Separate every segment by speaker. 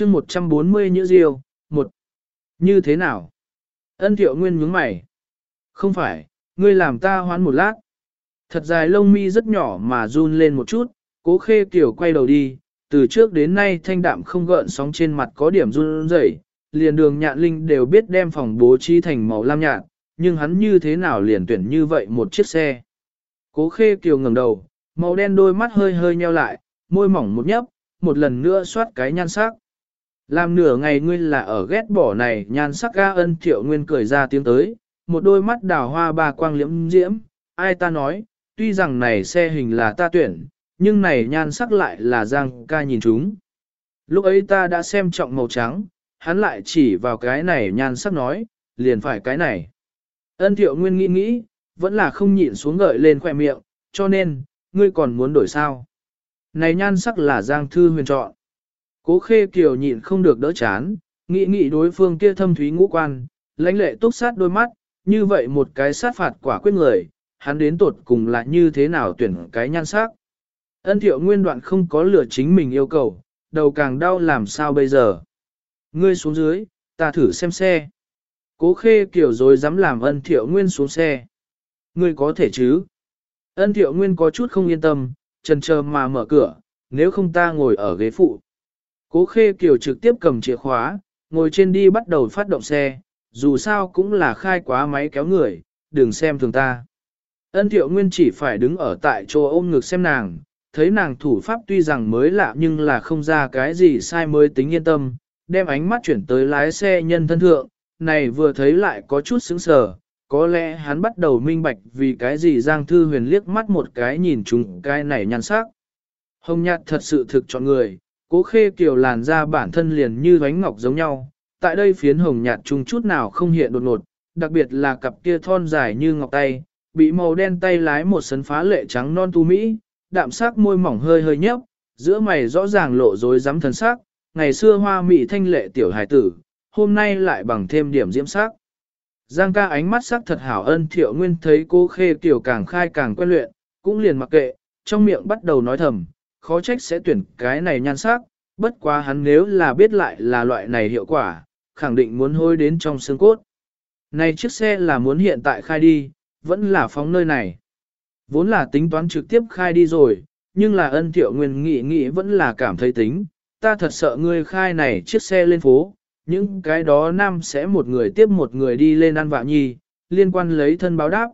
Speaker 1: chương 140 nhữ diêu, một Như thế nào? Ân thiệu nguyên nhướng mày. Không phải, ngươi làm ta hoán một lát. Thật dài lông mi rất nhỏ mà run lên một chút, cố khê kiểu quay đầu đi, từ trước đến nay thanh đạm không gợn sóng trên mặt có điểm run rẩy, liền đường nhạn linh đều biết đem phòng bố trí thành màu lam nhạt, nhưng hắn như thế nào liền tuyển như vậy một chiếc xe. Cố khê kiều ngẩng đầu, màu đen đôi mắt hơi hơi nheo lại, môi mỏng một nhấp, một lần nữa soát cái nhan sắc. Làm nửa ngày ngươi là ở ghét bỏ này nhan sắc ga ân thiệu nguyên cười ra tiếng tới, một đôi mắt đào hoa ba quang liễm diễm, ai ta nói, tuy rằng này xe hình là ta tuyển, nhưng này nhan sắc lại là giang ca nhìn chúng. Lúc ấy ta đã xem trọng màu trắng, hắn lại chỉ vào cái này nhan sắc nói, liền phải cái này. Ân thiệu nguyên nghĩ nghĩ, vẫn là không nhịn xuống gợi lên khoẻ miệng, cho nên, ngươi còn muốn đổi sao? Này nhan sắc là giang thư huyền chọn. Cố khê kiều nhịn không được đỡ chán, nghĩ nghĩ đối phương kia thâm thúy ngũ quan, lãnh lệ túc sát đôi mắt, như vậy một cái sát phạt quả quyết người, hắn đến tột cùng là như thế nào tuyển cái nhan sắc. Ân thiệu nguyên đoạn không có lửa chính mình yêu cầu, đầu càng đau làm sao bây giờ. Ngươi xuống dưới, ta thử xem xe. Cố khê kiểu rồi dám làm ân thiệu nguyên xuống xe. Ngươi có thể chứ? Ân thiệu nguyên có chút không yên tâm, trần chờ mà mở cửa, nếu không ta ngồi ở ghế phụ. Cố khê kiểu trực tiếp cầm chìa khóa, ngồi trên đi bắt đầu phát động xe, dù sao cũng là khai quá máy kéo người, đừng xem thường ta. Ân thiệu nguyên chỉ phải đứng ở tại chỗ ôm ngực xem nàng, thấy nàng thủ pháp tuy rằng mới lạ nhưng là không ra cái gì sai mới tính yên tâm, đem ánh mắt chuyển tới lái xe nhân thân thượng, này vừa thấy lại có chút sững sờ, có lẽ hắn bắt đầu minh bạch vì cái gì Giang Thư Huyền liếc mắt một cái nhìn chúng cái này nhăn sắc. Hồng nhạt thật sự thực chọn người, cố khê kiều làn da bản thân liền như bánh ngọc giống nhau, tại đây phiến hồng nhạt chung chút nào không hiện đột ngột, đặc biệt là cặp kia thon dài như ngọc tay, bị màu đen tay lái một sấn phá lệ trắng non tu mỹ, đạm sắc môi mỏng hơi hơi nhấp, giữa mày rõ ràng lộ rối rắm thần sắc, ngày xưa hoa mỹ thanh lệ tiểu hài tử, hôm nay lại bằng thêm điểm diễm sắc. Giang ca ánh mắt sắc thật hảo ân thiệu nguyên thấy cô khê tiểu càng khai càng quen luyện, cũng liền mặc kệ, trong miệng bắt đầu nói thầm, khó trách sẽ tuyển cái này nhan sắc, bất quá hắn nếu là biết lại là loại này hiệu quả, khẳng định muốn hôi đến trong xương cốt. Này chiếc xe là muốn hiện tại khai đi, vẫn là phóng nơi này. Vốn là tính toán trực tiếp khai đi rồi, nhưng là ân thiệu nguyên nghĩ nghĩ vẫn là cảm thấy tính, ta thật sợ ngươi khai này chiếc xe lên phố, những cái đó nam sẽ một người tiếp một người đi lên ăn vạ nhi, liên quan lấy thân báo đáp.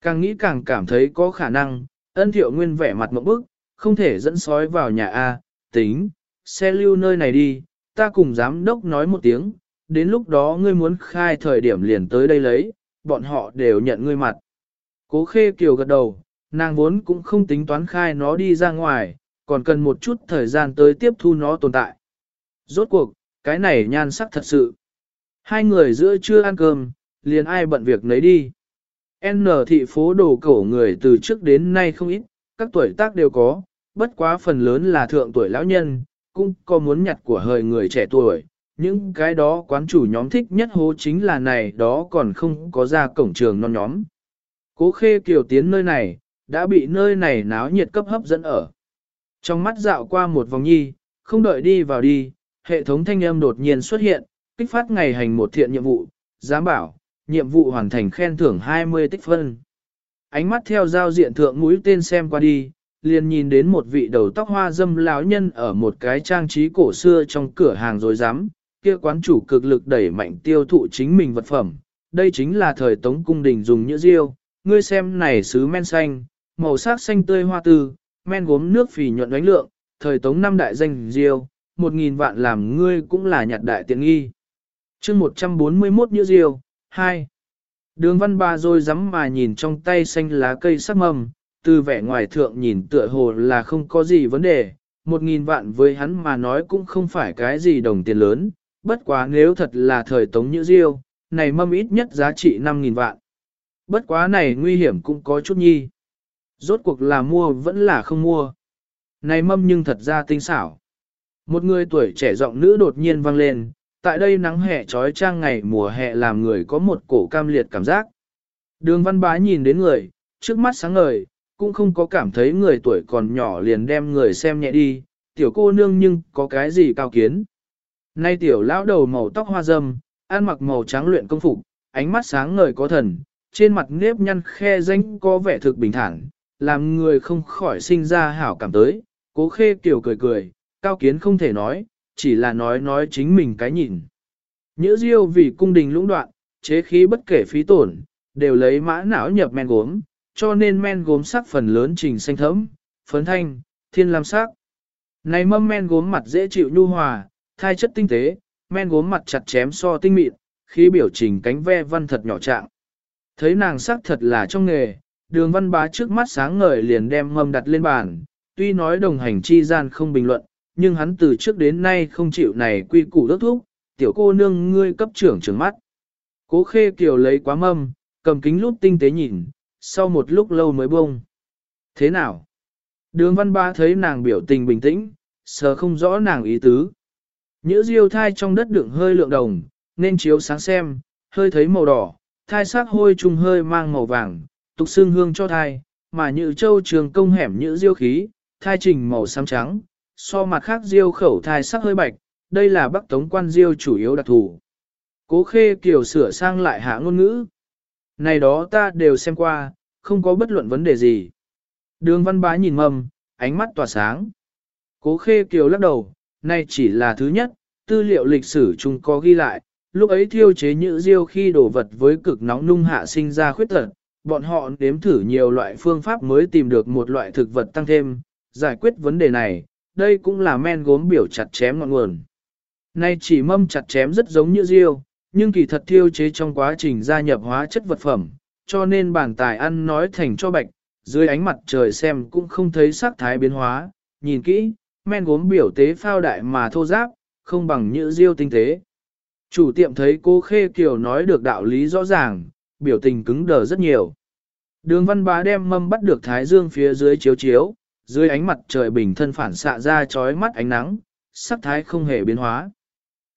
Speaker 1: Càng nghĩ càng cảm thấy có khả năng, ân thiệu nguyên vẻ mặt một bức, không thể dẫn sói vào nhà A, tính, xe lưu nơi này đi, ta cùng giám đốc nói một tiếng, đến lúc đó ngươi muốn khai thời điểm liền tới đây lấy, bọn họ đều nhận ngươi mặt. Cố khê kiều gật đầu, nàng vốn cũng không tính toán khai nó đi ra ngoài, còn cần một chút thời gian tới tiếp thu nó tồn tại. Rốt cuộc, cái này nhan sắc thật sự. Hai người giữa chưa ăn cơm, liền ai bận việc nấy đi. N thị phố đồ cổ người từ trước đến nay không ít, các tuổi tác đều có, bất quá phần lớn là thượng tuổi lão nhân, cũng có muốn nhặt của hời người trẻ tuổi. Những cái đó quán chủ nhóm thích nhất hố chính là này đó còn không có ra cổng trường non nhóm. Cố khê kiều tiến nơi này, đã bị nơi này náo nhiệt cấp hấp dẫn ở. Trong mắt dạo qua một vòng nhi, không đợi đi vào đi, hệ thống thanh âm đột nhiên xuất hiện, kích phát ngày hành một thiện nhiệm vụ, giám bảo, nhiệm vụ hoàn thành khen thưởng 20 tích phân. Ánh mắt theo giao diện thượng mũi tên xem qua đi, liền nhìn đến một vị đầu tóc hoa dâm lão nhân ở một cái trang trí cổ xưa trong cửa hàng rồi dám, kia quán chủ cực lực đẩy mạnh tiêu thụ chính mình vật phẩm. Đây chính là thời tống cung đình dùng nhựa diêu, ngươi xem này sứ men xanh, màu sắc xanh tươi hoa tư, men gốm nước phì nhuận đánh lượng, thời tống năm đại danh diêu, một nghìn vạn làm ngươi cũng là nhặt đại tiện nghi. chương 141 nhựa diêu, 2. Đường văn ba rồi rắm mà nhìn trong tay xanh lá cây sắc mầm, từ vẻ ngoài thượng nhìn tựa hồ là không có gì vấn đề, một nghìn vạn với hắn mà nói cũng không phải cái gì đồng tiền lớn, bất quá nếu thật là thời tống như diêu, này mâm ít nhất giá trị 5.000 vạn. Bất quá này nguy hiểm cũng có chút nhi. Rốt cuộc là mua vẫn là không mua. Này mâm nhưng thật ra tinh xảo. Một người tuổi trẻ giọng nữ đột nhiên vang lên, tại đây nắng hè trói trang ngày mùa hè làm người có một cổ cam liệt cảm giác. Đường văn bá nhìn đến người, trước mắt sáng ngời, cũng không có cảm thấy người tuổi còn nhỏ liền đem người xem nhẹ đi, tiểu cô nương nhưng có cái gì cao kiến. Nay tiểu lão đầu màu tóc hoa dâm, ăn mặc màu trắng luyện công phục, ánh mắt sáng ngời có thần, trên mặt nếp nhăn khe danh có vẻ thực bình thản, làm người không khỏi sinh ra hảo cảm tới, cố khê tiểu cười cười, cao kiến không thể nói, chỉ là nói nói chính mình cái nhìn. Nhữ diêu vì cung đình lũng đoạn, chế khí bất kể phí tổn, đều lấy mã não nhập men gốm, cho nên men gốm sắc phần lớn trình xanh thẫm, phấn thanh, thiên lam sắc. Này mâm men gốm mặt dễ chịu nhu hòa, thai chất tinh tế, men gốm mặt chặt chém so tinh mịn, khi biểu trình cánh ve văn thật nhỏ trạng. Thấy nàng sắc thật là trong nghề, đường văn bá trước mắt sáng ngời liền đem mâm đặt lên bàn, tuy nói đồng hành chi gian không bình luận, nhưng hắn từ trước đến nay không chịu này quy củ đốt thúc, tiểu cô nương ngươi cấp trưởng trưởng mắt. Cố khê kiều lấy quá mâm, cầm kính lúp tinh tế nhìn, sau một lúc lâu mới bông. Thế nào? Đường văn ba thấy nàng biểu tình bình tĩnh, sờ không rõ nàng ý tứ. Nhữ diêu thai trong đất đựng hơi lượng đồng, nên chiếu sáng xem, hơi thấy màu đỏ, thai sắc hôi trùng hơi mang màu vàng, tục xương hương cho thai, mà nhữ châu trường công hẻm nhữ diêu khí, thai trình màu xám trắng, so mặt khác diêu khẩu thai sắc hơi bạch, đây là bắc tống quan diêu chủ yếu đặc thù. Cố khê kiều sửa sang lại hạ ngôn ngữ. Này đó ta đều xem qua, không có bất luận vấn đề gì. Đường văn bá nhìn mầm, ánh mắt tỏa sáng. Cố khê kiều lắc đầu, này chỉ là thứ nhất, tư liệu lịch sử chúng có ghi lại, lúc ấy thiêu chế nhữ diêu khi đổ vật với cực nóng nung hạ sinh ra khuyết tật, bọn họ nếm thử nhiều loại phương pháp mới tìm được một loại thực vật tăng thêm, giải quyết vấn đề này, đây cũng là men gốm biểu chặt chém ngọn nguồn. Nay chỉ mâm chặt chém rất giống như diêu, nhưng kỳ thật thiêu chế trong quá trình gia nhập hóa chất vật phẩm, cho nên bản tài ăn nói thành cho bạch, dưới ánh mặt trời xem cũng không thấy sắc thái biến hóa, nhìn kỹ, men gốm biểu tế phao đại mà thô giáp, không bằng như diêu tinh tế. Chủ tiệm thấy cô Khê Kiều nói được đạo lý rõ ràng, biểu tình cứng đờ rất nhiều. Đường văn bá đem mâm bắt được thái dương phía dưới chiếu chiếu, dưới ánh mặt trời bình thân phản xạ ra chói mắt ánh nắng, sắc thái không hề biến hóa.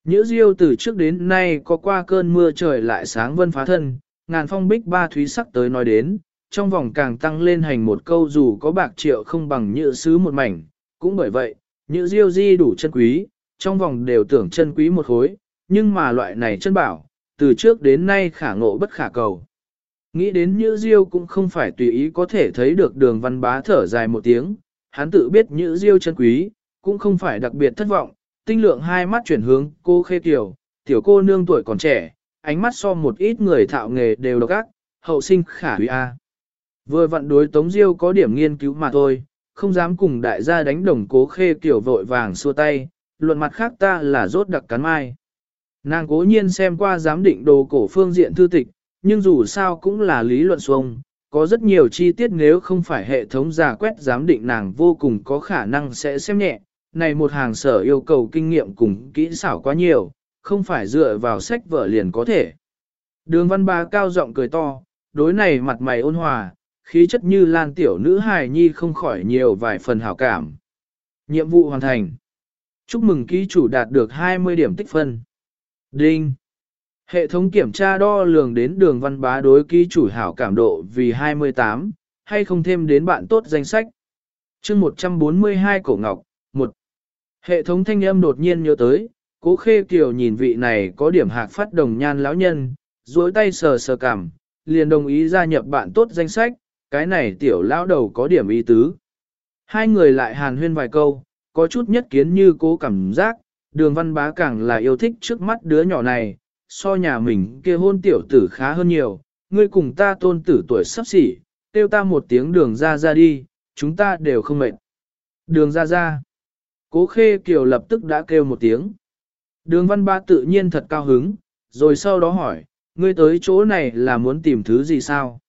Speaker 1: Nhữ diêu từ trước đến nay có qua cơn mưa trời lại sáng vân phá thân, ngàn phong bích ba thúy sắc tới nói đến, trong vòng càng tăng lên hành một câu dù có bạc triệu không bằng nhữ sứ một mảnh, cũng bởi vậy, nhữ diêu di đủ chân quý, trong vòng đều tưởng chân quý một khối, nhưng mà loại này chân bảo, từ trước đến nay khả ngộ bất khả cầu. Nghĩ đến Nhữ Diêu cũng không phải tùy ý có thể thấy được đường văn bá thở dài một tiếng, hắn tự biết Nhữ Diêu chân quý, cũng không phải đặc biệt thất vọng, tinh lượng hai mắt chuyển hướng cô khê tiểu, tiểu cô nương tuổi còn trẻ, ánh mắt so một ít người thạo nghề đều độc ác, hậu sinh khả hủy a. Vừa vặn đối Tống Diêu có điểm nghiên cứu mà thôi, không dám cùng đại gia đánh đồng cố khê tiểu vội vàng xua tay, luận mặt khác ta là rốt đặc cắn mai. Nàng cố nhiên xem qua giám định đồ cổ phương diện thư tịch, nhưng dù sao cũng là lý luận xuông, có rất nhiều chi tiết nếu không phải hệ thống giả quét giám định nàng vô cùng có khả năng sẽ xem nhẹ. Này một hàng sở yêu cầu kinh nghiệm cùng kỹ xảo quá nhiều, không phải dựa vào sách vở liền có thể. Đường văn ba cao giọng cười to, đối này mặt mày ôn hòa, khí chất như lan tiểu nữ hài nhi không khỏi nhiều vài phần hảo cảm. Nhiệm vụ hoàn thành. Chúc mừng ký chủ đạt được 20 điểm tích phân. Đinh. Hệ thống kiểm tra đo lường đến đường văn bá đối ký chủ hảo cảm độ vì 28, hay không thêm đến bạn tốt danh sách. chương 142 cổ ngọc, Hệ thống thanh âm đột nhiên nhớ tới, cố khê kiều nhìn vị này có điểm hạc phát đồng nhan lão nhân, duỗi tay sờ sờ cảm, liền đồng ý gia nhập bạn tốt danh sách, cái này tiểu lão đầu có điểm ý tứ. Hai người lại hàn huyên vài câu, có chút nhất kiến như cố cảm giác, đường văn bá càng là yêu thích trước mắt đứa nhỏ này, so nhà mình kia hôn tiểu tử khá hơn nhiều, ngươi cùng ta tôn tử tuổi sắp xỉ, tiêu ta một tiếng đường ra ra đi, chúng ta đều không mệt. Đường ra ra. Cố khê kiều lập tức đã kêu một tiếng. Đường văn ba tự nhiên thật cao hứng, rồi sau đó hỏi, ngươi tới chỗ này là muốn tìm thứ gì sao?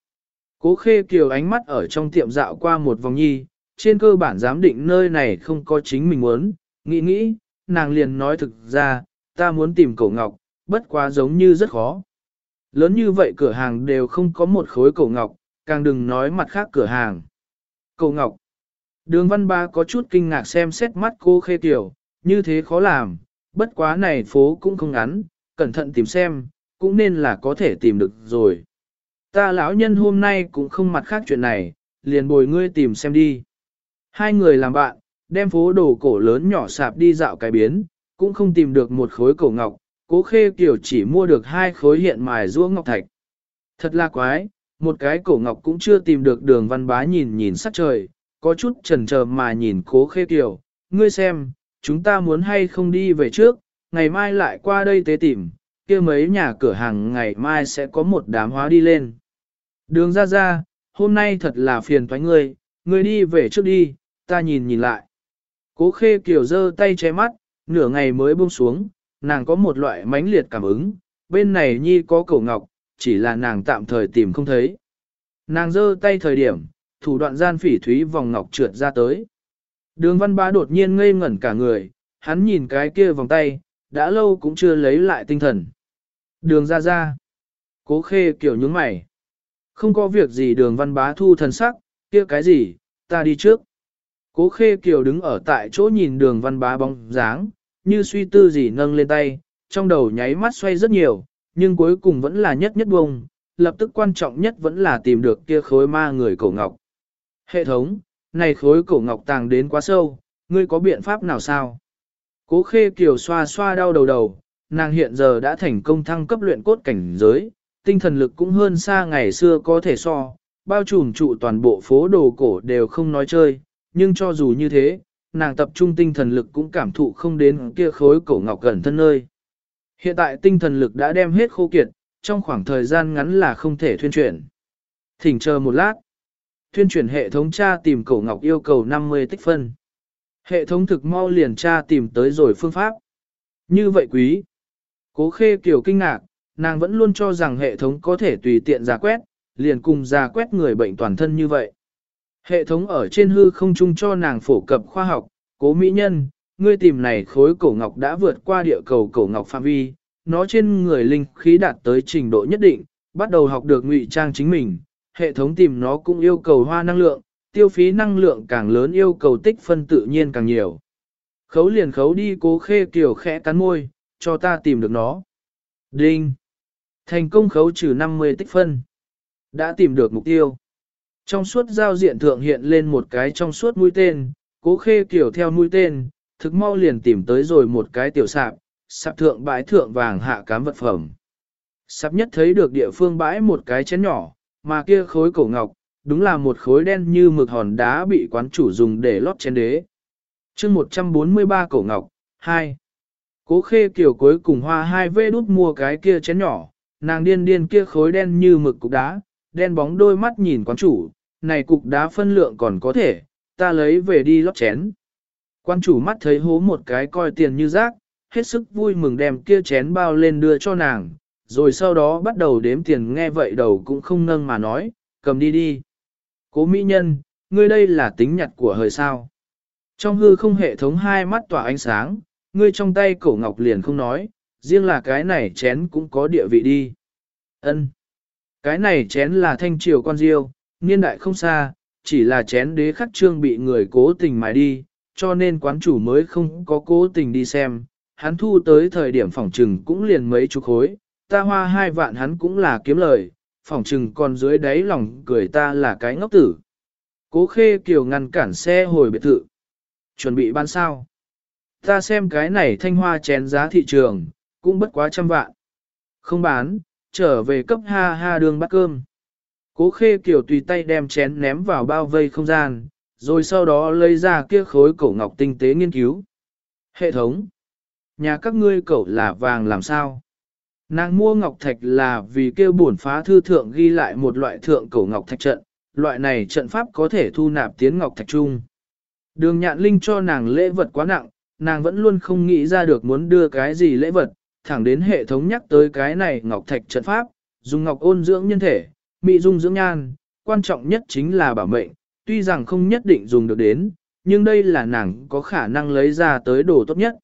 Speaker 1: Cố khê kiều ánh mắt ở trong tiệm dạo qua một vòng nhi, trên cơ bản giám định nơi này không có chính mình muốn, nghĩ nghĩ, nàng liền nói thực ra, ta muốn tìm cổ ngọc, bất quá giống như rất khó. Lớn như vậy cửa hàng đều không có một khối cổ ngọc, càng đừng nói mặt khác cửa hàng. Cổ ngọc. Đường văn ba có chút kinh ngạc xem xét mắt cô khê tiểu, như thế khó làm, bất quá này phố cũng không ngắn, cẩn thận tìm xem, cũng nên là có thể tìm được rồi. Ta lão nhân hôm nay cũng không mặt khác chuyện này, liền bồi ngươi tìm xem đi. Hai người làm bạn, đem phố đồ cổ lớn nhỏ sạp đi dạo cái biến, cũng không tìm được một khối cổ ngọc, cố khê kiểu chỉ mua được hai khối hiện mài rũa ngọc thạch. Thật là quái, một cái cổ ngọc cũng chưa tìm được đường văn bá nhìn nhìn sắc trời, có chút chần chờ mà nhìn cố khê kiều, ngươi xem, chúng ta muốn hay không đi về trước, ngày mai lại qua đây tế tìm, kia mấy nhà cửa hàng ngày mai sẽ có một đám hóa đi lên. Đường ra ra, hôm nay thật là phiền toái ngươi, ngươi đi về trước đi, ta nhìn nhìn lại. Cố khê kiều giơ tay che mắt, nửa ngày mới buông xuống, nàng có một loại mãnh liệt cảm ứng, bên này nhi có cổ ngọc, chỉ là nàng tạm thời tìm không thấy. Nàng giơ tay thời điểm, thủ đoạn gian phỉ thúy vòng ngọc trượt ra tới. Đường văn bá đột nhiên ngây ngẩn cả người, hắn nhìn cái kia vòng tay, đã lâu cũng chưa lấy lại tinh thần. Đường ra ra. Cố khê kiểu nhướng mày. Không có việc gì đường văn bá thu thần sắc, kia cái gì, ta đi trước. Cố khê kiều đứng ở tại chỗ nhìn đường văn bá bóng dáng, như suy tư gì nâng lên tay, trong đầu nháy mắt xoay rất nhiều, nhưng cuối cùng vẫn là nhất nhất bông, lập tức quan trọng nhất vẫn là tìm được kia khối ma người cổ ngọc. Hệ thống, này khối cổ ngọc tàng đến quá sâu, ngươi có biện pháp nào sao? Cố khê kiều xoa xoa đau đầu đầu, nàng hiện giờ đã thành công thăng cấp luyện cốt cảnh giới, tinh thần lực cũng hơn xa ngày xưa có thể so, bao trùm trụ toàn bộ phố đồ cổ đều không nói chơi, nhưng cho dù như thế, nàng tập trung tinh thần lực cũng cảm thụ không đến kia khối cổ ngọc gần thân nơi. Hiện tại tinh thần lực đã đem hết khô kiệt, trong khoảng thời gian ngắn là không thể thuyên chuyển. Thỉnh chờ một lát. Thuyên chuyển hệ thống tra tìm cổ ngọc yêu cầu 50 tích phân. Hệ thống thực mau liền tra tìm tới rồi phương pháp. Như vậy quý. Cố khê kiểu kinh ngạc, nàng vẫn luôn cho rằng hệ thống có thể tùy tiện giả quét, liền cùng giả quét người bệnh toàn thân như vậy. Hệ thống ở trên hư không chung cho nàng phổ cập khoa học, cố mỹ nhân, ngươi tìm này khối cổ ngọc đã vượt qua địa cầu cổ ngọc phạm vi, nó trên người linh khí đạt tới trình độ nhất định, bắt đầu học được ngụy trang chính mình, hệ thống tìm nó cũng yêu cầu hoa năng lượng, tiêu phí năng lượng càng lớn yêu cầu tích phân tự nhiên càng nhiều. Khấu liền khấu đi cố khê kiểu khẽ cắn môi, cho ta tìm được nó. Đinh! Thành công khấu trừ 50 tích phân. Đã tìm được mục tiêu. Trong suốt giao diện thượng hiện lên một cái trong suốt mũi tên, cố khê kiểu theo mũi tên, thực mau liền tìm tới rồi một cái tiểu sạp, sạp thượng bãi thượng vàng hạ cám vật phẩm. Sạp nhất thấy được địa phương bãi một cái chén nhỏ, mà kia khối cổ ngọc, đúng là một khối đen như mực hòn đá bị quán chủ dùng để lót chén đế. chương 143 cổ ngọc, 2. Cố khê kiểu cuối cùng hoa hai vê đút mua cái kia chén nhỏ, nàng điên điên kia khối đen như mực cục đá, đen bóng đôi mắt nhìn quán chủ, này cục đá phân lượng còn có thể, ta lấy về đi lót chén. Quan chủ mắt thấy hố một cái coi tiền như rác, hết sức vui mừng đem kia chén bao lên đưa cho nàng, rồi sau đó bắt đầu đếm tiền nghe vậy đầu cũng không nâng mà nói, cầm đi đi. Cố mỹ nhân, ngươi đây là tính nhặt của hời sao. Trong hư không hệ thống hai mắt tỏa ánh sáng, ngươi trong tay cổ ngọc liền không nói, riêng là cái này chén cũng có địa vị đi. Ân. Cái này chén là thanh triều con diêu, niên đại không xa, chỉ là chén đế khắc trương bị người cố tình mài đi, cho nên quán chủ mới không có cố tình đi xem. Hắn thu tới thời điểm phòng trừng cũng liền mấy chục khối, ta hoa hai vạn hắn cũng là kiếm lời, Phỏng trừng còn dưới đáy lòng cười ta là cái ngốc tử. Cố khê kiều ngăn cản xe hồi biệt thự. Chuẩn bị bán sao? Ta xem cái này thanh hoa chén giá thị trường, cũng bất quá trăm vạn. Không bán, trở về cấp ha ha đường bắt cơm. Cố khê kiều tùy tay đem chén ném vào bao vây không gian, rồi sau đó lấy ra kia khối cổ ngọc tinh tế nghiên cứu. Hệ thống. Nhà các ngươi cậu là vàng làm sao? Nàng mua ngọc thạch là vì kêu bổn phá thư thượng ghi lại một loại thượng cổ ngọc thạch trận, loại này trận pháp có thể thu nạp tiến ngọc thạch trung. Đường nhạn linh cho nàng lễ vật quá nặng, nàng vẫn luôn không nghĩ ra được muốn đưa cái gì lễ vật, thẳng đến hệ thống nhắc tới cái này ngọc thạch trận pháp, dùng ngọc ôn dưỡng nhân thể, mỹ dung dưỡng nhan, quan trọng nhất chính là bảo mệnh, tuy rằng không nhất định dùng được đến, nhưng đây là nàng có khả năng lấy ra tới đồ tốt nhất.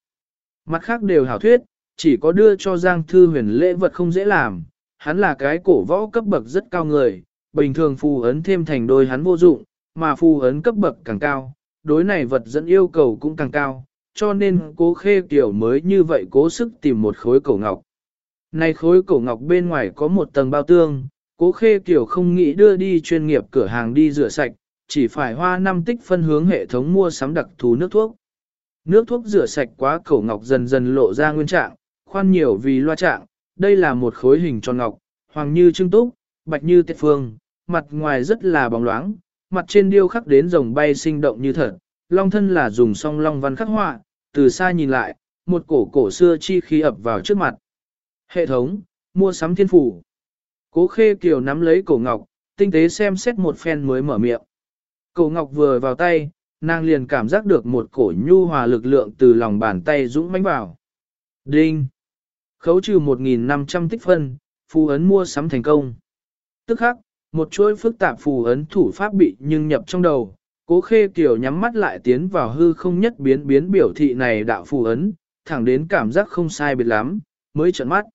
Speaker 1: Mặt khác đều hảo thuyết, chỉ có đưa cho Giang Thư huyền lễ vật không dễ làm, hắn là cái cổ võ cấp bậc rất cao người, bình thường phù ấn thêm thành đôi hắn vô dụng, mà phù ấn cấp bậc càng cao, đối này vật dẫn yêu cầu cũng càng cao, cho nên cố khê kiểu mới như vậy cố sức tìm một khối cổ ngọc. Này khối cổ ngọc bên ngoài có một tầng bao tương, cố khê kiểu không nghĩ đưa đi chuyên nghiệp cửa hàng đi rửa sạch, chỉ phải hoa năm tích phân hướng hệ thống mua sắm đặc thú nước thuốc. nước thuốc rửa sạch quá cổ ngọc dần dần lộ ra nguyên trạng, khoan nhiều vì loa trạng, đây là một khối hình tròn ngọc, hoàng như trưng túc, bạch như tiệt phương, mặt ngoài rất là bóng loáng, mặt trên điêu khắc đến rồng bay sinh động như thật, long thân là dùng song long văn khắc họa, từ xa nhìn lại, một cổ cổ xưa chi khí ập vào trước mặt. Hệ thống, mua sắm thiên phủ. Cố khê kiều nắm lấy cổ ngọc, tinh tế xem xét một phen mới mở miệng. Cổ ngọc vừa vào tay, nàng liền cảm giác được một cổ nhu hòa lực lượng từ lòng bàn tay dũng mãnh vào. Đinh! Khấu trừ 1.500 tích phân, phù ấn mua sắm thành công. Tức khắc, một chuỗi phức tạp phù ấn thủ pháp bị nhưng nhập trong đầu, cố khê kiểu nhắm mắt lại tiến vào hư không nhất biến biến biểu thị này đạo phù ấn, thẳng đến cảm giác không sai biệt lắm, mới trợn mắt.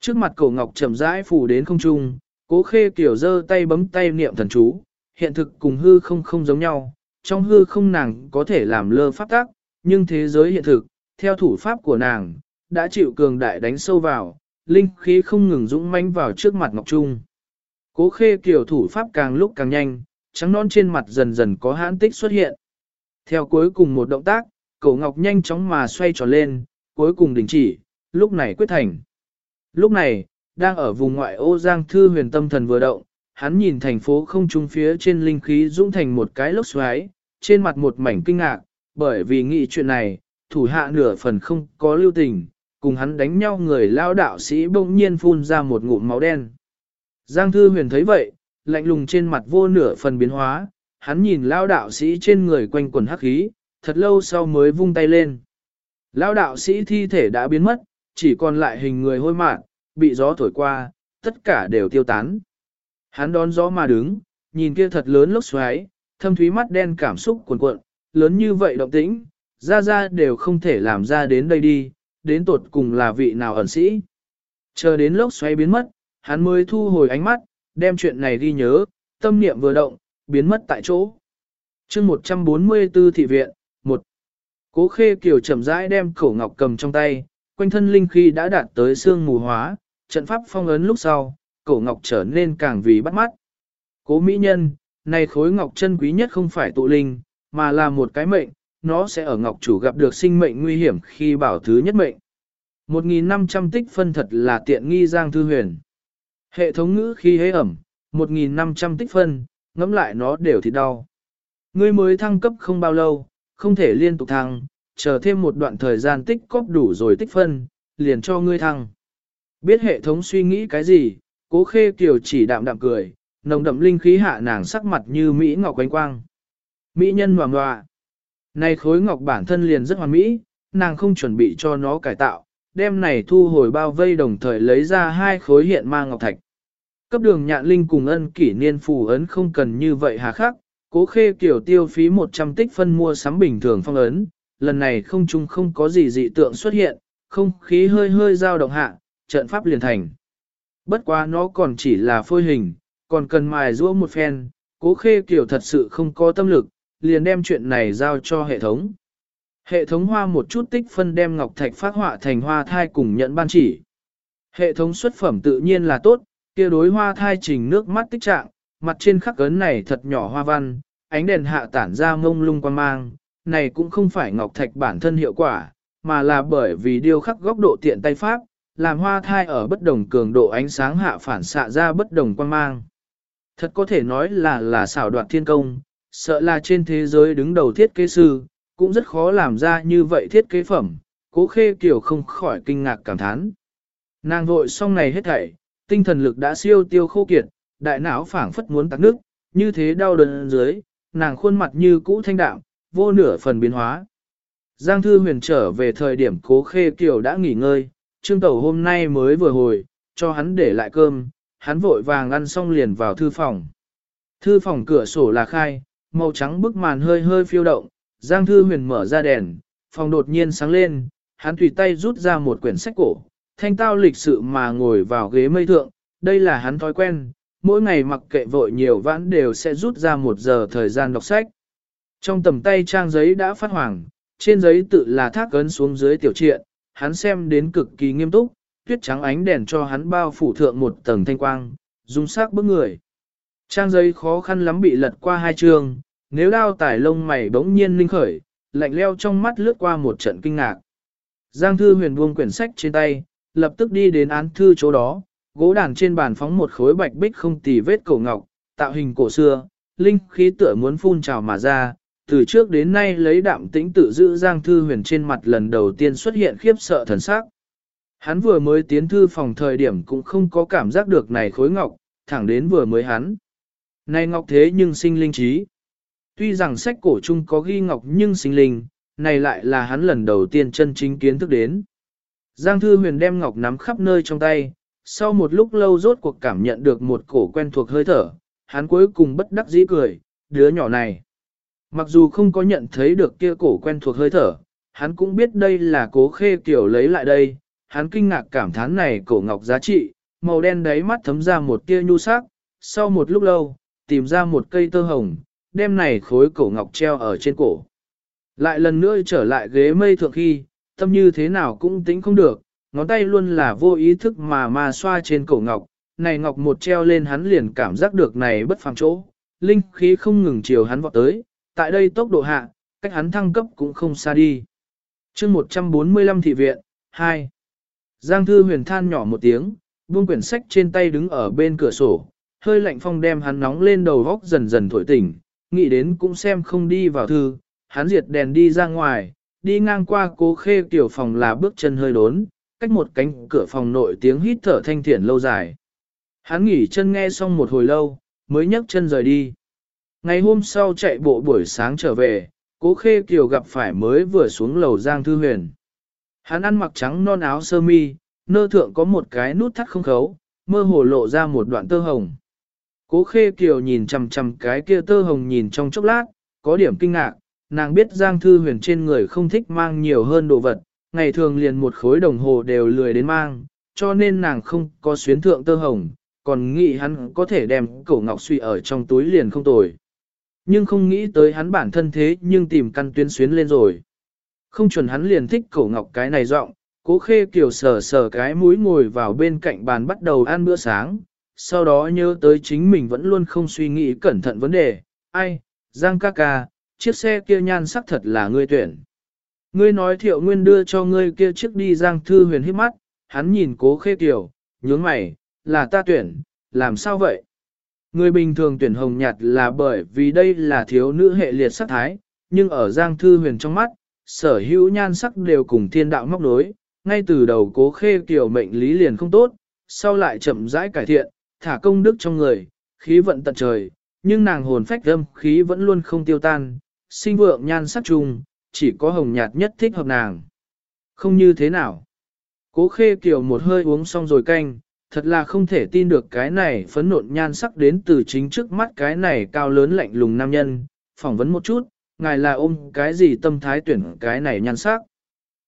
Speaker 1: Trước mặt cổ ngọc chậm rãi phù đến không trung, cố khê kiểu giơ tay bấm tay niệm thần chú, hiện thực cùng hư không không giống nhau, trong hư không nàng có thể làm lơ pháp tác, nhưng thế giới hiện thực, theo thủ pháp của nàng, đã chịu cường đại đánh sâu vào, linh khí không ngừng dũng mãnh vào trước mặt Ngọc Trung. Cố khê kiểu thủ pháp càng lúc càng nhanh, trắng non trên mặt dần dần có hãn tích xuất hiện. Theo cuối cùng một động tác, cổ ngọc nhanh chóng mà xoay tròn lên, cuối cùng đình chỉ, lúc này quyết thành. Lúc này, đang ở vùng ngoại ô Giang Thư huyền tâm thần vừa động, hắn nhìn thành phố không trung phía trên linh khí dũng thành một cái lốc xoáy, trên mặt một mảnh kinh ngạc, bởi vì nghĩ chuyện này, thủ hạ nửa phần không có lưu tình, cùng hắn đánh nhau người lao đạo sĩ bỗng nhiên phun ra một ngụm máu đen. Giang Thư Huyền thấy vậy, lạnh lùng trên mặt vô nửa phần biến hóa, hắn nhìn lao đạo sĩ trên người quanh quần hắc khí, thật lâu sau mới vung tay lên. Lao đạo sĩ thi thể đã biến mất, chỉ còn lại hình người hôi mạn, bị gió thổi qua, tất cả đều tiêu tán. Hắn đón gió mà đứng, nhìn kia thật lớn lốc xoáy, thâm thúy mắt đen cảm xúc cuồn cuộn, lớn như vậy động tĩnh, ra ra đều không thể làm ra đến đây đi, đến tột cùng là vị nào ẩn sĩ. Chờ đến lốc xoáy biến mất, hắn mới thu hồi ánh mắt, đem chuyện này ghi nhớ, tâm niệm vừa động, biến mất tại chỗ. chương 144 thị viện, một Cố khê kiều chậm rãi đem cổ ngọc cầm trong tay, quanh thân linh khí đã đạt tới xương mù hóa, trận pháp phong ấn lúc sau, cổ ngọc trở nên càng vì bắt mắt. Cố mỹ nhân, này khối ngọc chân quý nhất không phải tụ linh, mà là một cái mệnh, nó sẽ ở ngọc chủ gặp được sinh mệnh nguy hiểm khi bảo thứ nhất mệnh. 1.500 tích phân thật là tiện nghi Giang Thư Huyền. Hệ thống ngữ khi hế ẩm, 1.500 tích phân, ngẫm lại nó đều thì đau. Ngươi mới thăng cấp không bao lâu, không thể liên tục thăng, chờ thêm một đoạn thời gian tích cóp đủ rồi tích phân, liền cho ngươi thăng. Biết hệ thống suy nghĩ cái gì, cố khê kiều chỉ đạm đạm cười, nồng đậm linh khí hạ nàng sắc mặt như Mỹ ngọc quánh quang. Mỹ nhân hoàng hoa. Này khối ngọc bản thân liền rất hoàn mỹ, nàng không chuẩn bị cho nó cải tạo, đem này thu hồi bao vây đồng thời lấy ra hai khối hiện ma ngọc thạch. Cấp đường nhạn linh cùng ân kỷ niên phù ấn không cần như vậy hà khắc, cố khê kiểu tiêu phí 100 tích phân mua sắm bình thường phong ấn, lần này không chung không có gì dị tượng xuất hiện, không khí hơi hơi dao động hạ, trận pháp liền thành. Bất quá nó còn chỉ là phôi hình, còn cần mài rũa một phen, cố khê kiểu thật sự không có tâm lực, liền đem chuyện này giao cho hệ thống. Hệ thống hoa một chút tích phân đem ngọc thạch phát họa thành hoa thai cùng nhận ban chỉ. Hệ thống xuất phẩm tự nhiên là tốt, kia đối hoa thai trình nước mắt tích trạng, mặt trên khắc ấn này thật nhỏ hoa văn, ánh đèn hạ tản ra mông lung quan mang, này cũng không phải ngọc thạch bản thân hiệu quả, mà là bởi vì điêu khắc góc độ tiện tay pháp, làm hoa thai ở bất đồng cường độ ánh sáng hạ phản xạ ra bất đồng quan mang. Thật có thể nói là là xảo đoạt thiên công, sợ là trên thế giới đứng đầu thiết kế sư, cũng rất khó làm ra như vậy thiết kế phẩm, cố khê kiểu không khỏi kinh ngạc cảm thán. Nàng vội xong này hết thảy, tinh thần lực đã siêu tiêu khô kiệt, đại não phảng phất muốn tắc nước, như thế đau đớn dưới, nàng khuôn mặt như cũ thanh đạm, vô nửa phần biến hóa. Giang Thư Huyền trở về thời điểm cố khê kiểu đã nghỉ ngơi, trương tẩu hôm nay mới vừa hồi, cho hắn để lại cơm, hắn vội vàng ăn xong liền vào thư phòng. Thư phòng cửa sổ là khai, màu trắng bức màn hơi hơi phiêu động, Giang Thư Huyền mở ra đèn, phòng đột nhiên sáng lên, hắn tùy tay rút ra một quyển sách cổ, thanh tao lịch sự mà ngồi vào ghế mây thượng, đây là hắn thói quen, mỗi ngày mặc kệ vội nhiều vãn đều sẽ rút ra một giờ thời gian đọc sách. Trong tầm tay trang giấy đã phát hoàng, trên giấy tự là thác ấn xuống dưới tiểu triện, hắn xem đến cực kỳ nghiêm túc, tuyết trắng ánh đèn cho hắn bao phủ thượng một tầng thanh quang, dung sắc bức người. Trang giấy khó khăn lắm bị lật qua hai chương, nếu đao tải lông mày bỗng nhiên linh khởi, lạnh leo trong mắt lướt qua một trận kinh ngạc. Giang Thư Huyền buông quyển sách trên tay, lập tức đi đến án thư chỗ đó, gỗ đàn trên bàn phóng một khối bạch bích không tì vết cổ ngọc, tạo hình cổ xưa, linh khí tựa muốn phun trào mà ra, từ trước đến nay lấy đạm tĩnh tự giữ Giang Thư Huyền trên mặt lần đầu tiên xuất hiện khiếp sợ thần sắc. Hắn vừa mới tiến thư phòng thời điểm cũng không có cảm giác được này khối ngọc, thẳng đến vừa mới hắn. Này ngọc thế nhưng sinh linh trí. Tuy rằng sách cổ chung có ghi ngọc nhưng sinh linh, này lại là hắn lần đầu tiên chân chính kiến thức đến. Giang Thư Huyền đem ngọc nắm khắp nơi trong tay, sau một lúc lâu rốt cuộc cảm nhận được một cổ quen thuộc hơi thở, hắn cuối cùng bất đắc dĩ cười, đứa nhỏ này. Mặc dù không có nhận thấy được kia cổ quen thuộc hơi thở, hắn cũng biết đây là cố khê kiểu lấy lại đây, hắn kinh ngạc cảm thán này cổ ngọc giá trị, màu đen đấy mắt thấm ra một tia nhu sắc, sau một lúc lâu, tìm ra một cây tơ hồng, đem này khối cổ ngọc treo ở trên cổ. Lại lần nữa trở lại ghế mây thượng khi, tâm như thế nào cũng tính không được, ngón tay luôn là vô ý thức mà mà xoa trên cổ ngọc, này ngọc một treo lên hắn liền cảm giác được này bất phàm chỗ, linh khí không ngừng chiều hắn vọt tới, tại đây tốc độ hạ, cách hắn thăng cấp cũng không xa đi. chương 145 thị viện, 2. Giang thư huyền than nhỏ một tiếng, buông quyển sách trên tay đứng ở bên cửa sổ, hơi lạnh phong đem hắn nóng lên đầu góc dần dần thổi tỉnh, nghĩ đến cũng xem không đi vào thư, hắn diệt đèn đi ra ngoài, đi ngang qua cố khê tiểu phòng là bước chân hơi đốn, cách một cánh cửa phòng nội tiếng hít thở thanh thiện lâu dài. Hắn nghỉ chân nghe xong một hồi lâu, mới nhấc chân rời đi. Ngày hôm sau chạy bộ buổi sáng trở về, cố khê kiều gặp phải mới vừa xuống lầu Giang Thư Huyền. Hắn ăn mặc trắng non áo sơ mi, nơ thượng có một cái nút thắt không khấu, mơ hồ lộ ra một đoạn tơ hồng. Cố khê kiều nhìn chằm chằm cái kia tơ hồng nhìn trong chốc lát, có điểm kinh ngạc, nàng biết Giang Thư Huyền trên người không thích mang nhiều hơn đồ vật, ngày thường liền một khối đồng hồ đều lười đến mang, cho nên nàng không có xuyến thượng tơ hồng, còn nghĩ hắn có thể đem cổ ngọc suy ở trong túi liền không tồi. Nhưng không nghĩ tới hắn bản thân thế nhưng tìm căn tuyến xuyến lên rồi. Không chuẩn hắn liền thích cổ ngọc cái này rộng, cố khê kiều sờ sờ cái mũi ngồi vào bên cạnh bàn bắt đầu ăn bữa sáng, sau đó nhớ tới chính mình vẫn luôn không suy nghĩ cẩn thận vấn đề, ai, Giang ca ca, chiếc xe kia nhan sắc thật là ngươi tuyển. Ngươi nói thiệu nguyên đưa cho ngươi kia chiếc đi Giang thư huyền hít mắt, hắn nhìn cố khê kiều, nhướng mày, là ta tuyển, làm sao vậy? Người bình thường tuyển hồng nhạt là bởi vì đây là thiếu nữ hệ liệt sắc thái, nhưng ở Giang Thư Huyền trong mắt, sở hữu nhan sắc đều cùng thiên đạo móc nối, ngay từ đầu cố khê kiểu mệnh lý liền không tốt, sau lại chậm rãi cải thiện, thả công đức trong người, khí vận tận trời, nhưng nàng hồn phách âm khí vẫn luôn không tiêu tan, sinh vượng nhan sắc trùng, chỉ có hồng nhạt nhất thích hợp nàng. Không như thế nào. Cố khê kiểu một hơi uống xong rồi canh, thật là không thể tin được cái này phấn nộn nhan sắc đến từ chính trước mắt cái này cao lớn lạnh lùng nam nhân, phỏng vấn một chút, ngài là ôm cái gì tâm thái tuyển cái này nhan sắc.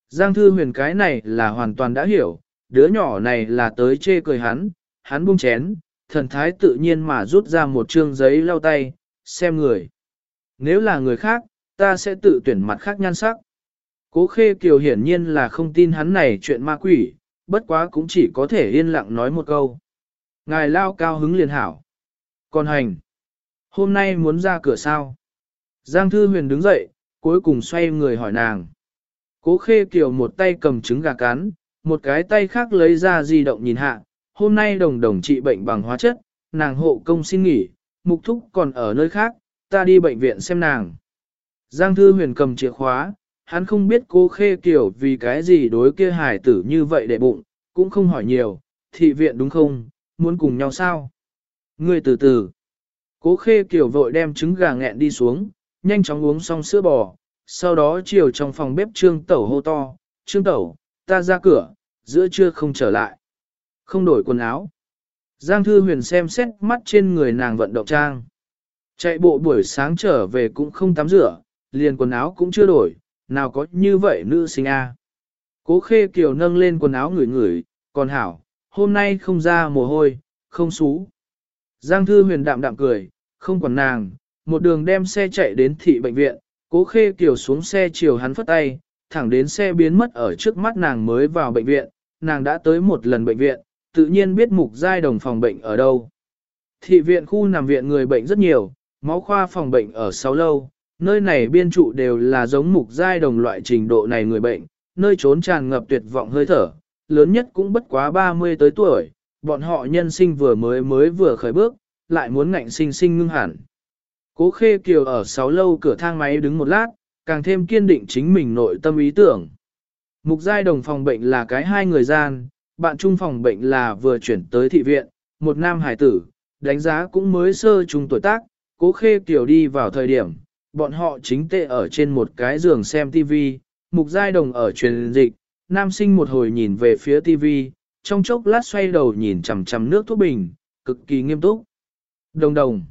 Speaker 1: Giang thư huyền cái này là hoàn toàn đã hiểu, đứa nhỏ này là tới chê cười hắn, hắn buông chén, thần thái tự nhiên mà rút ra một trương giấy lau tay, xem người. Nếu là người khác, ta sẽ tự tuyển mặt khác nhan sắc. Cố khê kiều hiển nhiên là không tin hắn này chuyện ma quỷ, bất quá cũng chỉ có thể yên lặng nói một câu. Ngài lao cao hứng liền hảo. Còn hành, hôm nay muốn ra cửa sao? Giang Thư Huyền đứng dậy, cuối cùng xoay người hỏi nàng. Cố khê kiều một tay cầm trứng gà cán, một cái tay khác lấy ra di động nhìn hạ. Hôm nay đồng đồng trị bệnh bằng hóa chất, nàng hộ công xin nghỉ, mục thúc còn ở nơi khác, ta đi bệnh viện xem nàng. Giang Thư Huyền cầm chìa khóa, hắn không biết cô khê kiểu vì cái gì đối kia hải tử như vậy để bụng, cũng không hỏi nhiều, thị viện đúng không, muốn cùng nhau sao? Ngươi từ từ. Cố khê kiểu vội đem trứng gà nghẹn đi xuống, nhanh chóng uống xong sữa bò, sau đó chiều trong phòng bếp trương tẩu hô to, trương tẩu, ta ra cửa, giữa trưa không trở lại. Không đổi quần áo. Giang Thư Huyền xem xét mắt trên người nàng vận động trang. Chạy bộ buổi sáng trở về cũng không tắm rửa, liền quần áo cũng chưa đổi, nào có như vậy nữ sinh a. Cố khê kiều nâng lên quần áo ngửi ngửi, còn hảo, hôm nay không ra mồ hôi, không xú. Giang thư huyền đạm đạm cười, không còn nàng, một đường đem xe chạy đến thị bệnh viện, cố khê kiều xuống xe chiều hắn phất tay, thẳng đến xe biến mất ở trước mắt nàng mới vào bệnh viện, nàng đã tới một lần bệnh viện, tự nhiên biết mục giai đồng phòng bệnh ở đâu. Thị viện khu nằm viện người bệnh rất nhiều, máu khoa phòng bệnh ở sáu lâu, nơi này biên trụ đều là giống mục giai đồng loại trình độ này người bệnh, nơi trốn tràn ngập tuyệt vọng hơi thở, lớn nhất cũng bất quá 30 tới tuổi, bọn họ nhân sinh vừa mới mới vừa khởi bước, lại muốn ngạnh sinh sinh ngưng hẳn. Cố khê kiều ở sáu lâu cửa thang máy đứng một lát, càng thêm kiên định chính mình nội tâm ý tưởng. Mục giai đồng phòng bệnh là cái hai người gian, bạn trung phòng bệnh là vừa chuyển tới thị viện, một nam hải tử, đánh giá cũng mới sơ trung tuổi tác, cố khê tiểu đi vào thời điểm, bọn họ chính tệ ở trên một cái giường xem TV, mục giai đồng ở truyền dịch, nam sinh một hồi nhìn về phía TV, trong chốc lát xoay đầu nhìn chằm chằm nước thuốc bình, cực kỳ nghiêm túc. Đồng đồng.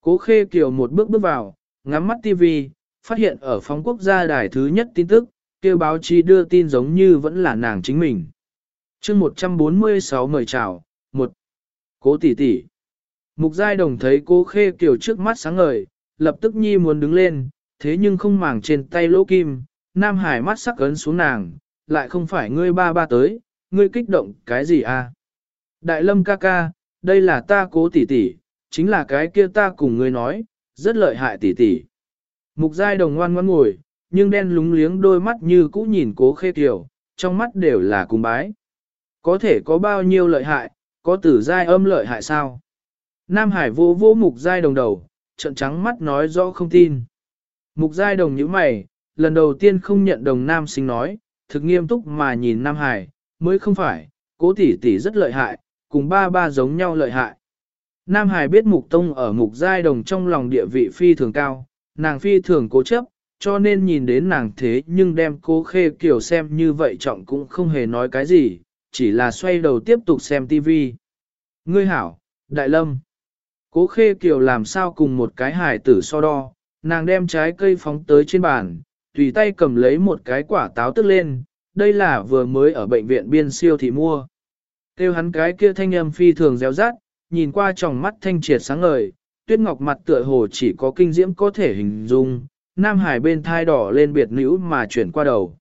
Speaker 1: Cố khê kiều một bước bước vào, ngắm mắt TV, phát hiện ở phóng quốc gia đài thứ nhất tin tức, kêu báo chí đưa tin giống như vẫn là nàng chính mình chương 146 mời chào, một Cố tỷ tỷ. Mục giai đồng thấy cố khê kiều trước mắt sáng ngời, lập tức nhi muốn đứng lên, thế nhưng không màng trên tay lỗ kim, Nam Hải mắt sắc ấn xuống nàng, lại không phải ngươi ba ba tới, ngươi kích động cái gì à? Đại lâm ca ca, đây là ta cố tỷ tỷ, chính là cái kia ta cùng ngươi nói, rất lợi hại tỷ tỷ. Mục giai đồng ngoan ngoan ngồi, nhưng đen lúng liếng đôi mắt như cũ nhìn cố khê kiều, trong mắt đều là cung bái. Có thể có bao nhiêu lợi hại, có tử giai âm lợi hại sao? Nam Hải vô vô mục giai đồng đầu, trận trắng mắt nói rõ không tin. Mục giai đồng như mày, lần đầu tiên không nhận đồng nam sinh nói, thực nghiêm túc mà nhìn Nam Hải, mới không phải, cố tỷ tỷ rất lợi hại, cùng ba ba giống nhau lợi hại. Nam Hải biết mục tông ở mục giai đồng trong lòng địa vị phi thường cao, nàng phi thường cố chấp, cho nên nhìn đến nàng thế nhưng đem cố khê kiểu xem như vậy trọng cũng không hề nói cái gì, chỉ là xoay đầu tiếp tục xem TV. Ngươi hảo, Đại Lâm. Cố khê kiều làm sao cùng một cái hải tử so đo, nàng đem trái cây phóng tới trên bàn, tùy tay cầm lấy một cái quả táo tức lên, đây là vừa mới ở bệnh viện biên siêu thị mua. Tiêu hắn cái kia thanh âm phi thường réo rát, nhìn qua tròng mắt thanh triệt sáng ngời, tuyết ngọc mặt tựa hồ chỉ có kinh diễm có thể hình dung, Nam Hải bên thai đỏ lên biệt nữ mà chuyển qua đầu.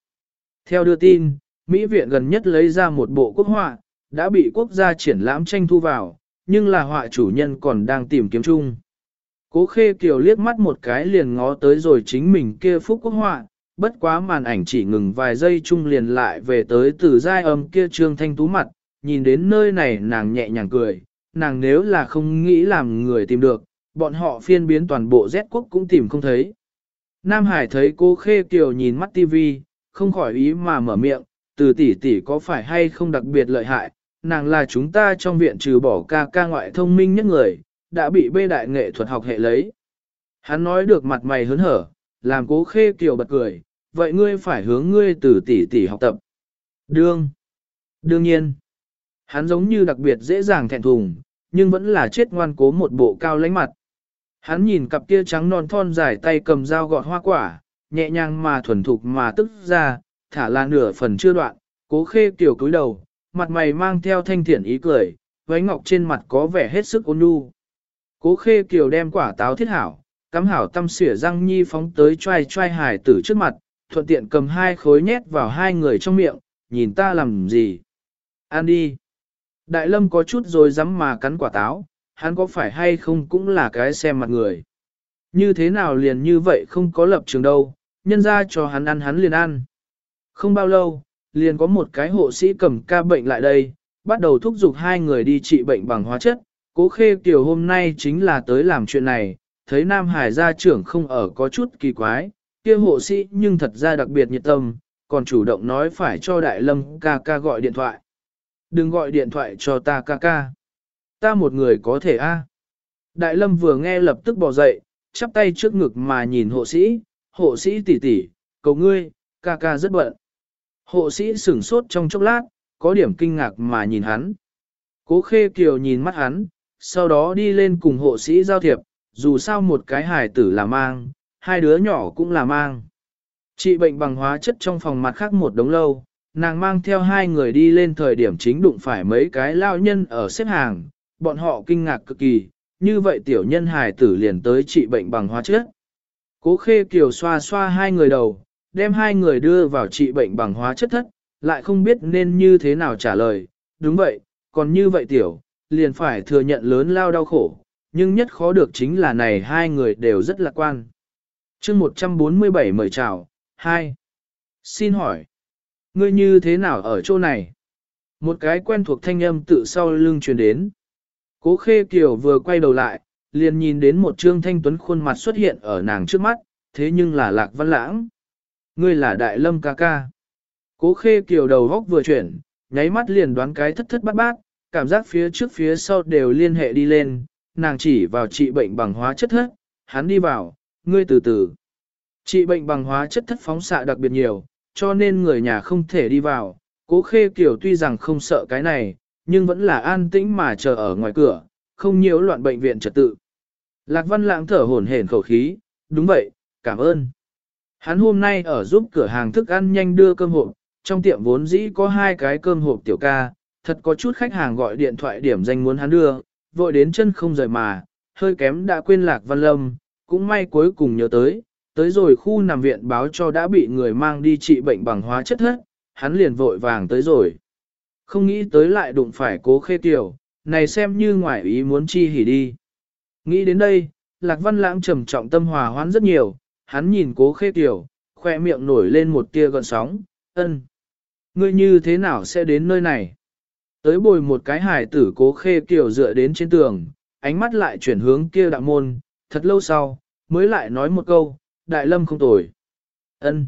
Speaker 1: Theo đưa tin, Mỹ viện gần nhất lấy ra một bộ quốc họa, đã bị quốc gia triển lãm tranh thu vào, nhưng là họa chủ nhân còn đang tìm kiếm chung. Cố khê kiều liếc mắt một cái liền ngó tới rồi chính mình kia phúc quốc họa, bất quá màn ảnh chỉ ngừng vài giây chung liền lại về tới từ giai âm kia trương thanh tú mặt, nhìn đến nơi này nàng nhẹ nhàng cười, nàng nếu là không nghĩ làm người tìm được, bọn họ phiên biến toàn bộ Z quốc cũng tìm không thấy. Nam Hải thấy cô Khê Kiều nhìn mắt tivi, không khỏi ý mà mở miệng, từ tỷ tỷ có phải hay không đặc biệt lợi hại, nàng là chúng ta trong viện trừ bỏ ca ca ngoại thông minh nhất người, đã bị bê đại nghệ thuật học hệ lấy. Hắn nói được mặt mày hớn hở, làm cố Khê Kiều bật cười, vậy ngươi phải hướng ngươi từ tỷ tỷ học tập. Đương. Đương nhiên. Hắn giống như đặc biệt dễ dàng thẹn thùng, nhưng vẫn là chết ngoan cố một bộ cao lãnh mặt. Hắn nhìn cặp kia trắng non thon dài tay cầm dao gọt hoa quả, nhẹ nhàng mà thuần thục mà tức ra, thả là nửa phần chưa đoạn, cố khê kiểu cúi đầu, mặt mày mang theo thanh thiện ý cười, váy ngọc trên mặt có vẻ hết sức ôn nhu. Cố khê kiều đem quả táo thiết hảo, cắm hảo tâm xỉa răng nhi phóng tới trai trai hải tử trước mặt, thuận tiện cầm hai khối nhét vào hai người trong miệng, nhìn ta làm gì. Ăn đi. Đại lâm có chút rồi dám mà cắn quả táo, hắn có phải hay không cũng là cái xem mặt người. Như thế nào liền như vậy không có lập trường đâu, nhân ra cho hắn ăn hắn liền ăn. Không bao lâu, liền có một cái hộ sĩ cầm ca bệnh lại đây, bắt đầu thúc giục hai người đi trị bệnh bằng hóa chất. Cố khê kiểu hôm nay chính là tới làm chuyện này, thấy Nam Hải gia trưởng không ở có chút kỳ quái, kia hộ sĩ nhưng thật ra đặc biệt nhiệt tâm, còn chủ động nói phải cho Đại Lâm ca ca gọi điện thoại. Đừng gọi điện thoại cho ta ca ca. Ta một người có thể a. Đại lâm vừa nghe lập tức bò dậy, chắp tay trước ngực mà nhìn hộ sĩ, hộ sĩ tỷ tỷ, cầu ngươi, ca ca rất bận. Hộ sĩ sửng sốt trong chốc lát, có điểm kinh ngạc mà nhìn hắn. Cố khê kiều nhìn mắt hắn, sau đó đi lên cùng hộ sĩ giao thiệp, dù sao một cái hài tử là mang, hai đứa nhỏ cũng là mang. Chị bệnh bằng hóa chất trong phòng mặt khác một đống lâu, nàng mang theo hai người đi lên thời điểm chính đụng phải mấy cái lao nhân ở xếp hàng, bọn họ kinh ngạc cực kỳ, như vậy tiểu nhân hài tử liền tới trị bệnh bằng hóa chất. Cố khê kiều xoa xoa hai người đầu, đem hai người đưa vào trị bệnh bằng hóa chất thất, lại không biết nên như thế nào trả lời, đúng vậy, còn như vậy tiểu, liền phải thừa nhận lớn lao đau khổ, nhưng nhất khó được chính là này hai người đều rất lạc quan. chương 147 mời chào, 2. Xin hỏi, ngươi như thế nào ở chỗ này? Một cái quen thuộc thanh âm tự sau lưng truyền đến. Cố khê kiều vừa quay đầu lại, liền nhìn đến một trương thanh tuấn khuôn mặt xuất hiện ở nàng trước mắt, thế nhưng là lạc văn lãng. Ngươi là đại lâm ca ca. Cố khê kiều đầu góc vừa chuyển, nháy mắt liền đoán cái thất thất bát bát, cảm giác phía trước phía sau đều liên hệ đi lên, nàng chỉ vào trị bệnh bằng hóa chất thất, hắn đi vào, ngươi từ từ. Trị bệnh bằng hóa chất thất phóng xạ đặc biệt nhiều, cho nên người nhà không thể đi vào. Cố khê kiều tuy rằng không sợ cái này, nhưng vẫn là an tĩnh mà chờ ở ngoài cửa, không nhiễu loạn bệnh viện trật tự. Lạc văn lãng thở hổn hển khẩu khí, đúng vậy, cảm ơn. Hắn hôm nay ở giúp cửa hàng thức ăn nhanh đưa cơm hộp, trong tiệm vốn dĩ có hai cái cơm hộp tiểu ca, thật có chút khách hàng gọi điện thoại điểm danh muốn hắn đưa, vội đến chân không rời mà, hơi kém đã quên lạc văn lâm, cũng may cuối cùng nhớ tới, tới rồi khu nằm viện báo cho đã bị người mang đi trị bệnh bằng hóa chất hết, hắn liền vội vàng tới rồi. Không nghĩ tới lại đụng phải cố khê tiểu, này xem như ngoài ý muốn chi hỉ đi. Nghĩ đến đây, Lạc Văn Lãng trầm trọng tâm hòa hoãn rất nhiều, hắn nhìn cố khê tiểu, khoe miệng nổi lên một tia gợn sóng, ân. Ngươi như thế nào sẽ đến nơi này? Tới bồi một cái hải tử cố khê kiểu dựa đến trên tường, ánh mắt lại chuyển hướng kia đạo môn, thật lâu sau, mới lại nói một câu, đại lâm không tồi. ân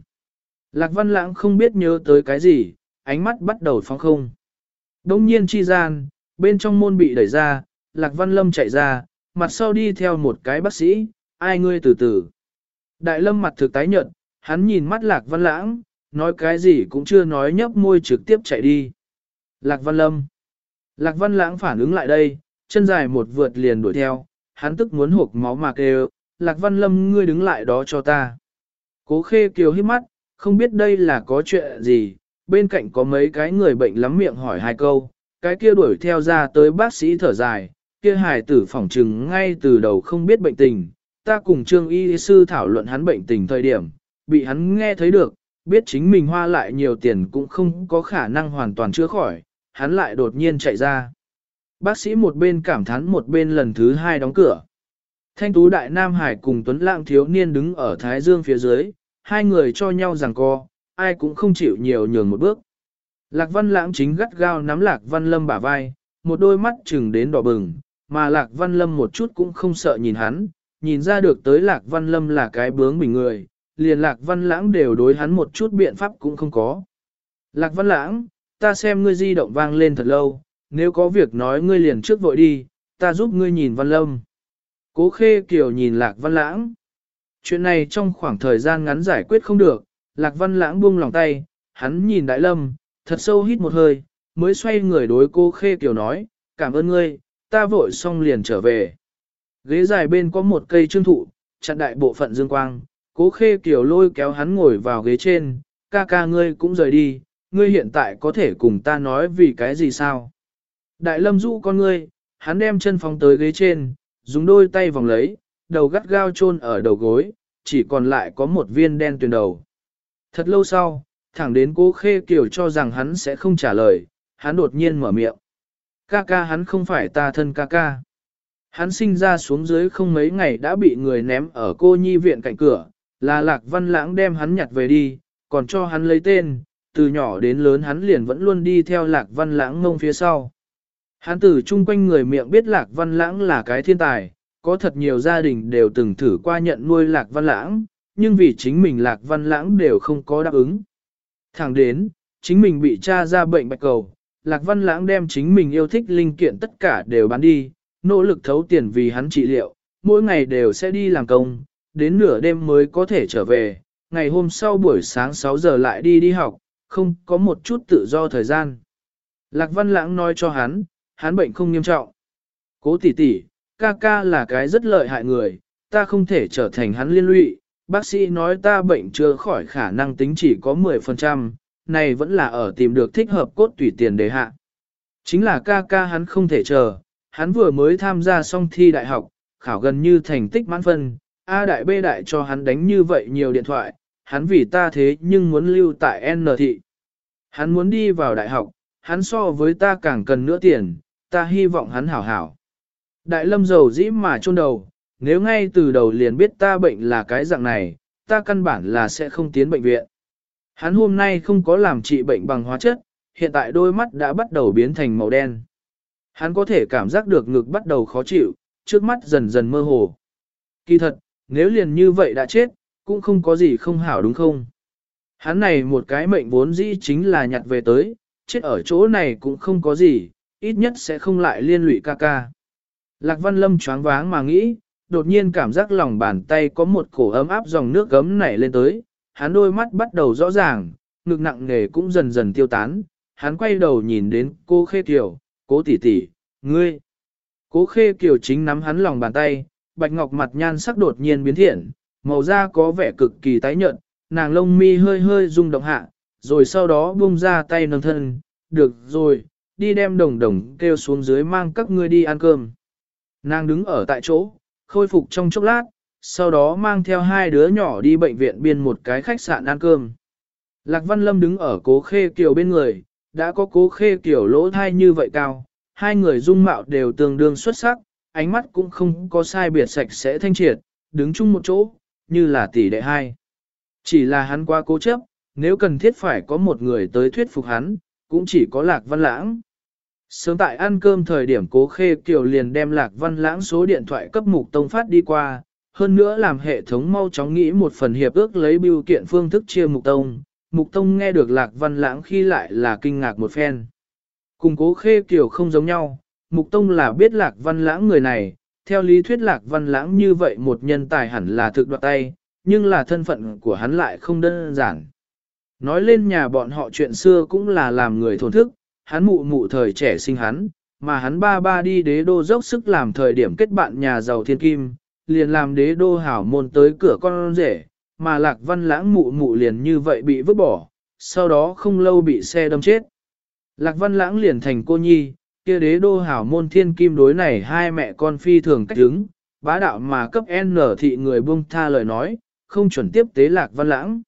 Speaker 1: Lạc văn lãng không biết nhớ tới cái gì, ánh mắt bắt đầu phóng không. Đông nhiên chi gian, bên trong môn bị đẩy ra, Lạc văn lâm chạy ra, mặt sau đi theo một cái bác sĩ, ai ngươi từ từ. Đại lâm mặt thực tái nhợt, hắn nhìn mắt lạc văn lãng, nói cái gì cũng chưa nói nhấp môi trực tiếp chạy đi. Lạc Văn Lâm. Lạc Văn Lãng phản ứng lại đây, chân dài một vượt liền đuổi theo, hắn tức muốn hộp máu mà kêu, Lạc Văn Lâm ngươi đứng lại đó cho ta. Cố khê kiều hít mắt, không biết đây là có chuyện gì, bên cạnh có mấy cái người bệnh lắm miệng hỏi hai câu, cái kia đuổi theo ra tới bác sĩ thở dài, kia hài tử phỏng trừng ngay từ đầu không biết bệnh tình, ta cùng trương y sư thảo luận hắn bệnh tình thời điểm, bị hắn nghe thấy được, biết chính mình hoa lại nhiều tiền cũng không có khả năng hoàn toàn chữa khỏi, hắn lại đột nhiên chạy ra. Bác sĩ một bên cảm thán một bên lần thứ hai đóng cửa. Thanh tú đại Nam Hải cùng Tuấn Lãng thiếu niên đứng ở Thái Dương phía dưới, hai người cho nhau rằng co, ai cũng không chịu nhiều nhường một bước. Lạc Văn Lãng chính gắt gao nắm Lạc Văn Lâm bả vai, một đôi mắt chừng đến đỏ bừng, mà Lạc Văn Lâm một chút cũng không sợ nhìn hắn, nhìn ra được tới Lạc Văn Lâm là cái bướng bình người, liền Lạc Văn Lãng đều đối hắn một chút biện pháp cũng không có. Lạc Văn Lãng, ta xem ngươi di động vang lên thật lâu, nếu có việc nói ngươi liền trước vội đi, ta giúp ngươi nhìn Văn Lâm. Cố Khê Kiều nhìn Lạc Văn Lãng. Chuyện này trong khoảng thời gian ngắn giải quyết không được, Lạc Văn Lãng buông lòng tay, hắn nhìn Đại Lâm, thật sâu hít một hơi, mới xoay người đối cô Khê Kiều nói, cảm ơn ngươi, ta vội xong liền trở về. Ghế dài bên có một cây trương thụ, chặn đại bộ phận dương quang, cố Khê kiểu lôi kéo hắn ngồi vào ghế trên, ca ca ngươi cũng rời đi, ngươi hiện tại có thể cùng ta nói vì cái gì sao? Đại lâm dụ con ngươi, hắn đem chân phóng tới ghế trên, dùng đôi tay vòng lấy, đầu gắt gao chôn ở đầu gối, chỉ còn lại có một viên đen tuyền đầu. Thật lâu sau, thẳng đến cố khê kiểu cho rằng hắn sẽ không trả lời, hắn đột nhiên mở miệng. Ca ca hắn không phải ta thân ca ca. Hắn sinh ra xuống dưới không mấy ngày đã bị người ném ở cô nhi viện cạnh cửa, là lạc văn lãng đem hắn nhặt về đi, còn cho hắn lấy tên, từ nhỏ đến lớn hắn liền vẫn luôn đi theo lạc văn lãng ngông phía sau. Hắn từ chung quanh người miệng biết lạc văn lãng là cái thiên tài, có thật nhiều gia đình đều từng thử qua nhận nuôi lạc văn lãng, nhưng vì chính mình lạc văn lãng đều không có đáp ứng. Thẳng đến, chính mình bị cha ra bệnh bạch cầu, lạc văn lãng đem chính mình yêu thích linh kiện tất cả đều bán đi, nỗ lực thấu tiền vì hắn trị liệu, mỗi ngày đều sẽ đi làm công, đến nửa đêm mới có thể trở về, ngày hôm sau buổi sáng 6 giờ lại đi đi học, không có một chút tự do thời gian. Lạc Văn Lãng nói cho hắn, hắn bệnh không nghiêm trọng. Cố tỷ tỷ, ca ca là cái rất lợi hại người, ta không thể trở thành hắn liên lụy. Bác sĩ nói ta bệnh chưa khỏi khả năng tính chỉ có 10%, này vẫn là ở tìm được thích hợp cốt tùy tiền đề hạ. Chính là ca ca hắn không thể chờ, hắn vừa mới tham gia xong thi đại học, khảo gần như thành tích mãn phân, A đại B đại cho hắn đánh như vậy nhiều điện thoại, hắn vì ta thế nhưng muốn lưu tại N thị. Hắn muốn đi vào đại học, hắn so với ta càng cần nữa tiền, ta hy vọng hắn hảo hảo. Đại lâm giàu dĩ mà chôn đầu, nếu ngay từ đầu liền biết ta bệnh là cái dạng này, ta căn bản là sẽ không tiến bệnh viện. Hắn hôm nay không có làm trị bệnh bằng hóa chất, hiện tại đôi mắt đã bắt đầu biến thành màu đen. Hắn có thể cảm giác được ngực bắt đầu khó chịu, trước mắt dần dần mơ hồ. Kỳ thật, nếu liền như vậy đã chết, cũng không có gì không hảo đúng không? Hắn này một cái mệnh vốn dĩ chính là nhặt về tới, chết ở chỗ này cũng không có gì, ít nhất sẽ không lại liên lụy ca ca. Lạc Văn Lâm choáng váng mà nghĩ, đột nhiên cảm giác lòng bàn tay có một cổ ấm áp dòng nước gấm nảy lên tới, hắn đôi mắt bắt đầu rõ ràng, ngực nặng nề cũng dần dần tiêu tán, hắn quay đầu nhìn đến cô Khê Kiều, cố tỷ tỷ, ngươi. Cố Khê Kiều chính nắm hắn lòng bàn tay, bạch ngọc mặt nhan sắc đột nhiên biến thiện, màu da có vẻ cực kỳ tái nhợt, nàng lông mi hơi hơi rung động hạ, rồi sau đó buông ra tay nâng thân, được rồi, đi đem đồng đồng kêu xuống dưới mang các ngươi đi ăn cơm. Nàng đứng ở tại chỗ, khôi phục trong chốc lát, sau đó mang theo hai đứa nhỏ đi bệnh viện biên một cái khách sạn ăn cơm. Lạc Văn Lâm đứng ở cố khê kiều bên người, đã có cố khê kiểu lỗ thai như vậy cao, hai người dung mạo đều tương đương xuất sắc, ánh mắt cũng không có sai biệt sạch sẽ thanh triệt, đứng chung một chỗ, như là tỷ đệ hai. Chỉ là hắn quá cố chấp, nếu cần thiết phải có một người tới thuyết phục hắn, cũng chỉ có Lạc Văn Lãng. Sớm tại ăn cơm thời điểm cố khê kiều liền đem Lạc Văn Lãng số điện thoại cấp mục tông phát đi qua, hơn nữa làm hệ thống mau chóng nghĩ một phần hiệp ước lấy biểu kiện phương thức chia mục tông. Mục tông nghe được Lạc Văn Lãng khi lại là kinh ngạc một phen. Cùng cố khê kiều không giống nhau, mục tông là biết Lạc Văn Lãng người này, theo lý thuyết Lạc Văn Lãng như vậy một nhân tài hẳn là thực đoạt tay, nhưng là thân phận của hắn lại không đơn giản. Nói lên nhà bọn họ chuyện xưa cũng là làm người thổn thức, hắn mụ mụ thời trẻ sinh hắn, mà hắn ba ba đi đế đô dốc sức làm thời điểm kết bạn nhà giàu thiên kim, liền làm đế đô hảo môn tới cửa con rể, mà lạc văn lãng mụ mụ liền như vậy bị vứt bỏ, sau đó không lâu bị xe đâm chết. Lạc văn lãng liền thành cô nhi, kia đế đô hảo môn thiên kim đối này hai mẹ con phi thường cách đứng, bá đạo mà cấp N thị người buông tha lời nói, không chuẩn tiếp tế lạc văn lãng.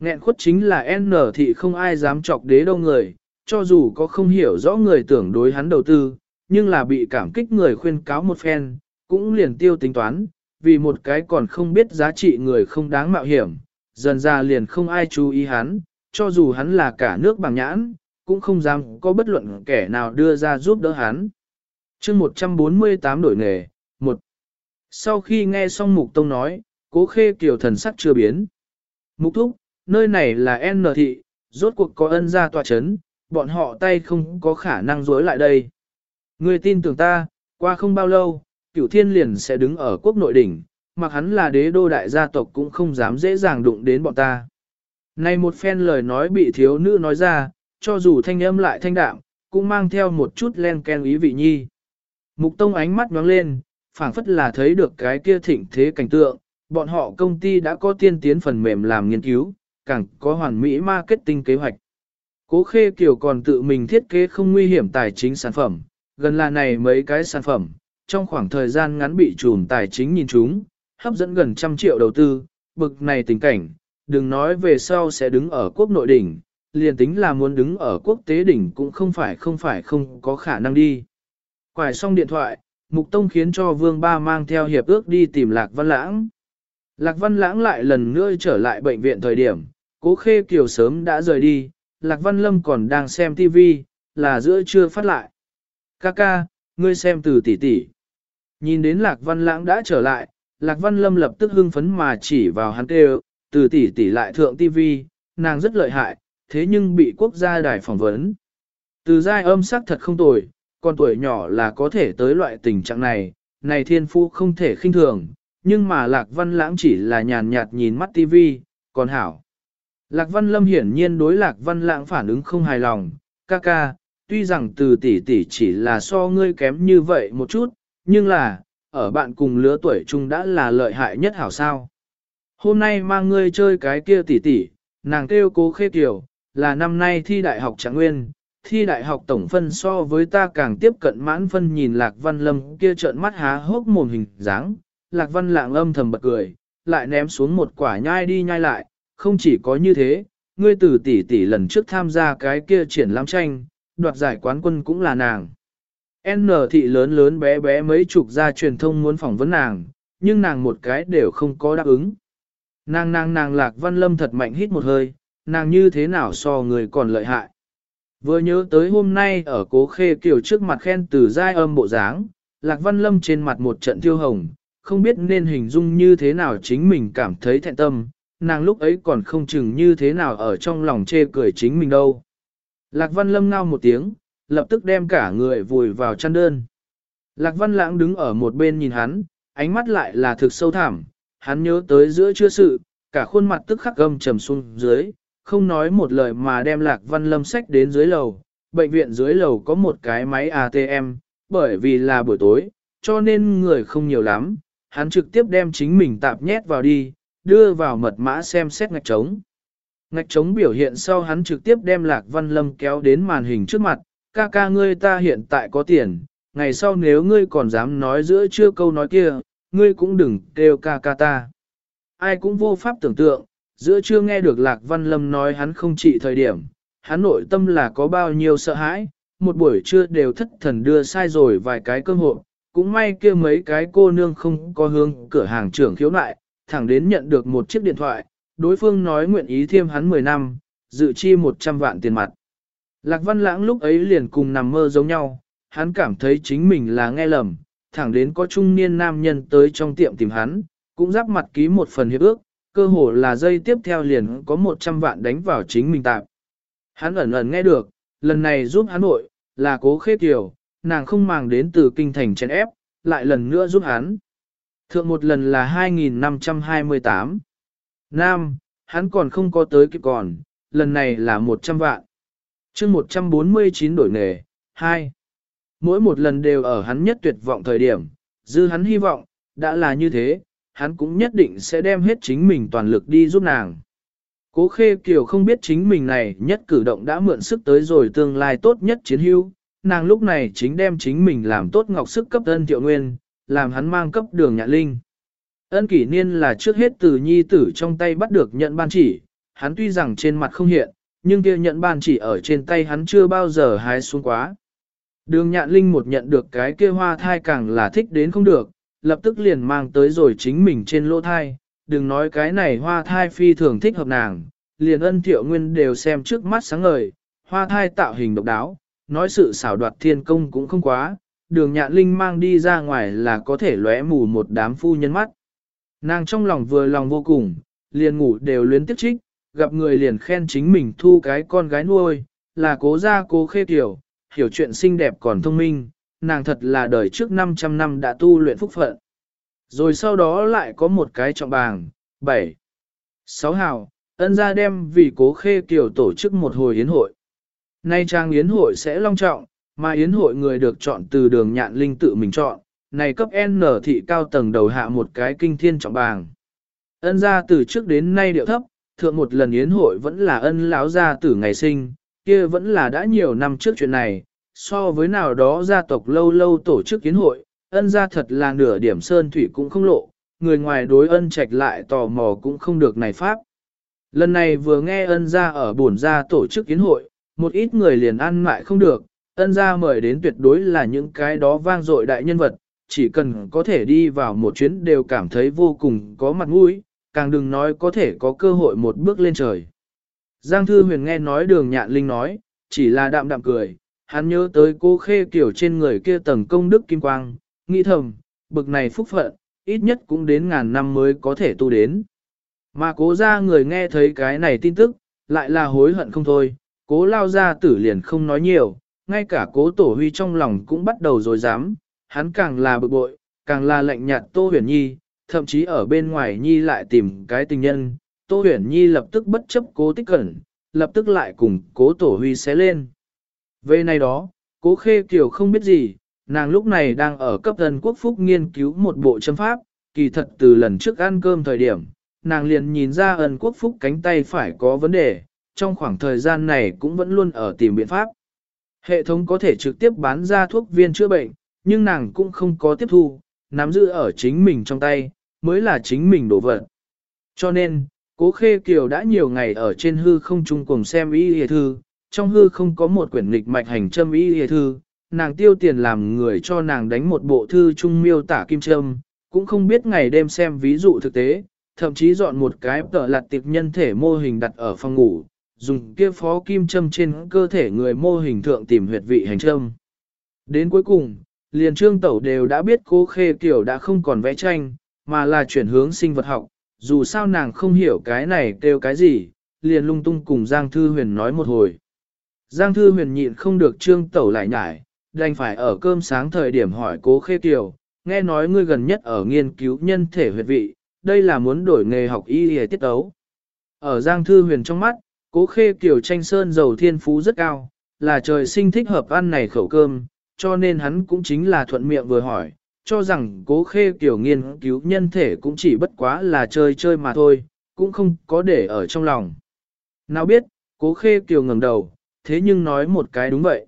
Speaker 1: Nghẹn khuất chính là N thị không ai dám chọc đế đâu người, cho dù có không hiểu rõ người tưởng đối hắn đầu tư, nhưng là bị cảm kích người khuyên cáo một phen, cũng liền tiêu tính toán, vì một cái còn không biết giá trị người không đáng mạo hiểm, dần ra liền không ai chú ý hắn, cho dù hắn là cả nước bằng nhãn, cũng không dám có bất luận kẻ nào đưa ra giúp đỡ hắn. chương 148 đổi nghề, một Sau khi nghe xong Mục Tông nói, cố khê kiều thần sắc chưa biến. Mục Thúc, nơi này là N thị, rốt cuộc có ân gia tòa chấn, bọn họ tay không có khả năng dối lại đây. Người tin tưởng ta, qua không bao lâu, cửu thiên liền sẽ đứng ở quốc nội đỉnh, mặc hắn là đế đô đại gia tộc cũng không dám dễ dàng đụng đến bọn ta. Này một phen lời nói bị thiếu nữ nói ra, cho dù thanh âm lại thanh đạm, cũng mang theo một chút len ken ý vị nhi. Mục tông ánh mắt nhóng lên, phảng phất là thấy được cái kia thịnh thế cảnh tượng, bọn họ công ty đã có tiên tiến phần mềm làm nghiên cứu, càng có hoàn mỹ marketing kế hoạch. Cố Khê Kiều còn tự mình thiết kế không nguy hiểm tài chính sản phẩm, gần là này mấy cái sản phẩm, trong khoảng thời gian ngắn bị trùm tài chính nhìn chúng, hấp dẫn gần trăm triệu đầu tư, bực này tình cảnh, đừng nói về sau sẽ đứng ở quốc nội đỉnh, liền tính là muốn đứng ở quốc tế đỉnh cũng không phải không phải không có khả năng đi. Quải xong điện thoại, Mục Tông khiến cho Vương Ba mang theo hiệp ước đi tìm Lạc Văn Lãng. Lạc Văn Lãng lại lần nữa trở lại bệnh viện thời điểm, cố khê kiều sớm đã rời đi, Lạc Văn Lâm còn đang xem TV, là giữa trưa phát lại. Kaka, ngươi xem từ tỷ tỷ. Nhìn đến Lạc Văn Lãng đã trở lại, Lạc Văn Lâm lập tức hưng phấn mà chỉ vào hắn kêu, từ tỷ tỷ lại thượng TV, nàng rất lợi hại, thế nhưng bị quốc gia đài phỏng vấn. Từ giai âm sắc thật không tồi, con tuổi nhỏ là có thể tới loại tình trạng này, này thiên phu không thể khinh thường, nhưng mà Lạc Văn Lãng chỉ là nhàn nhạt nhìn mắt TV, còn hảo. Lạc Văn Lâm hiển nhiên đối Lạc Văn Lãng phản ứng không hài lòng, ca ca, tuy rằng từ tỷ tỷ chỉ là so ngươi kém như vậy một chút, nhưng là, ở bạn cùng lứa tuổi chung đã là lợi hại nhất hảo sao. Hôm nay mang ngươi chơi cái kia tỷ tỷ, nàng kêu cố khê kiểu, là năm nay thi đại học trạng nguyên, thi đại học tổng phân so với ta càng tiếp cận mãn phân nhìn Lạc Văn Lâm kia trợn mắt há hốc mồm hình dáng, Lạc Văn lạng âm thầm bật cười, lại ném xuống một quả nhai đi nhai lại, không chỉ có như thế, ngươi từ tỷ tỷ lần trước tham gia cái kia triển lãm tranh, đoạt giải quán quân cũng là nàng. N thị lớn lớn bé bé mấy chục gia truyền thông muốn phỏng vấn nàng, nhưng nàng một cái đều không có đáp ứng. Nàng nàng nàng lạc văn lâm thật mạnh hít một hơi, nàng như thế nào so người còn lợi hại. Vừa nhớ tới hôm nay ở cố khê kiểu trước mặt khen từ giai âm bộ dáng, lạc văn lâm trên mặt một trận tiêu hồng, không biết nên hình dung như thế nào chính mình cảm thấy thẹn tâm, nàng lúc ấy còn không chừng như thế nào ở trong lòng chê cười chính mình đâu. Lạc văn lâm ngao một tiếng, lập tức đem cả người vùi vào chăn đơn. Lạc văn lãng đứng ở một bên nhìn hắn, ánh mắt lại là thực sâu thẳm, hắn nhớ tới giữa chưa sự, cả khuôn mặt tức khắc gầm trầm xuống dưới, không nói một lời mà đem lạc văn lâm sách đến dưới lầu. Bệnh viện dưới lầu có một cái máy ATM, bởi vì là buổi tối, cho nên người không nhiều lắm, hắn trực tiếp đem chính mình tạp nhét vào đi, đưa vào mật mã xem xét ngạch trống. Ngạch trống biểu hiện sau hắn trực tiếp đem lạc văn lâm kéo đến màn hình trước mặt, ca ca ngươi ta hiện tại có tiền, ngày sau nếu ngươi còn dám nói giữa chưa câu nói kia, ngươi cũng đừng kêu ca ca ta. Ai cũng vô pháp tưởng tượng, giữa chưa nghe được lạc văn lâm nói hắn không trị thời điểm, hắn nội tâm là có bao nhiêu sợ hãi, một buổi trưa đều thất thần đưa sai rồi vài cái cơ hội, cũng may kia mấy cái cô nương không có hướng cửa hàng trưởng khiếu nại, thẳng đến nhận được một chiếc điện thoại, đối phương nói nguyện ý thêm hắn 10 năm, dự chi 100 vạn tiền mặt. Lạc Văn Lãng lúc ấy liền cùng nằm mơ giống nhau, hắn cảm thấy chính mình là nghe lầm, thẳng đến có trung niên nam nhân tới trong tiệm tìm hắn, cũng giáp mặt ký một phần hiệp ước, cơ hồ là dây tiếp theo liền có 100 vạn đánh vào chính mình tạm. Hắn ẩn ẩn nghe được, lần này giúp hắn nội, là cố khê tiểu, nàng không màng đến từ kinh thành chèn ép, lại lần nữa giúp hắn. Thượng một lần là 2528. Nam, hắn còn không có tới kịp còn, lần này là 100 vạn chương 149 đổi nghề, 2. Mỗi một lần đều ở hắn nhất tuyệt vọng thời điểm, dư hắn hy vọng, đã là như thế, hắn cũng nhất định sẽ đem hết chính mình toàn lực đi giúp nàng. Cố khê kiều không biết chính mình này nhất cử động đã mượn sức tới rồi tương lai tốt nhất chiến hữu, nàng lúc này chính đem chính mình làm tốt ngọc sức cấp ân thiệu nguyên, làm hắn mang cấp đường nhạn linh. Ân kỷ niên là trước hết từ nhi tử trong tay bắt được nhận ban chỉ, hắn tuy rằng trên mặt không hiện, nhưng kia nhận ban chỉ ở trên tay hắn chưa bao giờ hái xuống quá. Đường nhạn linh một nhận được cái kia hoa thai càng là thích đến không được, lập tức liền mang tới rồi chính mình trên lỗ thai, đừng nói cái này hoa thai phi thường thích hợp nàng, liền ân thiệu nguyên đều xem trước mắt sáng ngời, hoa thai tạo hình độc đáo, nói sự xảo đoạt thiên công cũng không quá, đường nhạn linh mang đi ra ngoài là có thể lóe mù một đám phu nhân mắt. Nàng trong lòng vừa lòng vô cùng, liền ngủ đều luyến tiếp trích, gặp người liền khen chính mình thu cái con gái nuôi, là cố gia cố khê tiểu, hiểu chuyện xinh đẹp còn thông minh, nàng thật là đời trước 500 năm đã tu luyện phúc phận. Rồi sau đó lại có một cái trọng bàng, 7. 6 hào, ân gia đem vì cố khê tiểu tổ chức một hồi yến hội. Nay trang yến hội sẽ long trọng, mà yến hội người được chọn từ đường nhạn linh tự mình chọn, này cấp N thị cao tầng đầu hạ một cái kinh thiên trọng bàng. Ân gia từ trước đến nay điệu thấp, thượng một lần yến hội vẫn là ân lão gia tử ngày sinh, kia vẫn là đã nhiều năm trước chuyện này, so với nào đó gia tộc lâu lâu tổ chức yến hội, ân gia thật là nửa điểm sơn thủy cũng không lộ, người ngoài đối ân trạch lại tò mò cũng không được này pháp. Lần này vừa nghe ân gia ở bổn gia tổ chức yến hội, một ít người liền ăn lại không được, ân gia mời đến tuyệt đối là những cái đó vang dội đại nhân vật, chỉ cần có thể đi vào một chuyến đều cảm thấy vô cùng có mặt mũi, càng đừng nói có thể có cơ hội một bước lên trời. Giang Thư Huyền nghe nói đường nhạn linh nói, chỉ là đạm đạm cười, hắn nhớ tới cô khê kiểu trên người kia tầng công đức kim quang, nghĩ thầm, bực này phúc phận, ít nhất cũng đến ngàn năm mới có thể tu đến. Mà cố ra người nghe thấy cái này tin tức, lại là hối hận không thôi, cố lao ra tử liền không nói nhiều, ngay cả cố tổ huy trong lòng cũng bắt đầu rồi dám, hắn càng là bực bội, càng là lạnh nhạt Tô Huyền Nhi, thậm chí ở bên ngoài Nhi lại tìm cái tình nhân, Tô Huyền Nhi lập tức bất chấp cố tích cẩn, lập tức lại cùng cố tổ huy xé lên. Về này đó, cố khê kiều không biết gì, nàng lúc này đang ở cấp thần quốc phúc nghiên cứu một bộ châm pháp, kỳ thật từ lần trước ăn cơm thời điểm, nàng liền nhìn ra ẩn quốc phúc cánh tay phải có vấn đề, trong khoảng thời gian này cũng vẫn luôn ở tìm biện pháp. Hệ thống có thể trực tiếp bán ra thuốc viên chữa bệnh, nhưng nàng cũng không có tiếp thu, nắm giữ ở chính mình trong tay, mới là chính mình đổ vật. Cho nên, cố khê kiều đã nhiều ngày ở trên hư không chung cùng xem y hề thư, trong hư không có một quyển lịch mạch hành châm y hề thư, nàng tiêu tiền làm người cho nàng đánh một bộ thư trung miêu tả kim châm, cũng không biết ngày đêm xem ví dụ thực tế, thậm chí dọn một cái tờ lạt tiệp nhân thể mô hình đặt ở phòng ngủ, dùng kia phó kim châm trên cơ thể người mô hình thượng tìm huyệt vị hành châm. Đến cuối cùng, liền trương tẩu đều đã biết cố khê kiểu đã không còn vẽ tranh, mà là chuyển hướng sinh vật học, dù sao nàng không hiểu cái này kêu cái gì, liền lung tung cùng Giang Thư Huyền nói một hồi. Giang Thư Huyền nhịn không được trương tẩu lại nhải, đành phải ở cơm sáng thời điểm hỏi cố khê kiểu, nghe nói ngươi gần nhất ở nghiên cứu nhân thể huyệt vị, đây là muốn đổi nghề học y y tiết tấu. Ở Giang Thư Huyền trong mắt, cố khê kiểu tranh sơn dầu thiên phú rất cao, là trời sinh thích hợp ăn này khẩu cơm, cho nên hắn cũng chính là thuận miệng vừa hỏi, cho rằng cố khê kiểu nghiên cứu nhân thể cũng chỉ bất quá là chơi chơi mà thôi, cũng không có để ở trong lòng. Nào biết, cố khê kiểu ngẩng đầu, thế nhưng nói một cái đúng vậy.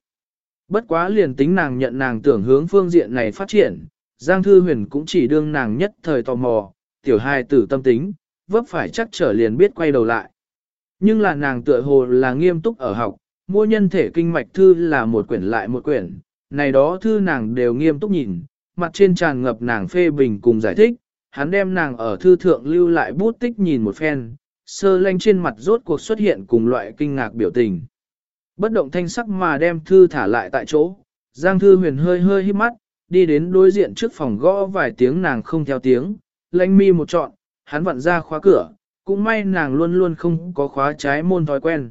Speaker 1: Bất quá liền tính nàng nhận nàng tưởng hướng phương diện này phát triển, Giang Thư Huyền cũng chỉ đương nàng nhất thời tò mò, tiểu hài tử tâm tính, vấp phải chắc trở liền biết quay đầu lại. Nhưng là nàng tựa hồ là nghiêm túc ở học, mua nhân thể kinh mạch thư là một quyển lại một quyển, này đó thư nàng đều nghiêm túc nhìn, mặt trên tràn ngập nàng phê bình cùng giải thích, hắn đem nàng ở thư thượng lưu lại bút tích nhìn một phen, sơ lanh trên mặt rốt cuộc xuất hiện cùng loại kinh ngạc biểu tình. Bất động thanh sắc mà đem thư thả lại tại chỗ, Giang Thư Huyền hơi hơi hít mắt, đi đến đối diện trước phòng gõ vài tiếng nàng không theo tiếng, lanh mi một trọn, hắn vặn ra khóa cửa, cũng may nàng luôn luôn không có khóa trái môn thói quen.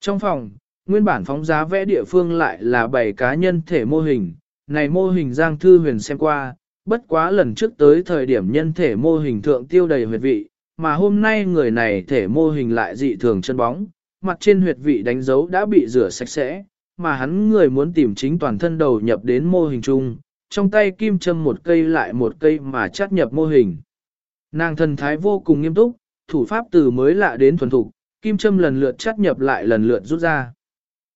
Speaker 1: Trong phòng, nguyên bản phóng giá vẽ địa phương lại là bảy cá nhân thể mô hình, này mô hình Giang Thư Huyền xem qua, bất quá lần trước tới thời điểm nhân thể mô hình thượng tiêu đầy huyệt vị, mà hôm nay người này thể mô hình lại dị thường chân bóng, mặt trên huyệt vị đánh dấu đã bị rửa sạch sẽ, mà hắn người muốn tìm chính toàn thân đầu nhập đến mô hình chung, trong tay kim châm một cây lại một cây mà chắt nhập mô hình. Nàng thần thái vô cùng nghiêm túc, thủ pháp từ mới lạ đến thuần thục, kim châm lần lượt chắt nhập lại lần lượt rút ra.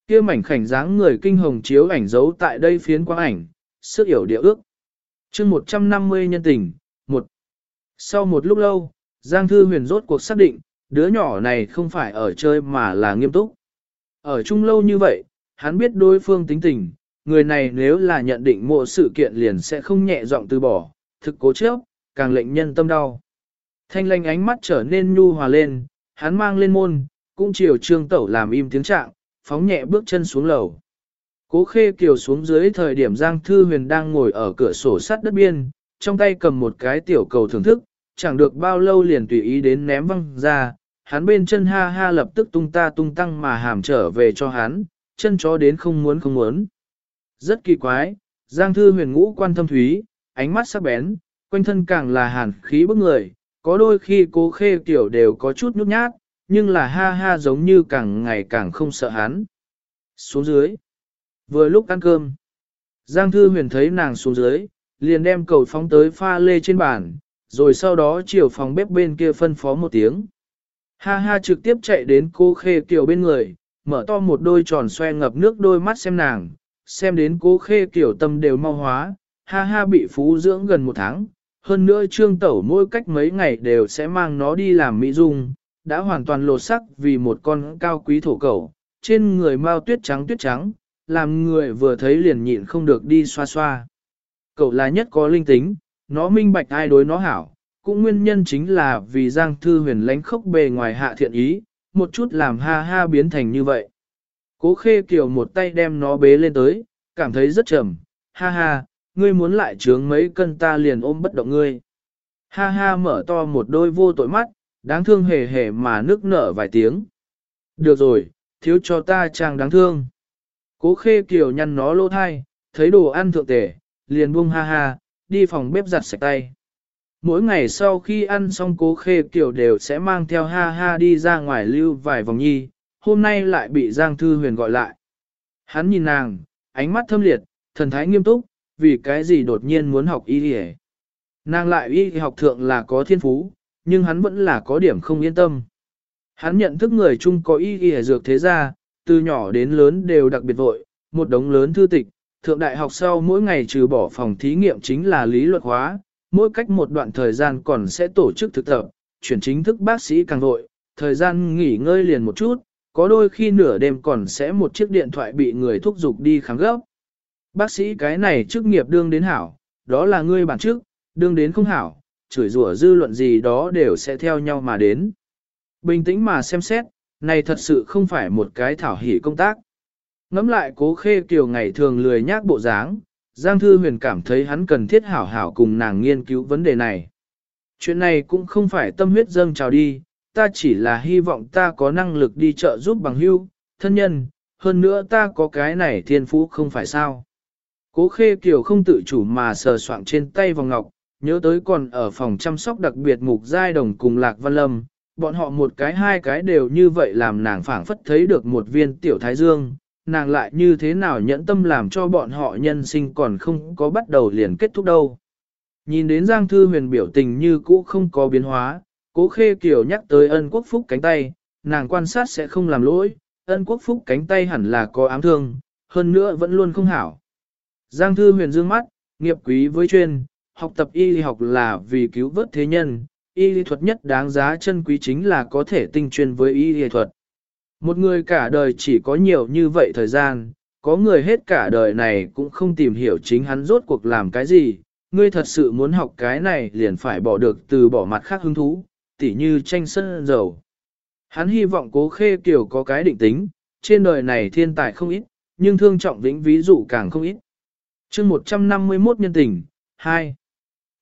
Speaker 1: Kia mảnh khảnh dáng người kinh hồng chiếu ảnh giấu tại đây phiến quang ảnh, sức hiểu địa ước. chương 150 nhân tình, một. Sau một lúc lâu, Giang Thư Huyền rốt cuộc xác định, đứa nhỏ này không phải ở chơi mà là nghiêm túc. Ở chung lâu như vậy, hắn biết đối phương tính tình, người này nếu là nhận định mộ sự kiện liền sẽ không nhẹ giọng từ bỏ, thực cố chấp, càng lệnh nhân tâm đau. Thanh lanh ánh mắt trở nên nhu hòa lên, hắn mang lên môn, cũng chiều trương tẩu làm im tiếng trạng, phóng nhẹ bước chân xuống lầu. Cố khê kiều xuống dưới thời điểm Giang Thư Huyền đang ngồi ở cửa sổ sắt đất biên, trong tay cầm một cái tiểu cầu thưởng thức, chẳng được bao lâu liền tùy ý đến ném văng ra, hắn bên chân ha ha lập tức tung ta tung tăng mà hàm trở về cho hắn, chân chó đến không muốn không muốn. Rất kỳ quái, Giang Thư huyền ngũ quan thâm thúy, ánh mắt sắc bén, quanh thân càng là hàn khí bức người, có đôi khi cố khê tiểu đều có chút nhút nhát, nhưng là ha ha giống như càng ngày càng không sợ hắn. Xuống dưới. Vừa lúc ăn cơm, Giang Thư huyền thấy nàng xuống dưới, liền đem cầu phóng tới pha lê trên bàn, rồi sau đó chiều phòng bếp bên kia phân phó một tiếng. Ha ha trực tiếp chạy đến cô khê kiều bên người, mở to một đôi tròn xoe ngập nước đôi mắt xem nàng, xem đến cô khê kiều tâm đều mau hóa, ha ha bị phú dưỡng gần một tháng, hơn nữa trương tẩu mỗi cách mấy ngày đều sẽ mang nó đi làm mỹ dung, đã hoàn toàn lột sắc vì một con cao quý thổ cẩu, trên người mau tuyết trắng tuyết trắng, làm người vừa thấy liền nhịn không được đi xoa xoa. Cậu là nhất có linh tính, nó minh bạch ai đối nó hảo, cũng nguyên nhân chính là vì Giang Thư Huyền lánh khốc bề ngoài hạ thiện ý, một chút làm ha ha biến thành như vậy. Cố khê kiều một tay đem nó bế lên tới, cảm thấy rất trầm, ha ha, ngươi muốn lại trướng mấy cân ta liền ôm bất động ngươi. Ha ha mở to một đôi vô tội mắt, đáng thương hề hề mà nước nở vài tiếng. Được rồi, thiếu cho ta chàng đáng thương. Cố khê kiều nhăn nó lỗ thai, thấy đồ ăn thượng tể, liền buông ha ha, đi phòng bếp giặt sạch tay. Mỗi ngày sau khi ăn xong cố khê kiều đều sẽ mang theo ha ha đi ra ngoài lưu vài vòng nhi, hôm nay lại bị Giang Thư Huyền gọi lại. Hắn nhìn nàng, ánh mắt thâm liệt, thần thái nghiêm túc, vì cái gì đột nhiên muốn học y y Nàng lại y học thượng là có thiên phú, nhưng hắn vẫn là có điểm không yên tâm. Hắn nhận thức người chung có y y dược thế gia, từ nhỏ đến lớn đều đặc biệt vội, một đống lớn thư tịch, thượng đại học sau mỗi ngày trừ bỏ phòng thí nghiệm chính là lý luật hóa, mỗi cách một đoạn thời gian còn sẽ tổ chức thực tập, chuyển chính thức bác sĩ càng vội, thời gian nghỉ ngơi liền một chút, có đôi khi nửa đêm còn sẽ một chiếc điện thoại bị người thúc giục đi khám gấp. Bác sĩ cái này chức nghiệp đương đến hảo, đó là ngươi bản chức, đương đến không hảo, chửi rủa dư luận gì đó đều sẽ theo nhau mà đến. Bình tĩnh mà xem xét, này thật sự không phải một cái thảo hỷ công tác. Ngắm lại cố khê kiều ngày thường lười nhác bộ dáng, Giang Thư Huyền cảm thấy hắn cần thiết hảo hảo cùng nàng nghiên cứu vấn đề này. Chuyện này cũng không phải tâm huyết dâng trào đi, ta chỉ là hy vọng ta có năng lực đi chợ giúp bằng hưu, thân nhân, hơn nữa ta có cái này thiên phú không phải sao. Cố khê kiều không tự chủ mà sờ soạng trên tay vòng ngọc, nhớ tới còn ở phòng chăm sóc đặc biệt mục giai đồng cùng Lạc Văn Lâm, bọn họ một cái hai cái đều như vậy làm nàng phảng phất thấy được một viên tiểu thái dương, nàng lại như thế nào nhẫn tâm làm cho bọn họ nhân sinh còn không có bắt đầu liền kết thúc đâu. Nhìn đến Giang Thư Huyền biểu tình như cũ không có biến hóa, cố khê kiều nhắc tới ân quốc phúc cánh tay, nàng quan sát sẽ không làm lỗi, ân quốc phúc cánh tay hẳn là có ám thương, hơn nữa vẫn luôn không hảo. Giang Thư Huyền dương mắt, nghiệp quý với chuyên, học tập y lý học là vì cứu vớt thế nhân, y lý thuật nhất đáng giá chân quý chính là có thể tinh chuyên với y lý thuật. Một người cả đời chỉ có nhiều như vậy thời gian, có người hết cả đời này cũng không tìm hiểu chính hắn rốt cuộc làm cái gì, ngươi thật sự muốn học cái này liền phải bỏ được từ bỏ mặt khác hứng thú, tỉ như tranh sân dầu. Hắn hy vọng cố khê kiểu có cái định tính, trên đời này thiên tài không ít, nhưng thương trọng vĩnh ví dụ càng không ít. chương 151 nhân tình, 2.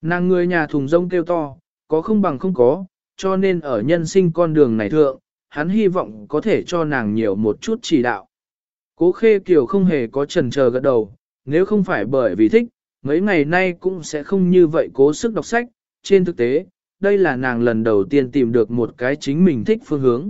Speaker 1: Nàng người nhà thùng rông kêu to, có không bằng không có, cho nên ở nhân sinh con đường này thượng, hắn hy vọng có thể cho nàng nhiều một chút chỉ đạo. Cố khê kiều không hề có chần chờ gật đầu, nếu không phải bởi vì thích, mấy ngày nay cũng sẽ không như vậy cố sức đọc sách, trên thực tế, đây là nàng lần đầu tiên tìm được một cái chính mình thích phương hướng.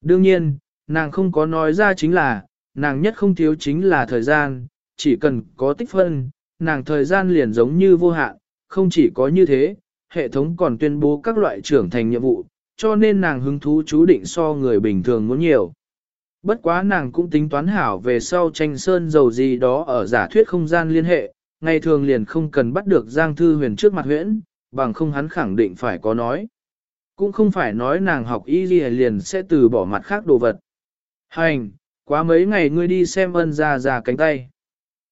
Speaker 1: Đương nhiên, nàng không có nói ra chính là, nàng nhất không thiếu chính là thời gian, chỉ cần có tích phân, nàng thời gian liền giống như vô hạn, không chỉ có như thế, hệ thống còn tuyên bố các loại trưởng thành nhiệm vụ, cho nên nàng hứng thú chú định so người bình thường muốn nhiều. Bất quá nàng cũng tính toán hảo về sau tranh sơn dầu gì đó ở giả thuyết không gian liên hệ, ngày thường liền không cần bắt được Giang Thư Huyền trước mặt huyễn, bằng không hắn khẳng định phải có nói. Cũng không phải nói nàng học y liền sẽ từ bỏ mặt khác đồ vật. Hành, quá mấy ngày ngươi đi xem ân ra ra cánh tay.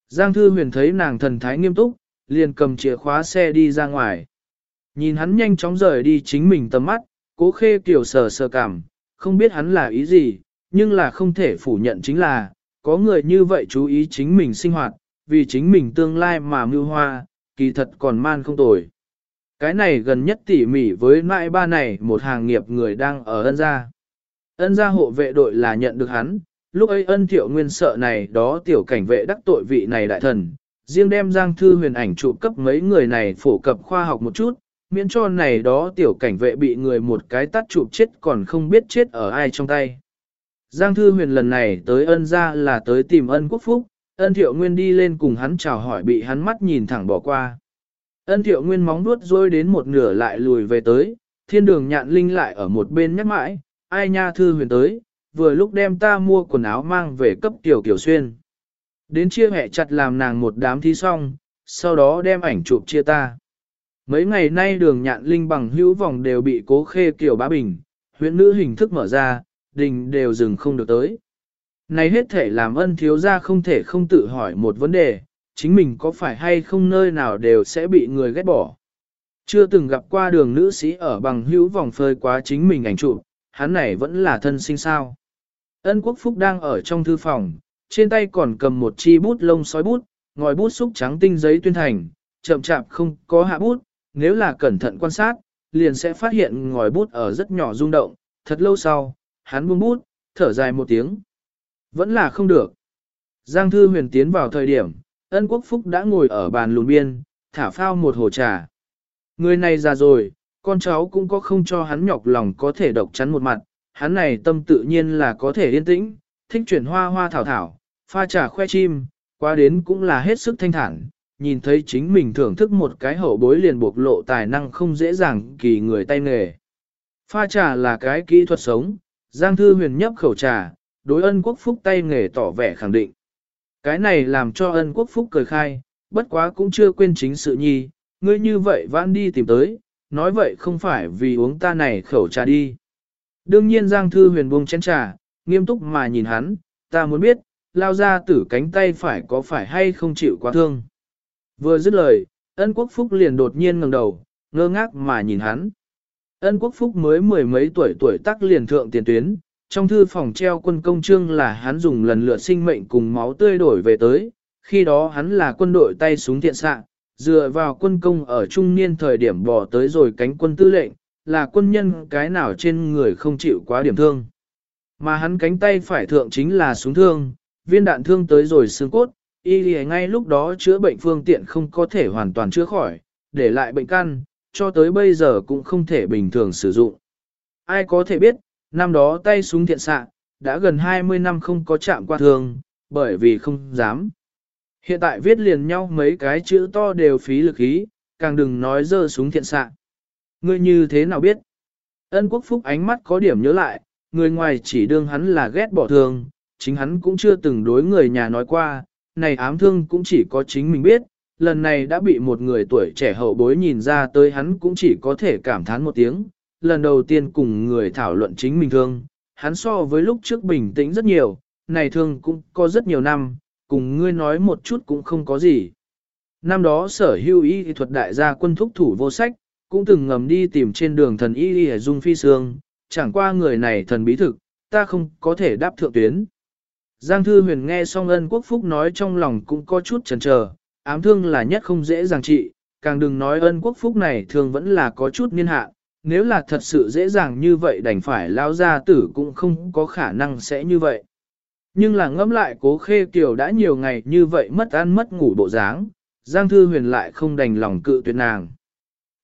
Speaker 1: Giang Thư Huyền thấy nàng thần thái nghiêm túc, liền cầm chìa khóa xe đi ra ngoài. Nhìn hắn nhanh chóng rời đi chính mình tầm mắt, cố khê kiểu sờ sờ cảm, không biết hắn là ý gì, nhưng là không thể phủ nhận chính là, có người như vậy chú ý chính mình sinh hoạt, vì chính mình tương lai mà mưu hoa, kỳ thật còn man không tồi. Cái này gần nhất tỉ mỉ với mãi ba này một hàng nghiệp người đang ở ân gia. Ân gia hộ vệ đội là nhận được hắn, lúc ấy ân thiệu nguyên sợ này đó tiểu cảnh vệ đắc tội vị này đại thần, riêng đem giang thư huyền ảnh trụ cấp mấy người này phổ cập khoa học một chút, miễn cho này đó tiểu cảnh vệ bị người một cái tắt chụp chết còn không biết chết ở ai trong tay. Giang Thư Huyền lần này tới ân ra là tới tìm ân quốc phúc, ân thiệu nguyên đi lên cùng hắn chào hỏi bị hắn mắt nhìn thẳng bỏ qua. Ân thiệu nguyên móng nuốt rôi đến một nửa lại lùi về tới, thiên đường nhạn linh lại ở một bên nhắc mãi, ai nha Thư Huyền tới, vừa lúc đem ta mua quần áo mang về cấp tiểu kiểu xuyên. Đến chia hẹ chặt làm nàng một đám thi xong, sau đó đem ảnh chụp chia ta. Mấy ngày nay đường nhạn linh bằng hữu vòng đều bị cố khê kiểu bá bình, huyện nữ hình thức mở ra, đình đều dừng không được tới. Này hết thể làm ân thiếu gia không thể không tự hỏi một vấn đề, chính mình có phải hay không nơi nào đều sẽ bị người ghét bỏ. Chưa từng gặp qua đường nữ sĩ ở bằng hữu vòng phơi quá chính mình ảnh chụp, hắn này vẫn là thân sinh sao. Ân quốc phúc đang ở trong thư phòng, trên tay còn cầm một chi bút lông sói bút, ngòi bút xúc trắng tinh giấy tuyên thành, chậm chạp không có hạ bút, nếu là cẩn thận quan sát, liền sẽ phát hiện ngòi bút ở rất nhỏ rung động, thật lâu sau, hắn buông bút, thở dài một tiếng. Vẫn là không được. Giang Thư huyền tiến vào thời điểm, ân quốc phúc đã ngồi ở bàn lùn biên, thả phao một hồ trà. Người này già rồi, con cháu cũng có không cho hắn nhọc lòng có thể độc chắn một mặt, hắn này tâm tự nhiên là có thể yên tĩnh, thích chuyển hoa hoa thảo thảo, pha trà khoe chim, qua đến cũng là hết sức thanh thản, nhìn thấy chính mình thưởng thức một cái hậu bối liền bộc lộ tài năng không dễ dàng kỳ người tay nghề. Pha trà là cái kỹ thuật sống, Giang Thư Huyền nhấp khẩu trà, đối ân quốc phúc tay nghề tỏ vẻ khẳng định. Cái này làm cho ân quốc phúc cười khai, bất quá cũng chưa quên chính sự nhi, ngươi như vậy vãn đi tìm tới, nói vậy không phải vì uống ta này khẩu trà đi. Đương nhiên Giang Thư Huyền buông chén trà, nghiêm túc mà nhìn hắn, ta muốn biết, lao ra tử cánh tay phải có phải hay không chịu quá thương. Vừa dứt lời, ân quốc phúc liền đột nhiên ngẩng đầu, ngơ ngác mà nhìn hắn. Ân quốc phúc mới mười mấy tuổi tuổi tác liền thượng tiền tuyến, trong thư phòng treo quân công trương là hắn dùng lần lượt sinh mệnh cùng máu tươi đổi về tới, khi đó hắn là quân đội tay súng thiện xạ, dựa vào quân công ở trung niên thời điểm bỏ tới rồi cánh quân tư lệnh, là quân nhân cái nào trên người không chịu quá điểm thương. Mà hắn cánh tay phải thượng chính là súng thương, viên đạn thương tới rồi xương cốt, y lì ngay lúc đó chữa bệnh phương tiện không có thể hoàn toàn chữa khỏi, để lại bệnh căn, cho tới bây giờ cũng không thể bình thường sử dụng. Ai có thể biết, năm đó tay súng thiện xạ, đã gần 20 năm không có chạm qua thương, bởi vì không dám. Hiện tại viết liền nhau mấy cái chữ to đều phí lực ý, càng đừng nói dơ súng thiện xạ. Ngươi như thế nào biết? Ân quốc phúc ánh mắt có điểm nhớ lại, người ngoài chỉ đương hắn là ghét bỏ thương, chính hắn cũng chưa từng đối người nhà nói qua, này ám thương cũng chỉ có chính mình biết, lần này đã bị một người tuổi trẻ hậu bối nhìn ra tới hắn cũng chỉ có thể cảm thán một tiếng, lần đầu tiên cùng người thảo luận chính mình thương, hắn so với lúc trước bình tĩnh rất nhiều, này thương cũng có rất nhiều năm, cùng ngươi nói một chút cũng không có gì. Năm đó sở hưu y thuật đại gia quân thúc thủ vô sách, cũng từng ngầm đi tìm trên đường thần y y dung phi sương, chẳng qua người này thần bí thực, ta không có thể đáp thượng tuyến. Giang Thư Huyền nghe xong ân quốc phúc nói trong lòng cũng có chút chần chờ, ám thương là nhất không dễ dàng trị, càng đừng nói ân quốc phúc này thường vẫn là có chút niên hạ. nếu là thật sự dễ dàng như vậy đành phải lao ra tử cũng không có khả năng sẽ như vậy. Nhưng là ngẫm lại cố khê kiều đã nhiều ngày như vậy mất ăn mất ngủ bộ dáng, Giang Thư Huyền lại không đành lòng cự tuyệt nàng.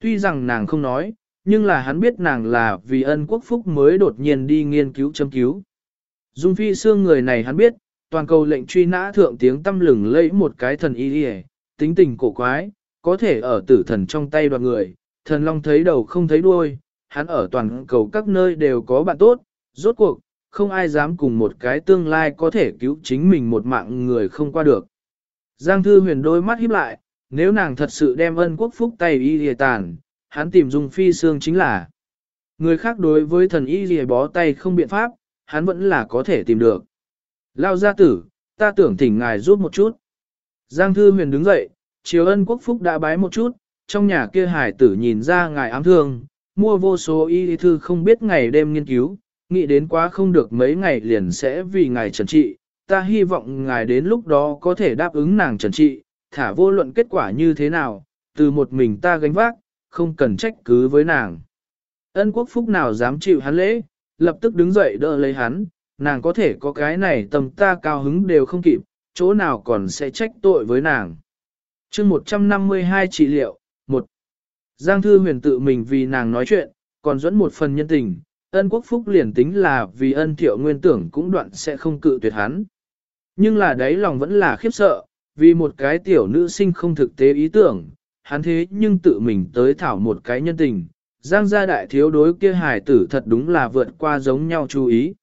Speaker 1: Tuy rằng nàng không nói, nhưng là hắn biết nàng là vì ân quốc phúc mới đột nhiên đi nghiên cứu châm cứu. Dung phi xương người này hắn biết, toàn cầu lệnh truy nã thượng tiếng tâm lừng lấy một cái thần y đi tính tình cổ quái, có thể ở tử thần trong tay đoàn người, thần long thấy đầu không thấy đuôi, hắn ở toàn cầu các nơi đều có bạn tốt, rốt cuộc, không ai dám cùng một cái tương lai có thể cứu chính mình một mạng người không qua được. Giang thư huyền đôi mắt híp lại, nếu nàng thật sự đem ân quốc phúc tay y lìa tàn, hắn tìm dùng phi xương chính là người khác đối với thần y lìa bó tay không biện pháp, hắn vẫn là có thể tìm được. Lao gia tử, ta tưởng thỉnh ngài giúp một chút. Giang thư huyền đứng dậy, triều ân quốc phúc đã bái một chút, trong nhà kia hải tử nhìn ra ngài ám thương, mua vô số y thư không biết ngày đêm nghiên cứu, nghĩ đến quá không được mấy ngày liền sẽ vì ngài trần trị, ta hy vọng ngài đến lúc đó có thể đáp ứng nàng trần trị, thả vô luận kết quả như thế nào, từ một mình ta gánh vác, không cần trách cứ với nàng. Ân quốc phúc nào dám chịu hắn lễ, lập tức đứng dậy đỡ lấy hắn, nàng có thể có cái này tầm ta cao hứng đều không kịp, chỗ nào còn sẽ trách tội với nàng. chương 152 trị liệu, một Giang Thư huyền tự mình vì nàng nói chuyện, còn dẫn một phần nhân tình, ân quốc phúc liền tính là vì ân thiệu nguyên tưởng cũng đoạn sẽ không cự tuyệt hắn. Nhưng là đấy lòng vẫn là khiếp sợ, vì một cái tiểu nữ sinh không thực tế ý tưởng, hắn thế nhưng tự mình tới thảo một cái nhân tình, giang gia đại thiếu đối kia hài tử thật đúng là vượt qua giống nhau chú ý.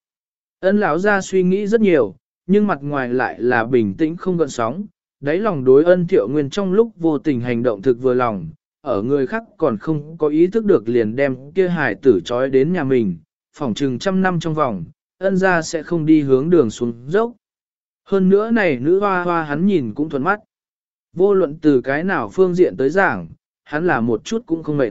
Speaker 1: Ân lão gia suy nghĩ rất nhiều, nhưng mặt ngoài lại là bình tĩnh không gợn sóng, đáy lòng đối ân thiệu nguyên trong lúc vô tình hành động thực vừa lòng, ở người khác còn không có ý thức được liền đem kia hài tử trói đến nhà mình, phỏng chừng trăm năm trong vòng, ân gia sẽ không đi hướng đường xuống dốc. Hơn nữa này nữ hoa hoa hắn nhìn cũng thuận mắt. Vô luận từ cái nào phương diện tới giảng, hắn là một chút cũng không mệt.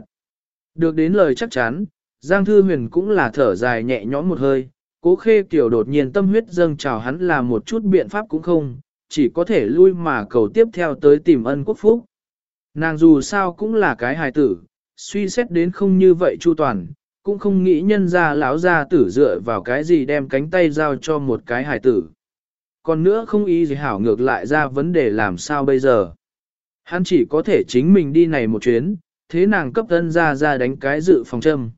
Speaker 1: Được đến lời chắc chắn, Giang Thư Huyền cũng là thở dài nhẹ nhõm một hơi, cố khê kiểu đột nhiên tâm huyết dâng trào hắn là một chút biện pháp cũng không, chỉ có thể lui mà cầu tiếp theo tới tìm ân quốc phúc. Nàng dù sao cũng là cái hài tử, suy xét đến không như vậy chu toàn, cũng không nghĩ nhân ra lão gia tử dựa vào cái gì đem cánh tay giao cho một cái hài tử. Còn nữa không ý gì hảo ngược lại ra vấn đề làm sao bây giờ. Hắn chỉ có thể chính mình đi này một chuyến, thế nàng cấp thân ra ra đánh cái dự phòng châm.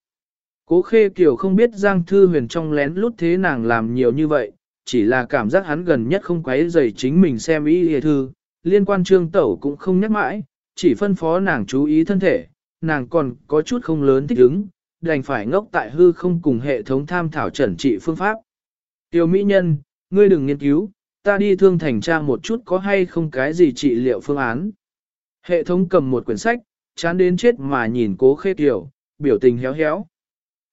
Speaker 1: Cố khê kiều không biết Giang Thư Huyền trong lén lút thế nàng làm nhiều như vậy, chỉ là cảm giác hắn gần nhất không quấy rầy chính mình xem ý hề thư, liên quan trương tẩu cũng không nhắc mãi, chỉ phân phó nàng chú ý thân thể, nàng còn có chút không lớn thích ứng, đành phải ngốc tại hư không cùng hệ thống tham thảo trần trị phương pháp. Tiểu mỹ nhân, ngươi đừng nghiên cứu, ta đi thương thành tra một chút có hay không cái gì trị liệu phương án. Hệ thống cầm một quyển sách, chán đến chết mà nhìn cố khê kiều, biểu tình héo héo.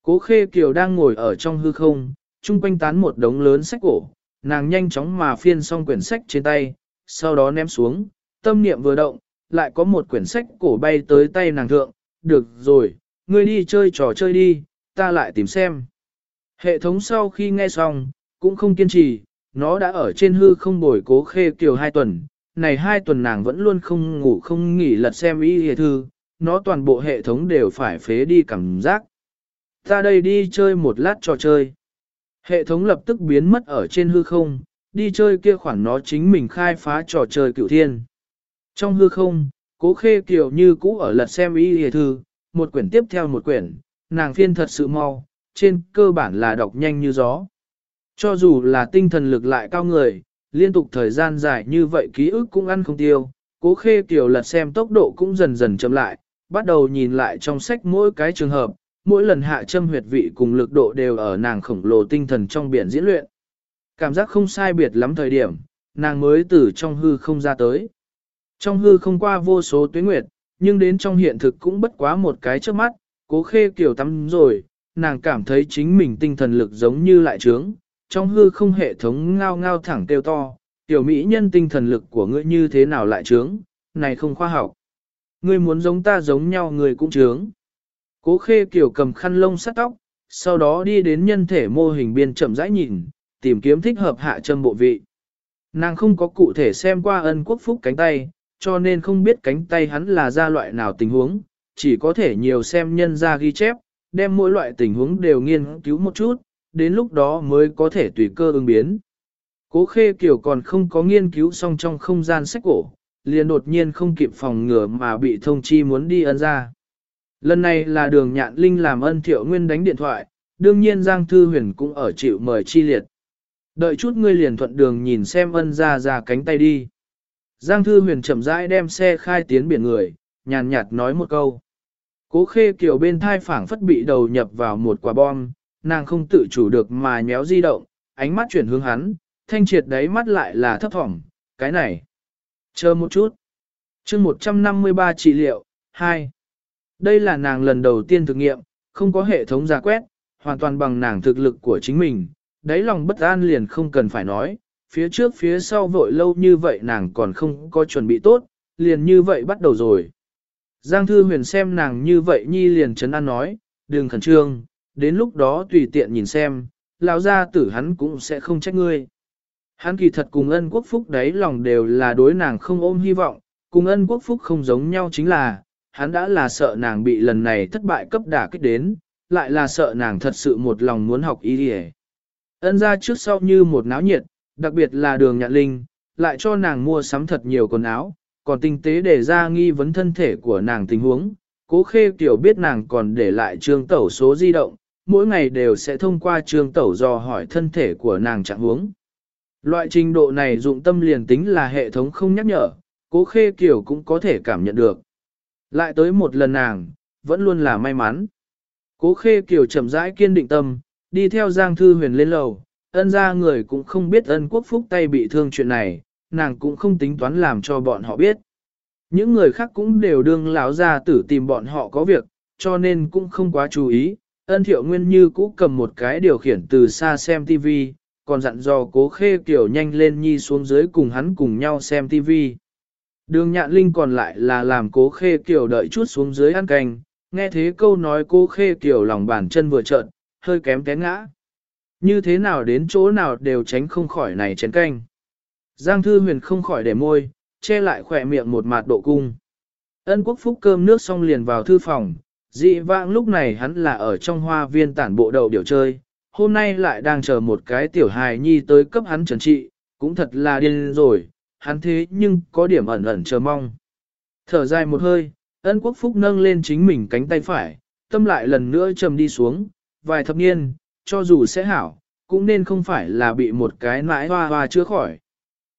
Speaker 1: Cố khê kiều đang ngồi ở trong hư không, trung quanh tán một đống lớn sách cổ, nàng nhanh chóng mà phiên xong quyển sách trên tay, sau đó ném xuống, tâm niệm vừa động, lại có một quyển sách cổ bay tới tay nàng thượng, được rồi, ngươi đi chơi trò chơi đi, ta lại tìm xem. Hệ thống sau khi nghe xong, cũng không kiên trì, nó đã ở trên hư không bồi cố khê kiều hai tuần, này hai tuần nàng vẫn luôn không ngủ không nghỉ lật xem y hề thư, nó toàn bộ hệ thống đều phải phế đi cảm giác. Ta đây đi chơi một lát trò chơi. Hệ thống lập tức biến mất ở trên hư không, đi chơi kia khoản nó chính mình khai phá trò chơi cựu thiên. Trong hư không, cố khê kiều như cũ ở lật xem y hề thư, một quyển tiếp theo một quyển, nàng phiên thật sự mau, trên cơ bản là đọc nhanh như gió. Cho dù là tinh thần lực lại cao người, liên tục thời gian dài như vậy ký ức cũng ăn không tiêu, cố khê kiểu lật xem tốc độ cũng dần dần chậm lại, bắt đầu nhìn lại trong sách mỗi cái trường hợp, mỗi lần hạ châm huyệt vị cùng lực độ đều ở nàng khổng lồ tinh thần trong biển diễn luyện. Cảm giác không sai biệt lắm thời điểm, nàng mới từ trong hư không ra tới. Trong hư không qua vô số tuyến nguyệt, nhưng đến trong hiện thực cũng bất quá một cái trước mắt, cố khê kiểu tắm rồi, nàng cảm thấy chính mình tinh thần lực giống như lại trướng, trong hư không hệ thống ngao ngao thẳng kêu to, tiểu mỹ nhân tinh thần lực của ngươi như thế nào lại trướng, này không khoa học. Ngươi muốn giống ta giống nhau người cũng trướng. Cố khê kiểu cầm khăn lông sắt tóc, sau đó đi đến nhân thể mô hình biên chậm rãi nhìn, tìm kiếm thích hợp hạ châm bộ vị. Nàng không có cụ thể xem qua ân quốc phúc cánh tay, cho nên không biết cánh tay hắn là ra loại nào tình huống, chỉ có thể nhiều xem nhân ra ghi chép, đem mỗi loại tình huống đều nghiên cứu một chút, đến lúc đó mới có thể tùy cơ ứng biến. Cố khê kiểu còn không có nghiên cứu xong trong không gian sách cổ, liền đột nhiên không kịp phòng ngừa mà bị thông chi muốn đi ân ra. Lần này là đường nhạn linh làm ân thiệu nguyên đánh điện thoại, đương nhiên Giang Thư Huyền cũng ở chịu mời chi liệt. Đợi chút ngươi liền thuận đường nhìn xem ân ra ra cánh tay đi. Giang Thư Huyền chậm rãi đem xe khai tiến biển người, nhàn nhạt nói một câu. Cố khê kiểu bên thai phảng phất bị đầu nhập vào một quả bom, nàng không tự chủ được mà nhéo di động, ánh mắt chuyển hướng hắn, thanh triệt đấy mắt lại là thấp thỏm, cái này. Chờ một chút. chương 153 trị liệu, 2. Đây là nàng lần đầu tiên thực nghiệm, không có hệ thống giả quét, hoàn toàn bằng nàng thực lực của chính mình, đáy lòng bất an liền không cần phải nói, phía trước phía sau vội lâu như vậy nàng còn không có chuẩn bị tốt, liền như vậy bắt đầu rồi. Giang Thư Huyền xem nàng như vậy nhi liền chấn an nói, đừng khẩn trương, đến lúc đó tùy tiện nhìn xem, lão gia tử hắn cũng sẽ không trách ngươi. Hắn kỳ thật cùng ân quốc phúc đấy lòng đều là đối nàng không ôm hy vọng, cùng ân quốc phúc không giống nhau chính là, hắn đã là sợ nàng bị lần này thất bại cấp đả kích đến, lại là sợ nàng thật sự một lòng muốn học y đi Ân ra trước sau như một náo nhiệt, đặc biệt là đường nhạn linh, lại cho nàng mua sắm thật nhiều quần áo, còn tinh tế để ra nghi vấn thân thể của nàng tình huống. Cố khê tiểu biết nàng còn để lại trương tẩu số di động, mỗi ngày đều sẽ thông qua trường tẩu dò hỏi thân thể của nàng trạng huống. Loại trình độ này dụng tâm liền tính là hệ thống không nhắc nhở, cố khê kiểu cũng có thể cảm nhận được. Lại tới một lần nàng, vẫn luôn là may mắn. Cố khê kiểu chậm rãi kiên định tâm, đi theo Giang Thư Huyền lên lầu, ân ra người cũng không biết ân quốc phúc tay bị thương chuyện này, nàng cũng không tính toán làm cho bọn họ biết. Những người khác cũng đều đương lão ra tử tìm bọn họ có việc, cho nên cũng không quá chú ý. Ân thiệu nguyên như cũ cầm một cái điều khiển từ xa xem TV, còn dặn dò cố khê kiểu nhanh lên nhi xuống dưới cùng hắn cùng nhau xem TV. Đường nhạn linh còn lại là làm cố khê kiểu đợi chút xuống dưới ăn canh, nghe thế câu nói cố khê kiểu lòng bàn chân vừa trợn, hơi kém té ngã. Như thế nào đến chỗ nào đều tránh không khỏi này chén canh. Giang thư huyền không khỏi để môi, che lại khỏe miệng một mạt độ cung. Ân quốc phúc cơm nước xong liền vào thư phòng, dị vãng lúc này hắn là ở trong hoa viên tản bộ đầu điều chơi, hôm nay lại đang chờ một cái tiểu hài nhi tới cấp hắn trần trị, cũng thật là điên rồi, hắn thế nhưng có điểm ẩn ẩn chờ mong. Thở dài một hơi, ân quốc phúc nâng lên chính mình cánh tay phải, tâm lại lần nữa trầm đi xuống, vài thập niên, cho dù sẽ hảo, cũng nên không phải là bị một cái nãi hoa hoa chữa khỏi.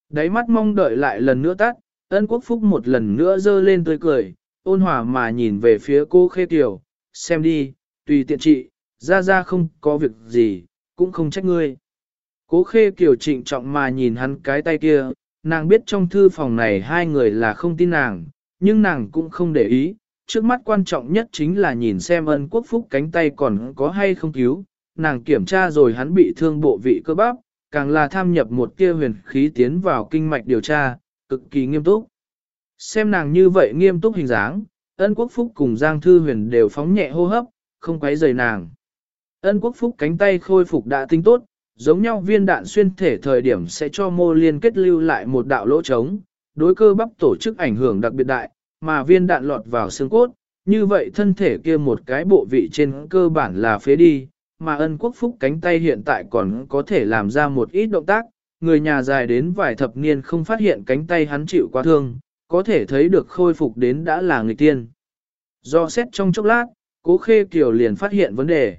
Speaker 1: Đáy mắt mong đợi lại lần nữa tắt, ân quốc phúc một lần nữa dơ lên tươi cười, ôn hòa mà nhìn về phía cô khê tiểu, xem đi, tùy tiện trị, ra ra không có việc gì, cũng không trách ngươi. Cố khê kiểu trịnh trọng mà nhìn hắn cái tay kia, nàng biết trong thư phòng này hai người là không tin nàng, nhưng nàng cũng không để ý, trước mắt quan trọng nhất chính là nhìn xem ân quốc phúc cánh tay còn có hay không cứu, nàng kiểm tra rồi hắn bị thương bộ vị cơ bắp, càng là tham nhập một kia huyền khí tiến vào kinh mạch điều tra, cực kỳ nghiêm túc. Xem nàng như vậy nghiêm túc hình dáng, ân quốc phúc cùng Giang Thư Huyền đều phóng nhẹ hô hấp, không quấy rầy nàng. Ân quốc phúc cánh tay khôi phục đã tinh tốt, giống nhau viên đạn xuyên thể thời điểm sẽ cho mô liên kết lưu lại một đạo lỗ trống, đối cơ bắp tổ chức ảnh hưởng đặc biệt đại, mà viên đạn lọt vào xương cốt, như vậy thân thể kia một cái bộ vị trên cơ bản là phế đi, mà ân quốc phúc cánh tay hiện tại còn có thể làm ra một ít động tác, người nhà dài đến vài thập niên không phát hiện cánh tay hắn chịu quá thương, có thể thấy được khôi phục đến đã là người tiên. Do xét trong chốc lát, cố khê kiều liền phát hiện vấn đề.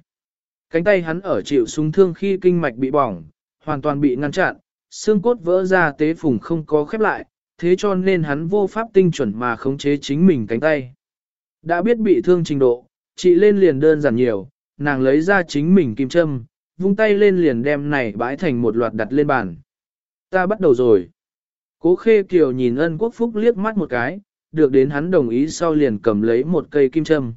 Speaker 1: Cánh tay hắn ở chịu súng thương khi kinh mạch bị bỏng, hoàn toàn bị ngăn chặn, xương cốt vỡ ra tế phùng không có khép lại, thế cho nên hắn vô pháp tinh chuẩn mà khống chế chính mình cánh tay. Đã biết bị thương trình độ, chị lên liền đơn giản nhiều, nàng lấy ra chính mình kim châm, vung tay lên liền đem này bãi thành một loạt đặt lên bàn. Ta bắt đầu rồi. Cố khê kiều nhìn ân quốc phúc liếc mắt một cái, được đến hắn đồng ý sau liền cầm lấy một cây kim châm.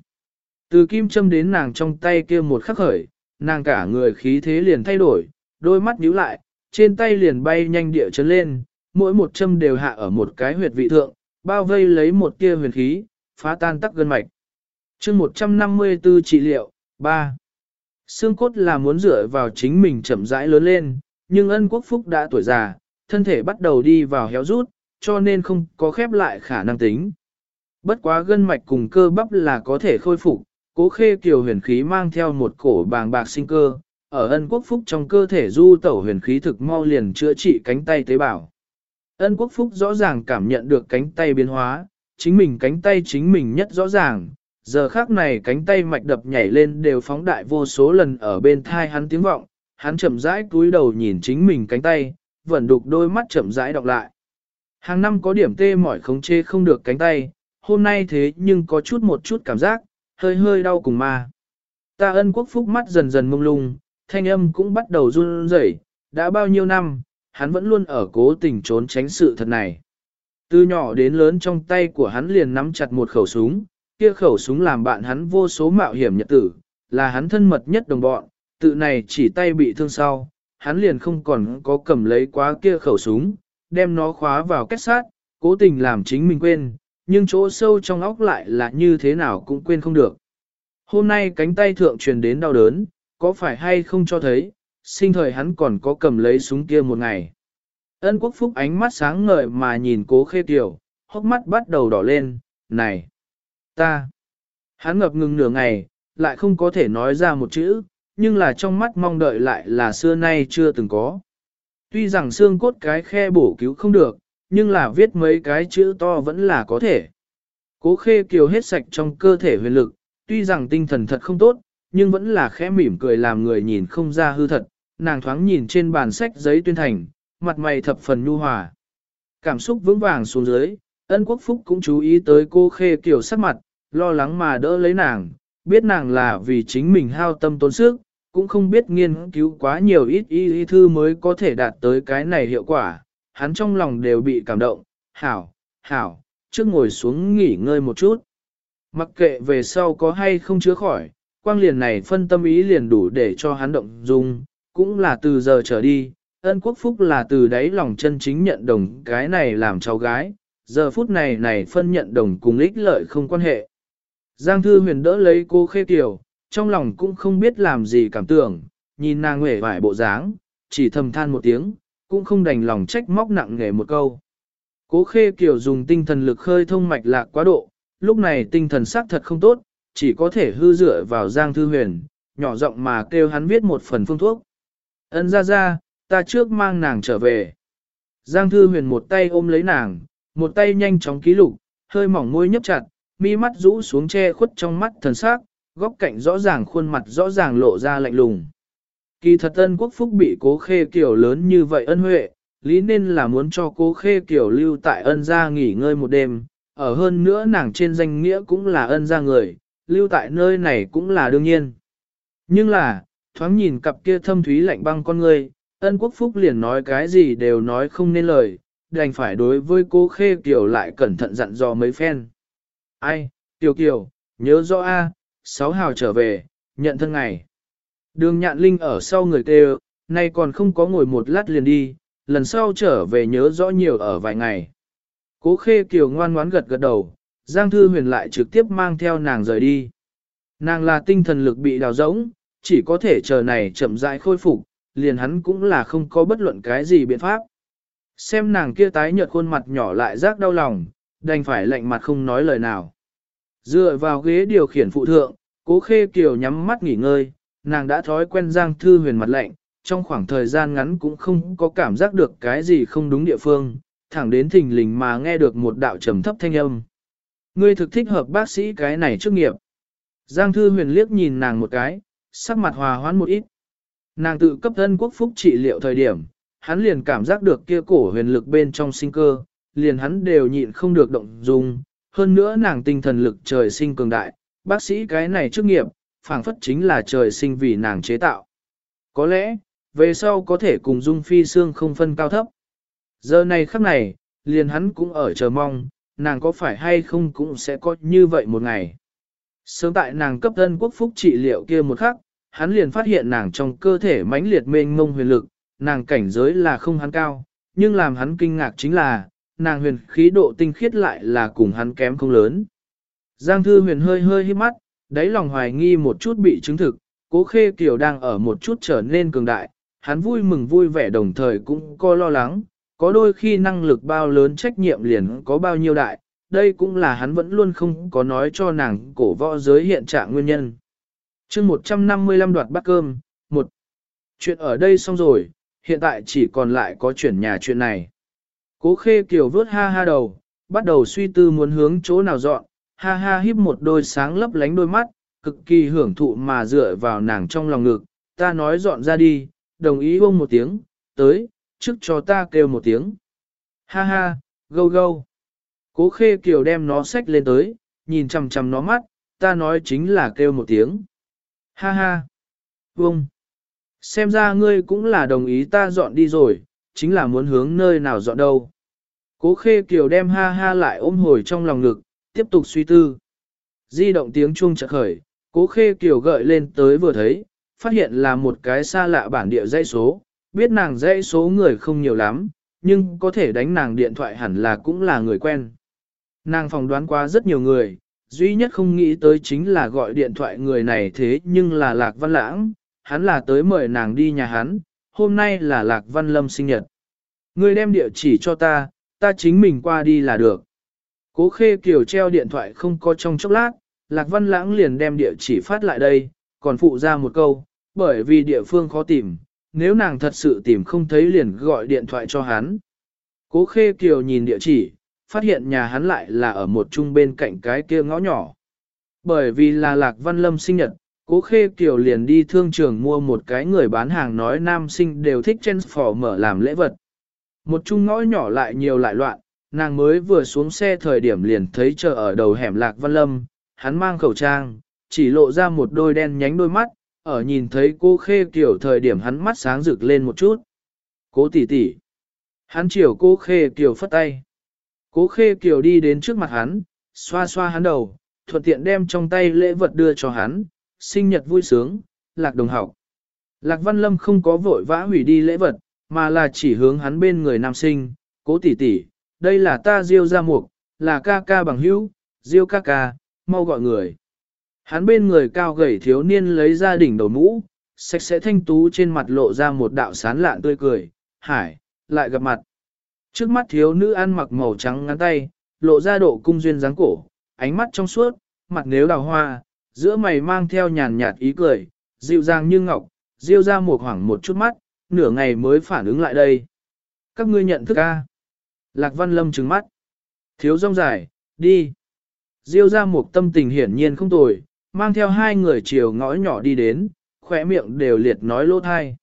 Speaker 1: Từ kim châm đến nàng trong tay kia một khắc khởi, nàng cả người khí thế liền thay đổi, đôi mắt nhíu lại, trên tay liền bay nhanh địa chấn lên, mỗi một châm đều hạ ở một cái huyệt vị thượng, bao vây lấy một tia huyền khí, phá tan tắc gân mạch. chương 154 trị liệu, 3. Xương cốt là muốn dựa vào chính mình chậm rãi lớn lên, nhưng ân quốc phúc đã tuổi già, thân thể bắt đầu đi vào héo rút, cho nên không có khép lại khả năng tính. Bất quá gân mạch cùng cơ bắp là có thể khôi phục, cố khê kiều huyền khí mang theo một cổ bàng bạc sinh cơ, ở ân quốc phúc trong cơ thể du tẩu huyền khí thực mau liền chữa trị cánh tay tế bào. Ân quốc phúc rõ ràng cảm nhận được cánh tay biến hóa, chính mình cánh tay chính mình nhất rõ ràng, giờ khác này cánh tay mạch đập nhảy lên đều phóng đại vô số lần ở bên thai hắn tiếng vọng, hắn chậm rãi cúi đầu nhìn chính mình cánh tay, vẫn đục đôi mắt chậm rãi đọc lại. Hàng năm có điểm tê mỏi khống chê không được cánh tay, hôm nay thế nhưng có chút một chút cảm giác, hơi hơi đau cùng ma. Ta ân quốc phúc mắt dần dần mông lung, thanh âm cũng bắt đầu run rẩy, đã bao nhiêu năm, hắn vẫn luôn ở cố tình trốn tránh sự thật này. Từ nhỏ đến lớn trong tay của hắn liền nắm chặt một khẩu súng, kia khẩu súng làm bạn hắn vô số mạo hiểm nhật tử, là hắn thân mật nhất đồng bọn, tự này chỉ tay bị thương sau, hắn liền không còn có cầm lấy quá kia khẩu súng, đem nó khóa vào kết sát, cố tình làm chính mình quên, nhưng chỗ sâu trong óc lại là như thế nào cũng quên không được. Hôm nay cánh tay thượng truyền đến đau đớn, có phải hay không cho thấy, sinh thời hắn còn có cầm lấy súng kia một ngày. Ân quốc phúc ánh mắt sáng ngời mà nhìn cố khê tiểu, hốc mắt bắt đầu đỏ lên, này, ta. Hắn ngập ngừng nửa ngày, lại không có thể nói ra một chữ, nhưng là trong mắt mong đợi lại là xưa nay chưa từng có. Tuy rằng xương cốt cái khe bổ cứu không được, nhưng là viết mấy cái chữ to vẫn là có thể. Cố khê kiều hết sạch trong cơ thể huyền lực, tuy rằng tinh thần thật không tốt, nhưng vẫn là khẽ mỉm cười làm người nhìn không ra hư thật, nàng thoáng nhìn trên bàn sách giấy tuyên thành, mặt mày thập phần nhu hòa. Cảm xúc vững vàng xuống dưới, ân quốc phúc cũng chú ý tới cô khê kiều sắc mặt, lo lắng mà đỡ lấy nàng, biết nàng là vì chính mình hao tâm tốn sức, cũng không biết nghiên cứu quá nhiều ít y y thư mới có thể đạt tới cái này hiệu quả, hắn trong lòng đều bị cảm động, hảo, hảo, trước ngồi xuống nghỉ ngơi một chút. Mặc kệ về sau có hay không chứa khỏi, quang liền này phân tâm ý liền đủ để cho hắn động dung, cũng là từ giờ trở đi, ân quốc phúc là từ đáy lòng chân chính nhận đồng cái này làm cháu gái, giờ phút này này phân nhận đồng cùng ích lợi không quan hệ. Giang Thư Huyền đỡ lấy cô Khê Kiều, trong lòng cũng không biết làm gì cảm tưởng, nhìn nàng nguệ vải bộ dáng, chỉ thầm than một tiếng, cũng không đành lòng trách móc nặng nghề một câu. Cố Khê Kiều dùng tinh thần lực khơi thông mạch lạc quá độ, lúc này tinh thần sắc thật không tốt, chỉ có thể hư dựa vào Giang Thư Huyền, nhỏ giọng mà kêu hắn viết một phần phương thuốc. Ân ra ra, ta trước mang nàng trở về. Giang Thư Huyền một tay ôm lấy nàng, một tay nhanh chóng ký lục, hơi mỏng môi nhấp chặt, mi mắt rũ xuống che khuất trong mắt thần sắc, góc cạnh rõ ràng khuôn mặt rõ ràng lộ ra lạnh lùng. Kỳ thật ân quốc phúc bị cố khê kiểu lớn như vậy ân huệ, lý nên là muốn cho cố khê kiểu lưu tại ân gia nghỉ ngơi một đêm, ở hơn nữa nàng trên danh nghĩa cũng là ân gia người, lưu tại nơi này cũng là đương nhiên. Nhưng là, thoáng nhìn cặp kia thâm thúy lạnh băng con người, ân quốc phúc liền nói cái gì đều nói không nên lời, đành phải đối với cố khê kiểu lại cẩn thận dặn dò mấy phen. Ai, tiểu kiều, nhớ rõ a, sáu hào trở về, nhận thân ngày. Đường nhạn linh ở sau người kêu, nay còn không có ngồi một lát liền đi, lần sau trở về nhớ rõ nhiều ở vài ngày. Cố khê kiều ngoan ngoãn gật gật đầu, Giang Thư Huyền lại trực tiếp mang theo nàng rời đi. Nàng là tinh thần lực bị đào rỗng, chỉ có thể chờ này chậm rãi khôi phục, liền hắn cũng là không có bất luận cái gì biện pháp. Xem nàng kia tái nhợt khuôn mặt nhỏ lại rác đau lòng, đành phải lạnh mặt không nói lời nào. Dựa vào ghế điều khiển phụ thượng, cố khê kiều nhắm mắt nghỉ ngơi, nàng đã thói quen Giang Thư Huyền mặt lạnh, trong khoảng thời gian ngắn cũng không có cảm giác được cái gì không đúng địa phương, thẳng đến thình lình mà nghe được một đạo trầm thấp thanh âm. Ngươi thực thích hợp bác sĩ cái này trước nghiệp. Giang Thư Huyền liếc nhìn nàng một cái, sắc mặt hòa hoãn một ít. Nàng tự cấp thân quốc phúc trị liệu thời điểm, hắn liền cảm giác được kia cổ huyền lực bên trong sinh cơ, liền hắn đều nhịn không được động dung. Hơn nữa nàng tinh thần lực trời sinh cường đại, bác sĩ cái này trước nghiệp, phảng phất chính là trời sinh vì nàng chế tạo. Có lẽ, về sau có thể cùng Dung Phi Sương không phân cao thấp. Giờ này khắc này, liền hắn cũng ở chờ mong, nàng có phải hay không cũng sẽ có như vậy một ngày. Sớm tại nàng cấp thân quốc phúc trị liệu kia một khắc, hắn liền phát hiện nàng trong cơ thể mãnh liệt mênh mông huyền lực, nàng cảnh giới là không hắn cao, nhưng làm hắn kinh ngạc chính là, nàng huyền khí độ tinh khiết lại là cùng hắn kém không lớn. Giang thư huyền hơi hơi hít mắt, đáy lòng hoài nghi một chút bị chứng thực, cố khê kiều đang ở một chút trở nên cường đại, hắn vui mừng vui vẻ đồng thời cũng có lo lắng, có đôi khi năng lực bao lớn trách nhiệm liền có bao nhiêu đại, đây cũng là hắn vẫn luôn không có nói cho nàng cổ võ giới hiện trạng nguyên nhân. chương 155 đoạt bát cơm, một Chuyện ở đây xong rồi, hiện tại chỉ còn lại có chuyển nhà chuyện này. Cố khê kiều vớt ha ha đầu, bắt đầu suy tư muốn hướng chỗ nào dọn, ha ha híp một đôi sáng lấp lánh đôi mắt, cực kỳ hưởng thụ mà dựa vào nàng trong lòng ngực, ta nói dọn ra đi, đồng ý ông một tiếng, tới, trước cho ta kêu một tiếng. Ha ha, gâu gâu. Cố khê kiều đem nó xách lên tới, nhìn chằm chằm nó mắt, ta nói chính là kêu một tiếng. Ha ha. Vông. Xem ra ngươi cũng là đồng ý ta dọn đi rồi, chính là muốn hướng nơi nào dọn đâu. Cố khê kiều đem ha ha lại ôm hồi trong lòng ngực, tiếp tục suy tư. Di động tiếng chuông chợt khởi, cố khê kiều gợi lên tới vừa thấy, phát hiện là một cái xa lạ bản địa dãy số, biết nàng dãy số người không nhiều lắm, nhưng có thể đánh nàng điện thoại hẳn là cũng là người quen. Nàng phỏng đoán qua rất nhiều người, duy nhất không nghĩ tới chính là gọi điện thoại người này thế nhưng là Lạc Văn Lãng, hắn là tới mời nàng đi nhà hắn, hôm nay là Lạc Văn Lâm sinh nhật. ngươi đem địa chỉ cho ta, ta chính mình qua đi là được. Cố khê kiều treo điện thoại không có trong chốc lát, Lạc Văn Lãng liền đem địa chỉ phát lại đây, còn phụ ra một câu, bởi vì địa phương khó tìm, nếu nàng thật sự tìm không thấy liền gọi điện thoại cho hắn. Cố khê kiều nhìn địa chỉ, phát hiện nhà hắn lại là ở một chung bên cạnh cái kia ngõ nhỏ. Bởi vì là Lạc Văn Lâm sinh nhật, Cố Khê Kiều liền đi thương trường mua một cái người bán hàng nói nam sinh đều thích chen phỏ mở làm lễ vật. Một chung ngõ nhỏ lại nhiều lại loạn, nàng mới vừa xuống xe thời điểm liền thấy chờ ở đầu hẻm Lạc Văn Lâm, hắn mang khẩu trang, chỉ lộ ra một đôi đen nhánh đôi mắt, ở nhìn thấy cô Khê Kiều thời điểm hắn mắt sáng rực lên một chút. Cố tỷ tỷ. Hắn chiều cô Khê Kiều phất tay. Cố khê kiều đi đến trước mặt hắn, xoa xoa hắn đầu, thuận tiện đem trong tay lễ vật đưa cho hắn, sinh nhật vui sướng, lạc đồng học. Lạc Văn Lâm không có vội vã hủy đi lễ vật, mà là chỉ hướng hắn bên người nam sinh, cố tỷ tỷ, đây là ta Diêu gia mục, là ca ca bằng hữu, Diêu ca ca, mau gọi người. Hắn bên người cao gầy thiếu niên lấy ra đỉnh đầu mũ, sạch sẽ thanh tú trên mặt lộ ra một đạo sán lạn tươi cười, hải, lại gặp mặt. Trước mắt thiếu nữ ăn mặc màu trắng ngắn tay, lộ ra độ cung duyên dáng cổ, ánh mắt trong suốt, mặt nếu đào hoa, giữa mày mang theo nhàn nhạt ý cười, dịu dàng như ngọc, diêu ra một hoảng một chút mắt, nửa ngày mới phản ứng lại đây. Các ngươi nhận thức a? Lạc Văn Lâm trừng mắt. Thiếu rong dài, đi. Diêu ra một tâm tình hiển nhiên không tồi, mang theo hai người chiều ngõ nhỏ đi đến, khỏe miệng đều liệt nói lỗ thai.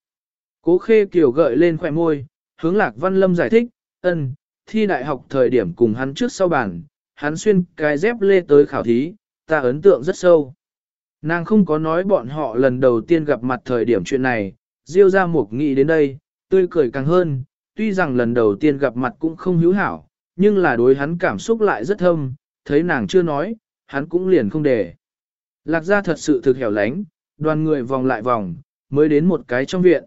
Speaker 1: Cố khê kiều gợi lên khỏe môi, hướng Lạc Văn Lâm giải thích, ân, thi đại học thời điểm cùng hắn trước sau bàn, hắn xuyên cái dép lê tới khảo thí, ta ấn tượng rất sâu. Nàng không có nói bọn họ lần đầu tiên gặp mặt thời điểm chuyện này, Diêu ra mục nghĩ đến đây, tươi cười càng hơn, tuy rằng lần đầu tiên gặp mặt cũng không hữu hảo, nhưng là đối hắn cảm xúc lại rất thâm, thấy nàng chưa nói, hắn cũng liền không để. Lạc ra thật sự thực hẻo lánh, đoàn người vòng lại vòng, mới đến một cái trong viện.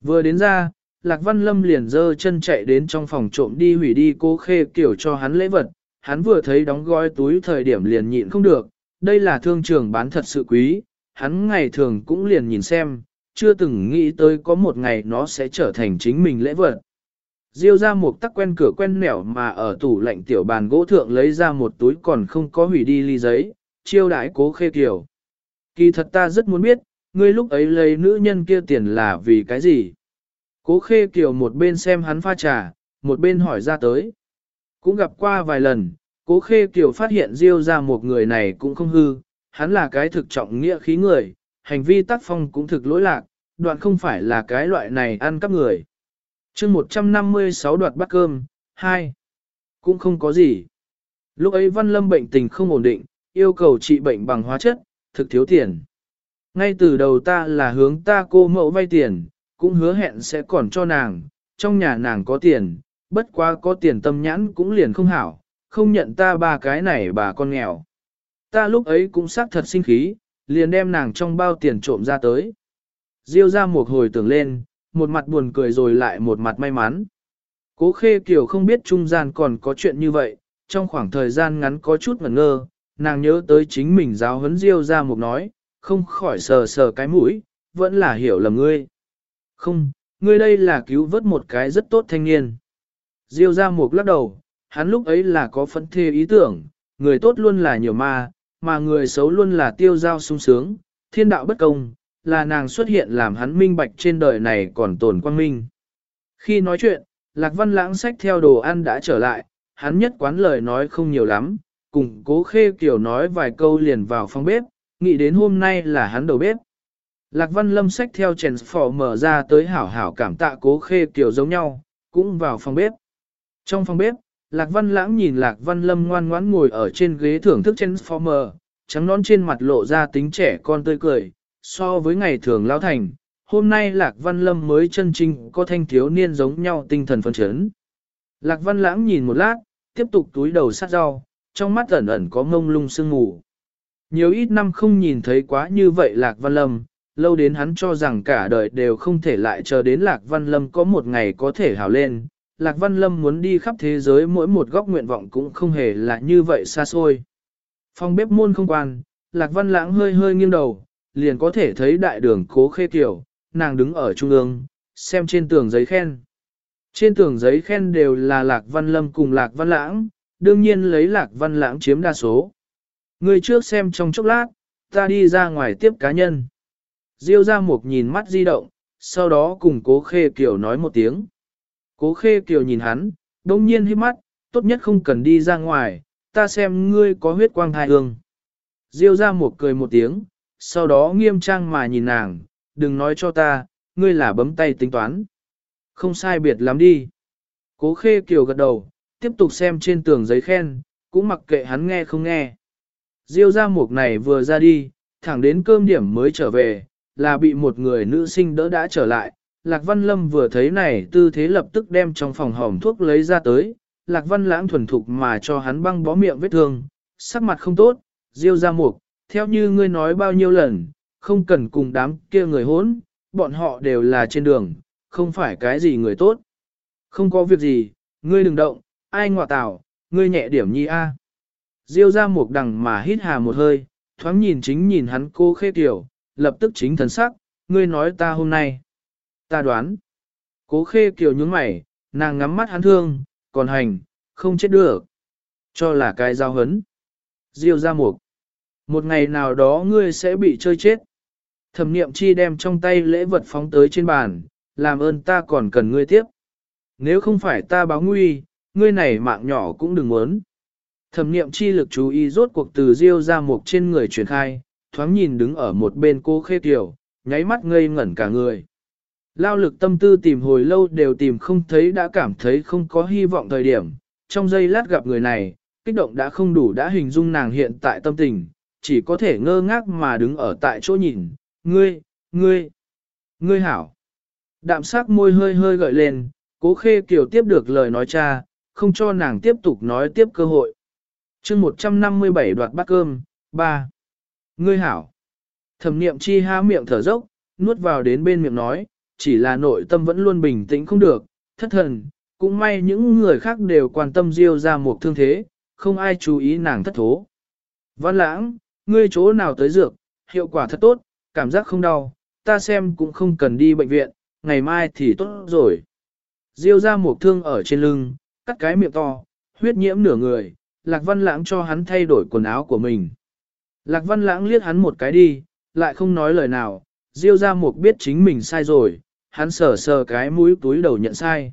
Speaker 1: Vừa đến ra, Lạc Văn Lâm liền dơ chân chạy đến trong phòng trộm đi hủy đi cô khê kiểu cho hắn lễ vật, hắn vừa thấy đóng gói túi thời điểm liền nhịn không được, đây là thương trường bán thật sự quý, hắn ngày thường cũng liền nhìn xem, chưa từng nghĩ tới có một ngày nó sẽ trở thành chính mình lễ vật. Diêu ra một tắc quen cửa quen nẻo mà ở tủ lạnh tiểu bàn gỗ thượng lấy ra một túi còn không có hủy đi ly giấy, chiêu đãi cố khê kiều. Kỳ thật ta rất muốn biết, ngươi lúc ấy lấy nữ nhân kia tiền là vì cái gì? Cố khê kiều một bên xem hắn pha trà, một bên hỏi ra tới. Cũng gặp qua vài lần, cố khê kiều phát hiện Diêu ra một người này cũng không hư, hắn là cái thực trọng nghĩa khí người, hành vi tác phong cũng thực lỗi lạc, đoạn không phải là cái loại này ăn cắp người. chương 156 đoạt bát cơm, 2. Cũng không có gì. Lúc ấy Văn Lâm bệnh tình không ổn định, yêu cầu trị bệnh bằng hóa chất, thực thiếu tiền. Ngay từ đầu ta là hướng ta cô mẫu vay tiền, cũng hứa hẹn sẽ còn cho nàng, trong nhà nàng có tiền, bất quá có tiền tâm nhãn cũng liền không hảo, không nhận ta ba cái này bà con nghèo. Ta lúc ấy cũng xác thật sinh khí, liền đem nàng trong bao tiền trộm ra tới. Diêu ra một hồi tưởng lên, một mặt buồn cười rồi lại một mặt may mắn. Cố khê kiểu không biết trung gian còn có chuyện như vậy, trong khoảng thời gian ngắn có chút ngẩn ngơ, nàng nhớ tới chính mình giáo huấn Diêu ra một nói, không khỏi sờ sờ cái mũi, vẫn là hiểu lầm ngươi. Không, ngươi đây là cứu vớt một cái rất tốt thanh niên. Diêu ra một lắc đầu, hắn lúc ấy là có phẫn thê ý tưởng, người tốt luôn là nhiều ma, mà người xấu luôn là tiêu giao sung sướng, thiên đạo bất công, là nàng xuất hiện làm hắn minh bạch trên đời này còn tồn quang minh. Khi nói chuyện, Lạc Văn lãng sách theo đồ ăn đã trở lại, hắn nhất quán lời nói không nhiều lắm, cùng cố khê kiểu nói vài câu liền vào phòng bếp, nghĩ đến hôm nay là hắn đầu bếp. Lạc Văn Lâm sách theo chèn phỏ mở ra tới hảo hảo cảm tạ cố khê kiểu giống nhau, cũng vào phòng bếp. Trong phòng bếp, Lạc Văn Lãng nhìn Lạc Văn Lâm ngoan ngoãn ngồi ở trên ghế thưởng thức Transformer, trắng nón trên mặt lộ ra tính trẻ con tươi cười, so với ngày thường lao thành, hôm nay Lạc Văn Lâm mới chân trinh có thanh thiếu niên giống nhau tinh thần phấn chấn. Lạc Văn Lãng nhìn một lát, tiếp tục túi đầu sát rau, trong mắt ẩn ẩn có ngông lung sương ngủ. Nhiều ít năm không nhìn thấy quá như vậy Lạc Văn Lâm, lâu đến hắn cho rằng cả đời đều không thể lại chờ đến Lạc Văn Lâm có một ngày có thể hào lên. Lạc Văn Lâm muốn đi khắp thế giới mỗi một góc nguyện vọng cũng không hề là như vậy xa xôi. Phòng bếp môn không quan, Lạc Văn Lãng hơi hơi nghiêng đầu, liền có thể thấy đại đường cố khê kiểu, nàng đứng ở trung ương, xem trên tường giấy khen. Trên tường giấy khen đều là Lạc Văn Lâm cùng Lạc Văn Lãng, đương nhiên lấy Lạc Văn Lãng chiếm đa số. Người trước xem trong chốc lát, ta đi ra ngoài tiếp cá nhân. Diêu ra một nhìn mắt di động, sau đó cùng cố khê kiểu nói một tiếng. Cố khê Kiều nhìn hắn, đông nhiên hiếp mắt, tốt nhất không cần đi ra ngoài, ta xem ngươi có huyết quang thai hương. Diêu ra một cười một tiếng, sau đó nghiêm trang mà nhìn nàng, đừng nói cho ta, ngươi là bấm tay tính toán. Không sai biệt lắm đi. Cố khê kiều gật đầu, tiếp tục xem trên tường giấy khen, cũng mặc kệ hắn nghe không nghe. Diêu ra mục này vừa ra đi, thẳng đến cơm điểm mới trở về, là bị một người nữ sinh đỡ đã trở lại. Lạc Văn Lâm vừa thấy này tư thế lập tức đem trong phòng hỏng thuốc lấy ra tới, Lạc Văn Lãng thuần thục mà cho hắn băng bó miệng vết thương, sắc mặt không tốt, Diêu ra mục, theo như ngươi nói bao nhiêu lần, không cần cùng đám kia người hỗn, bọn họ đều là trên đường, không phải cái gì người tốt. Không có việc gì, ngươi đừng động, ai ngọa tảo, ngươi nhẹ điểm nhi a. Diêu ra Mục đằng mà hít hà một hơi, thoáng nhìn chính nhìn hắn cô khê tiểu, lập tức chính thần sắc, ngươi nói ta hôm nay. Ta đoán. Cố khê kiều nhướng mày, nàng ngắm mắt hắn thương, còn hành, không chết được. Cho là cái giao hấn. Diêu ra mục. Một ngày nào đó ngươi sẽ bị chơi chết. Thẩm niệm chi đem trong tay lễ vật phóng tới trên bàn, làm ơn ta còn cần ngươi tiếp. Nếu không phải ta báo nguy, ngươi này mạng nhỏ cũng đừng muốn. Thẩm niệm chi lực chú ý rốt cuộc từ diêu ra mục trên người truyền khai, thoáng nhìn đứng ở một bên cô khê tiểu, nháy mắt ngây ngẩn cả người. Lao lực tâm tư tìm hồi lâu đều tìm không thấy đã cảm thấy không có hy vọng thời điểm, trong giây lát gặp người này, kích động đã không đủ đã hình dung nàng hiện tại tâm tình, chỉ có thể ngơ ngác mà đứng ở tại chỗ nhìn, ngươi, ngươi, ngươi hảo. Đạm sắc môi hơi hơi gợi lên, cố khê kiều tiếp được lời nói cha, không cho nàng tiếp tục nói tiếp cơ hội. chương 157 đoạt bát cơm, 3. Ngươi hảo. Thẩm niệm chi há miệng thở dốc, nuốt vào đến bên miệng nói, chỉ là nội tâm vẫn luôn bình tĩnh không được, thất thần, cũng may những người khác đều quan tâm diêu ra một thương thế, không ai chú ý nàng thất thố. Văn lãng, ngươi chỗ nào tới dược, hiệu quả thật tốt, cảm giác không đau, ta xem cũng không cần đi bệnh viện, ngày mai thì tốt rồi. Diêu ra một thương ở trên lưng, cắt cái miệng to, huyết nhiễm nửa người, Lạc Văn Lãng cho hắn thay đổi quần áo của mình. Lạc Văn Lãng liếc hắn một cái đi, lại không nói lời nào, Diêu ra một biết chính mình sai rồi, hắn sờ sờ cái mũi túi đầu nhận sai.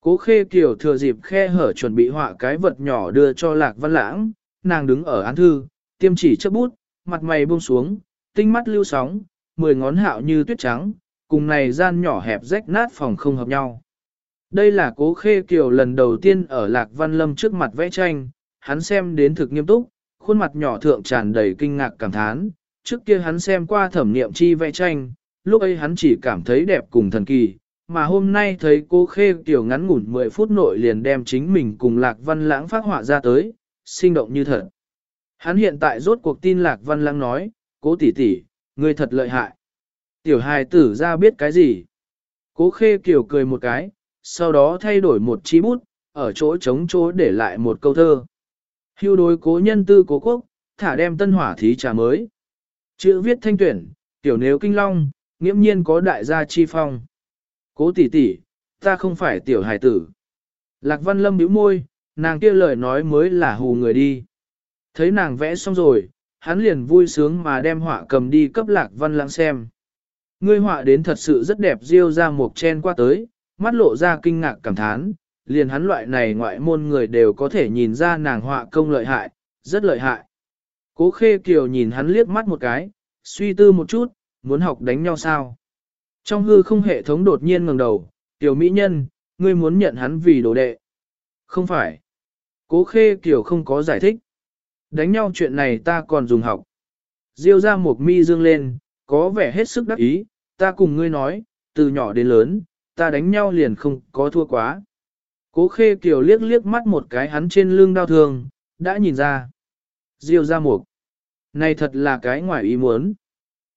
Speaker 1: Cố khê kiều thừa dịp khe hở chuẩn bị họa cái vật nhỏ đưa cho Lạc Văn Lãng, nàng đứng ở án thư, tiêm chỉ chấp bút, mặt mày buông xuống, tinh mắt lưu sóng, mười ngón hạo như tuyết trắng, cùng này gian nhỏ hẹp rách nát phòng không hợp nhau. Đây là cố khê kiều lần đầu tiên ở Lạc Văn Lâm trước mặt vẽ tranh, hắn xem đến thực nghiêm túc, khuôn mặt nhỏ thượng tràn đầy kinh ngạc cảm thán. Trước kia hắn xem qua thẩm niệm chi vẽ tranh, lúc ấy hắn chỉ cảm thấy đẹp cùng thần kỳ, mà hôm nay thấy cô khê kiều ngắn ngủn 10 phút nội liền đem chính mình cùng Lạc Văn Lãng phát họa ra tới, sinh động như thật. Hắn hiện tại rốt cuộc tin Lạc Văn Lãng nói, cố tỷ tỷ, ngươi thật lợi hại. Tiểu hài tử ra biết cái gì? Cố khê kiều cười một cái, sau đó thay đổi một chi bút, ở chỗ trống chỗ để lại một câu thơ. Hưu đối cố nhân tư cố quốc, thả đem tân hỏa thí trà mới. Chữ viết thanh tuyển, tiểu nếu kinh long, nghiễm nhiên có đại gia chi phong. Cố tỷ tỷ, ta không phải tiểu hài tử. Lạc văn lâm bĩu môi, nàng kia lời nói mới là hù người đi. Thấy nàng vẽ xong rồi, hắn liền vui sướng mà đem họa cầm đi cấp lạc văn lãng xem. Ngươi họa đến thật sự rất đẹp riêu ra một chen qua tới, mắt lộ ra kinh ngạc cảm thán, liền hắn loại này ngoại môn người đều có thể nhìn ra nàng họa công lợi hại, rất lợi hại. Cố khê kiều nhìn hắn liếc mắt một cái, suy tư một chút, muốn học đánh nhau sao. Trong hư không hệ thống đột nhiên ngẩng đầu, tiểu mỹ nhân, ngươi muốn nhận hắn vì đồ đệ. Không phải. Cố khê kiều không có giải thích. Đánh nhau chuyện này ta còn dùng học. Diêu ra một mi dương lên, có vẻ hết sức đắc ý, ta cùng ngươi nói, từ nhỏ đến lớn, ta đánh nhau liền không có thua quá. Cố khê kiều liếc liếc mắt một cái hắn trên lưng đau thương, đã nhìn ra. Diêu ra một, Này thật là cái ngoài ý muốn.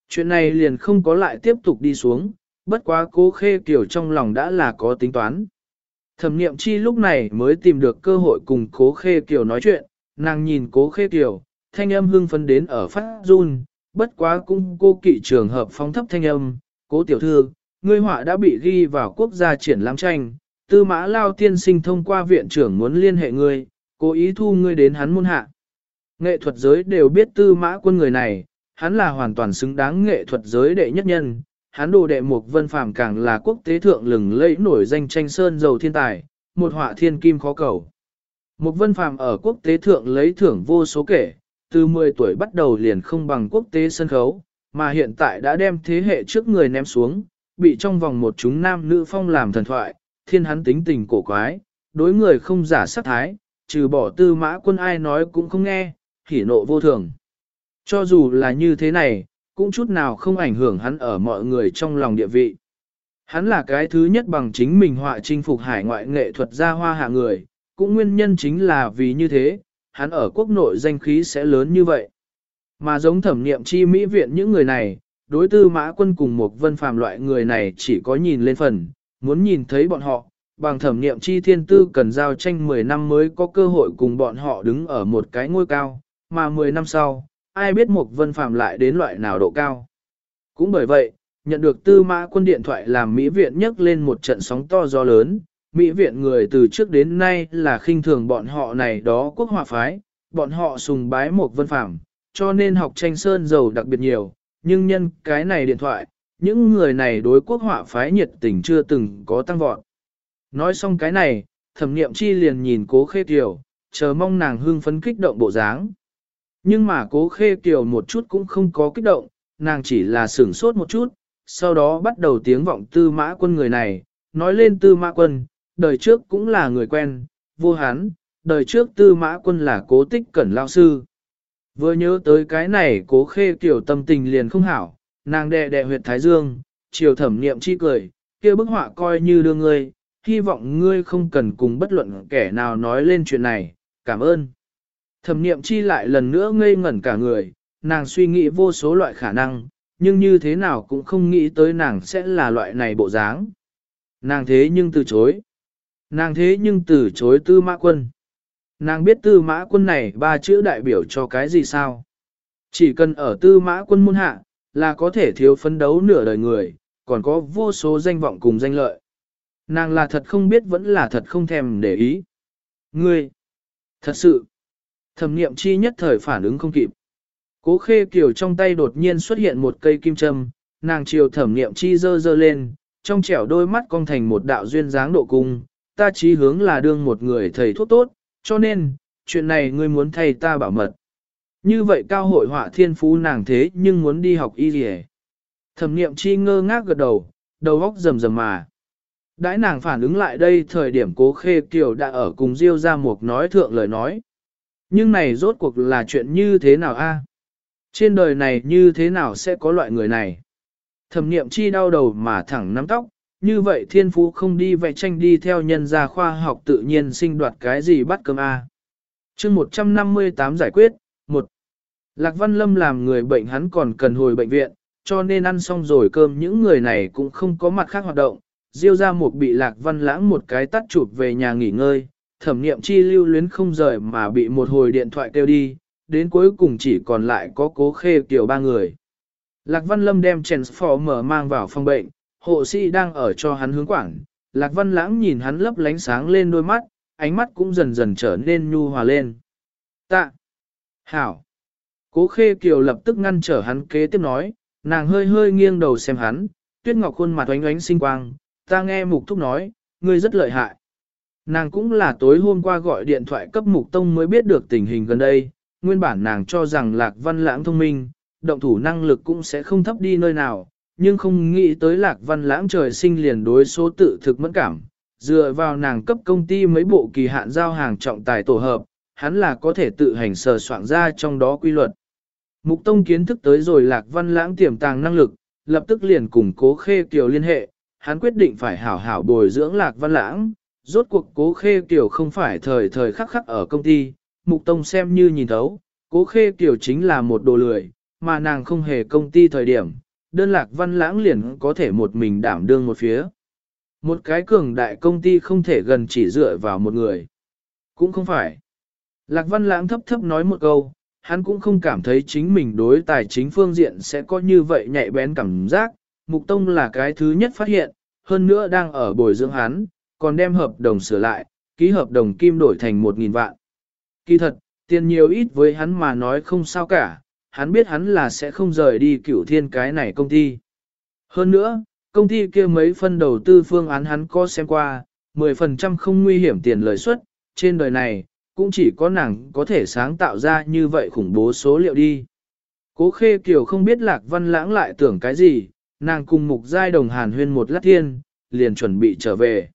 Speaker 1: Chuyện này liền không có lại tiếp tục đi xuống, bất quá cố khê kiểu trong lòng đã là có tính toán. Thẩm niệm chi lúc này mới tìm được cơ hội cùng cố khê kiểu nói chuyện, nàng nhìn cố khê kiểu, thanh âm hưng phấn đến ở phát run, bất quá cũng cô kỵ trường hợp phóng thấp thanh âm, cố tiểu thư, ngươi họa đã bị ghi vào quốc gia triển lãm tranh, tư mã lao tiên sinh thông qua viện trưởng muốn liên hệ ngươi, cố ý thu ngươi đến hắn môn hạ. Nghệ thuật giới đều biết tư mã quân người này, hắn là hoàn toàn xứng đáng nghệ thuật giới đệ nhất nhân, hắn đồ đệ mục vân phàm càng là quốc tế thượng lừng lẫy nổi danh tranh sơn dầu thiên tài, một họa thiên kim khó cầu. Mục vân phàm ở quốc tế thượng lấy thưởng vô số kể, từ 10 tuổi bắt đầu liền không bằng quốc tế sân khấu, mà hiện tại đã đem thế hệ trước người ném xuống, bị trong vòng một chúng nam nữ phong làm thần thoại, thiên hắn tính tình cổ quái, đối người không giả sắc thái, trừ bỏ tư mã quân ai nói cũng không nghe, hỉ nộ vô thường. Cho dù là như thế này, cũng chút nào không ảnh hưởng hắn ở mọi người trong lòng địa vị. Hắn là cái thứ nhất bằng chính mình họa chinh phục hải ngoại nghệ thuật ra hoa hạ người, cũng nguyên nhân chính là vì như thế, hắn ở quốc nội danh khí sẽ lớn như vậy. Mà giống thẩm niệm chi mỹ viện những người này, đối tư mã quân cùng một vân phàm loại người này chỉ có nhìn lên phần, muốn nhìn thấy bọn họ, bằng thẩm niệm chi thiên tư cần giao tranh 10 năm mới có cơ hội cùng bọn họ đứng ở một cái ngôi cao, mà 10 năm sau, ai biết Mục vân phàm lại đến loại nào độ cao. Cũng bởi vậy, nhận được tư mã quân điện thoại làm Mỹ viện nhấc lên một trận sóng to gió lớn, Mỹ viện người từ trước đến nay là khinh thường bọn họ này đó quốc hòa phái, bọn họ sùng bái Mục vân phàm, cho nên học tranh sơn dầu đặc biệt nhiều, nhưng nhân cái này điện thoại, những người này đối quốc họa phái nhiệt tình chưa từng có tăng vọt. Nói xong cái này, thẩm niệm chi liền nhìn cố khê tiểu, chờ mong nàng hưng phấn kích động bộ dáng. Nhưng mà cố khê kiều một chút cũng không có kích động, nàng chỉ là sửng sốt một chút, sau đó bắt đầu tiếng vọng tư mã quân người này, nói lên tư mã quân, đời trước cũng là người quen, vô hán, đời trước tư mã quân là cố tích cẩn lao sư. Vừa nhớ tới cái này cố khê tiểu tâm tình liền không hảo, nàng đè đè huyệt thái dương, chiều thẩm niệm chi cười, kia bức họa coi như đưa ngươi, hy vọng ngươi không cần cùng bất luận kẻ nào nói lên chuyện này, cảm ơn. Thẩm niệm chi lại lần nữa ngây ngẩn cả người, nàng suy nghĩ vô số loại khả năng, nhưng như thế nào cũng không nghĩ tới nàng sẽ là loại này bộ dáng. Nàng thế nhưng từ chối. Nàng thế nhưng từ chối tư mã quân. Nàng biết tư mã quân này ba chữ đại biểu cho cái gì sao? Chỉ cần ở tư mã quân môn hạ, là có thể thiếu phấn đấu nửa đời người, còn có vô số danh vọng cùng danh lợi. Nàng là thật không biết vẫn là thật không thèm để ý. Ngươi, thật sự, thẩm niệm chi nhất thời phản ứng không kịp. Cố khê kiều trong tay đột nhiên xuất hiện một cây kim châm, nàng chiều thẩm niệm chi dơ dơ lên, trong trẻo đôi mắt cong thành một đạo duyên dáng độ cung, ta chí hướng là đương một người thầy thuốc tốt, cho nên, chuyện này ngươi muốn thầy ta bảo mật. Như vậy cao hội họa thiên phú nàng thế nhưng muốn đi học y gì Thẩm niệm chi ngơ ngác gật đầu, đầu óc rầm rầm mà. Đãi nàng phản ứng lại đây thời điểm cố khê kiều đã ở cùng Diêu ra một nói thượng lời nói. Nhưng này rốt cuộc là chuyện như thế nào a? Trên đời này như thế nào sẽ có loại người này? Thẩm niệm chi đau đầu mà thẳng nắm tóc, như vậy thiên phú không đi vẽ tranh đi theo nhân gia khoa học tự nhiên sinh đoạt cái gì bắt cơm A. chương 158 giải quyết, một Lạc Văn Lâm làm người bệnh hắn còn cần hồi bệnh viện, cho nên ăn xong rồi cơm những người này cũng không có mặt khác hoạt động. Diêu ra một bị Lạc Văn lãng một cái tắt chụp về nhà nghỉ ngơi, thẩm niệm chi lưu luyến không rời mà bị một hồi điện thoại kêu đi, đến cuối cùng chỉ còn lại có cố khê kiểu ba người. Lạc Văn Lâm đem Transformer mang vào phòng bệnh, hộ sĩ đang ở cho hắn hướng quảng. Lạc Văn Lãng nhìn hắn lấp lánh sáng lên đôi mắt, ánh mắt cũng dần dần trở nên nhu hòa lên. Tạ! Hảo! Cố Khê Kiều lập tức ngăn trở hắn kế tiếp nói, nàng hơi hơi nghiêng đầu xem hắn, tuyết ngọc khuôn mặt oánh oánh sinh quang, ta nghe mục thúc nói, ngươi rất lợi hại. Nàng cũng là tối hôm qua gọi điện thoại cấp mục tông mới biết được tình hình gần đây, nguyên bản nàng cho rằng lạc văn lãng thông minh, động thủ năng lực cũng sẽ không thấp đi nơi nào, nhưng không nghĩ tới lạc văn lãng trời sinh liền đối số tự thực mẫn cảm. Dựa vào nàng cấp công ty mấy bộ kỳ hạn giao hàng trọng tài tổ hợp, hắn là có thể tự hành sờ soạn ra trong đó quy luật. Mục Tông kiến thức tới rồi lạc văn lãng tiềm tàng năng lực, lập tức liền cùng cố khê kiều liên hệ, hắn quyết định phải hảo hảo bồi dưỡng lạc văn lãng. Rốt cuộc cố khê kiểu không phải thời thời khắc khắc ở công ty, Mục Tông xem như nhìn thấu, cố khê kiểu chính là một đồ lười, mà nàng không hề công ty thời điểm, đơn lạc văn lãng liền có thể một mình đảm đương một phía. Một cái cường đại công ty không thể gần chỉ dựa vào một người. Cũng không phải. Lạc văn lãng thấp thấp nói một câu, hắn cũng không cảm thấy chính mình đối tài chính phương diện sẽ có như vậy nhạy bén cảm giác. Mục Tông là cái thứ nhất phát hiện, hơn nữa đang ở bồi dưỡng hắn, còn đem hợp đồng sửa lại, ký hợp đồng kim đổi thành 1.000 vạn. Kỳ thật, tiền nhiều ít với hắn mà nói không sao cả, hắn biết hắn là sẽ không rời đi cửu thiên cái này công ty. Hơn nữa, công ty kia mấy phân đầu tư phương án hắn có xem qua, 10% không nguy hiểm tiền lợi suất, trên đời này, cũng chỉ có nàng có thể sáng tạo ra như vậy khủng bố số liệu đi. Cố khê kiều không biết lạc văn lãng lại tưởng cái gì, nàng cùng mục giai đồng hàn huyên một lát thiên, liền chuẩn bị trở về.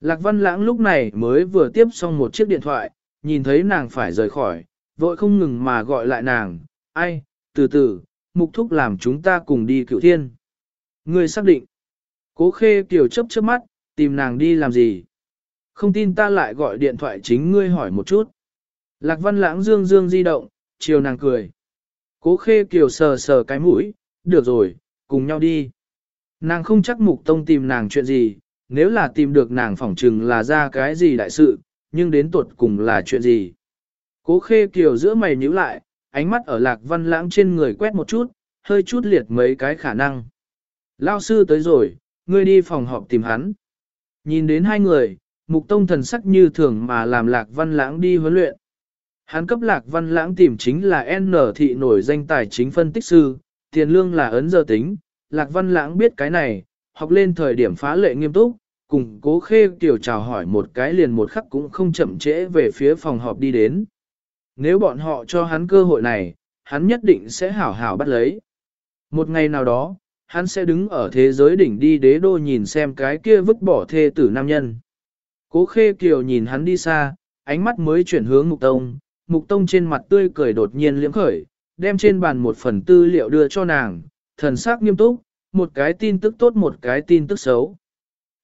Speaker 1: Lạc văn lãng lúc này mới vừa tiếp xong một chiếc điện thoại, nhìn thấy nàng phải rời khỏi, vội không ngừng mà gọi lại nàng, ai, từ từ, mục thúc làm chúng ta cùng đi cựu thiên. Ngươi xác định. Cố khê kiều chấp chớp mắt, tìm nàng đi làm gì. Không tin ta lại gọi điện thoại chính ngươi hỏi một chút. Lạc văn lãng dương dương di động, chiều nàng cười. Cố khê kiều sờ sờ cái mũi, được rồi, cùng nhau đi. Nàng không chắc mục tông tìm nàng chuyện gì, nếu là tìm được nàng phỏng trừng là ra cái gì đại sự, nhưng đến tuột cùng là chuyện gì. Cố khê kiều giữa mày nhíu lại, ánh mắt ở lạc văn lãng trên người quét một chút, hơi chút liệt mấy cái khả năng. Lao sư tới rồi, ngươi đi phòng họp tìm hắn. Nhìn đến hai người, mục tông thần sắc như thường mà làm lạc văn lãng đi huấn luyện. Hắn cấp lạc văn lãng tìm chính là N thị nổi danh tài chính phân tích sư, tiền lương là ấn giờ tính, lạc văn lãng biết cái này, học lên thời điểm phá lệ nghiêm túc, cùng cố khê tiểu chào hỏi một cái liền một khắc cũng không chậm trễ về phía phòng họp đi đến nếu bọn họ cho hắn cơ hội này, hắn nhất định sẽ hảo hảo bắt lấy. Một ngày nào đó, hắn sẽ đứng ở thế giới đỉnh đi đế đô nhìn xem cái kia vứt bỏ thê tử nam nhân. Cố khê kiều nhìn hắn đi xa, ánh mắt mới chuyển hướng mục tông, mục tông trên mặt tươi cười đột nhiên liễm khởi, đem trên bàn một phần tư liệu đưa cho nàng, thần sắc nghiêm túc, một cái tin tức tốt một cái tin tức xấu.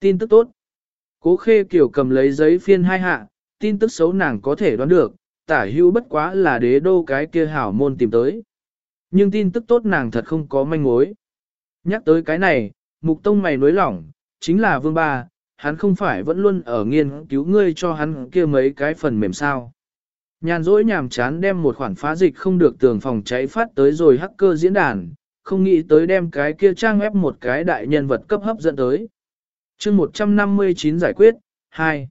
Speaker 1: Tin tức tốt. Cố khê kiểu cầm lấy giấy phiên hai hạ, tin tức xấu nàng có thể đoán được, tả hữu bất quá là đế đô cái kia hảo môn tìm tới. Nhưng tin tức tốt nàng thật không có manh mối. Nhắc tới cái này, mục tông mày nối lỏng, chính là vương ba, hắn không phải vẫn luôn ở nghiên cứu ngươi cho hắn kia mấy cái phần mềm sao. Nhàn rỗi nhàm chán đem một khoản phá dịch không được tường phòng cháy phát tới rồi hacker diễn đàn, không nghĩ tới đem cái kia trang ép một cái đại nhân vật cấp hấp dẫn tới. chương 159 giải quyết, 2.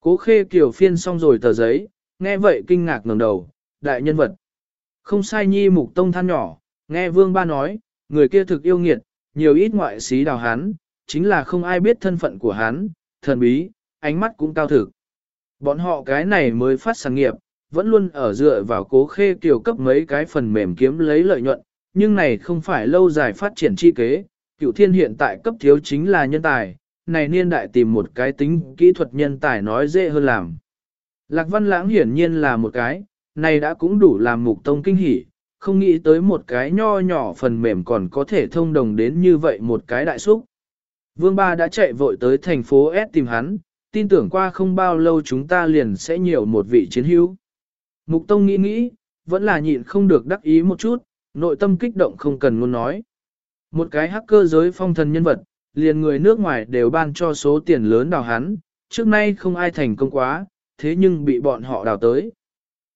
Speaker 1: Cố khê kiểu phiên xong rồi tờ giấy, nghe vậy kinh ngạc ngẩng đầu, đại nhân vật. Không sai nhi mục tông than nhỏ, nghe vương ba nói, người kia thực yêu nghiệt, nhiều ít ngoại xí đào hắn, chính là không ai biết thân phận của hắn, thần bí, ánh mắt cũng cao thực. Bọn họ cái này mới phát sáng nghiệp, vẫn luôn ở dựa vào cố khê kiểu cấp mấy cái phần mềm kiếm lấy lợi nhuận, nhưng này không phải lâu dài phát triển chi kế, cựu thiên hiện tại cấp thiếu chính là nhân tài, này niên đại tìm một cái tính kỹ thuật nhân tài nói dễ hơn làm. Lạc Văn Lãng hiển nhiên là một cái, này đã cũng đủ làm mục tông kinh hỉ, không nghĩ tới một cái nho nhỏ phần mềm còn có thể thông đồng đến như vậy một cái đại xúc. Vương Ba đã chạy vội tới thành phố S tìm hắn, tin tưởng qua không bao lâu chúng ta liền sẽ nhiều một vị chiến hữu. Mục Tông nghĩ nghĩ, vẫn là nhịn không được đắc ý một chút, nội tâm kích động không cần muốn nói. Một cái hacker giới phong thần nhân vật, liền người nước ngoài đều ban cho số tiền lớn đào hắn, trước nay không ai thành công quá, thế nhưng bị bọn họ đào tới.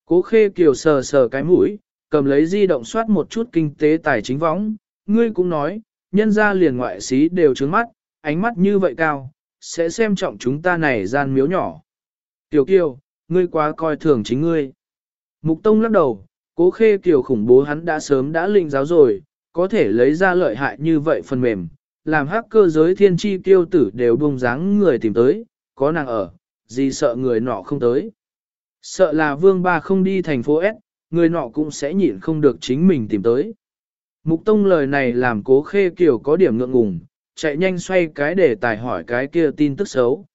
Speaker 1: Cố khê kiều sờ sờ cái mũi, cầm lấy di động soát một chút kinh tế tài chính võng, ngươi cũng nói, nhân gia liền ngoại xí đều trướng mắt, ánh mắt như vậy cao, sẽ xem trọng chúng ta này gian miếu nhỏ. Tiểu kiều, ngươi quá coi thường chính ngươi. Mục Tông lắc đầu, cố khê kiều khủng bố hắn đã sớm đã linh giáo rồi, có thể lấy ra lợi hại như vậy phần mềm, làm hacker giới thiên tri tiêu tử đều bông dáng người tìm tới, có nàng ở, gì sợ người nọ không tới. Sợ là vương ba không đi thành phố S, người nọ cũng sẽ nhịn không được chính mình tìm tới. Mục Tông lời này làm cố khê kiều có điểm ngượng ngùng, chạy nhanh xoay cái để tài hỏi cái kia tin tức xấu.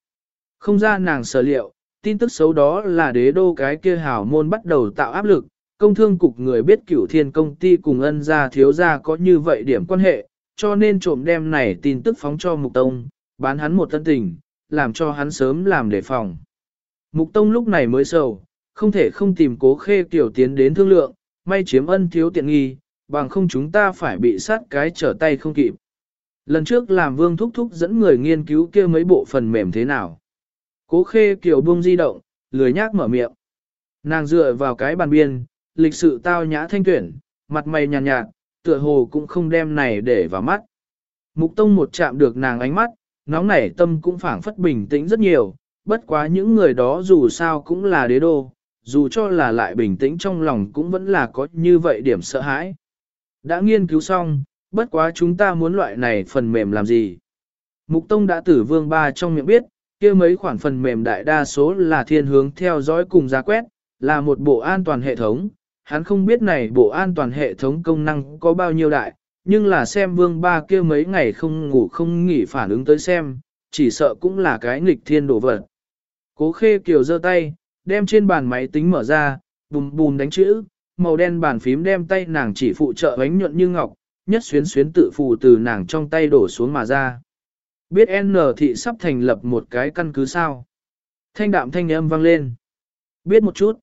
Speaker 1: Không ra nàng sở liệu, tin tức xấu đó là đế đô cái kia hảo môn bắt đầu tạo áp lực, công thương cục người biết cửu thiên công ty cùng ân gia thiếu gia có như vậy điểm quan hệ, cho nên trộm đem này tin tức phóng cho Mục Tông, bán hắn một tân tình, làm cho hắn sớm làm đề phòng. Mục Tông lúc này mới sầu, không thể không tìm cố khê tiểu tiến đến thương lượng, may chiếm ân thiếu tiện nghi, bằng không chúng ta phải bị sát cái trở tay không kịp. Lần trước làm vương thúc thúc dẫn người nghiên cứu kia mấy bộ phần mềm thế nào. Cố khê kiểu buông di động, lười nhác mở miệng. Nàng dựa vào cái bàn biên, lịch sự tao nhã thanh tuyển, mặt mày nhàn nhạt, nhạt, tựa hồ cũng không đem này để vào mắt. Mục tông một chạm được nàng ánh mắt, nóng nảy tâm cũng phảng phất bình tĩnh rất nhiều, bất quá những người đó dù sao cũng là đế đô, dù cho là lại bình tĩnh trong lòng cũng vẫn là có như vậy điểm sợ hãi. Đã nghiên cứu xong, bất quá chúng ta muốn loại này phần mềm làm gì? Mục Tông đã tử vương ba trong miệng biết, kia mấy khoản phần mềm đại đa số là thiên hướng theo dõi cùng giá quét, là một bộ an toàn hệ thống. Hắn không biết này bộ an toàn hệ thống công năng có bao nhiêu đại, nhưng là xem vương ba kia mấy ngày không ngủ không nghỉ phản ứng tới xem, chỉ sợ cũng là cái nghịch thiên đổ vật. Cố khê kiều giơ tay, đem trên bàn máy tính mở ra, bùm bùm đánh chữ, màu đen bàn phím đem tay nàng chỉ phụ trợ ánh nhuận như ngọc, nhất xuyến xuyến tự phù từ nàng trong tay đổ xuống mà ra. Biết N thị sắp thành lập một cái căn cứ sao? Thanh đạm thanh âm vang lên. Biết một chút.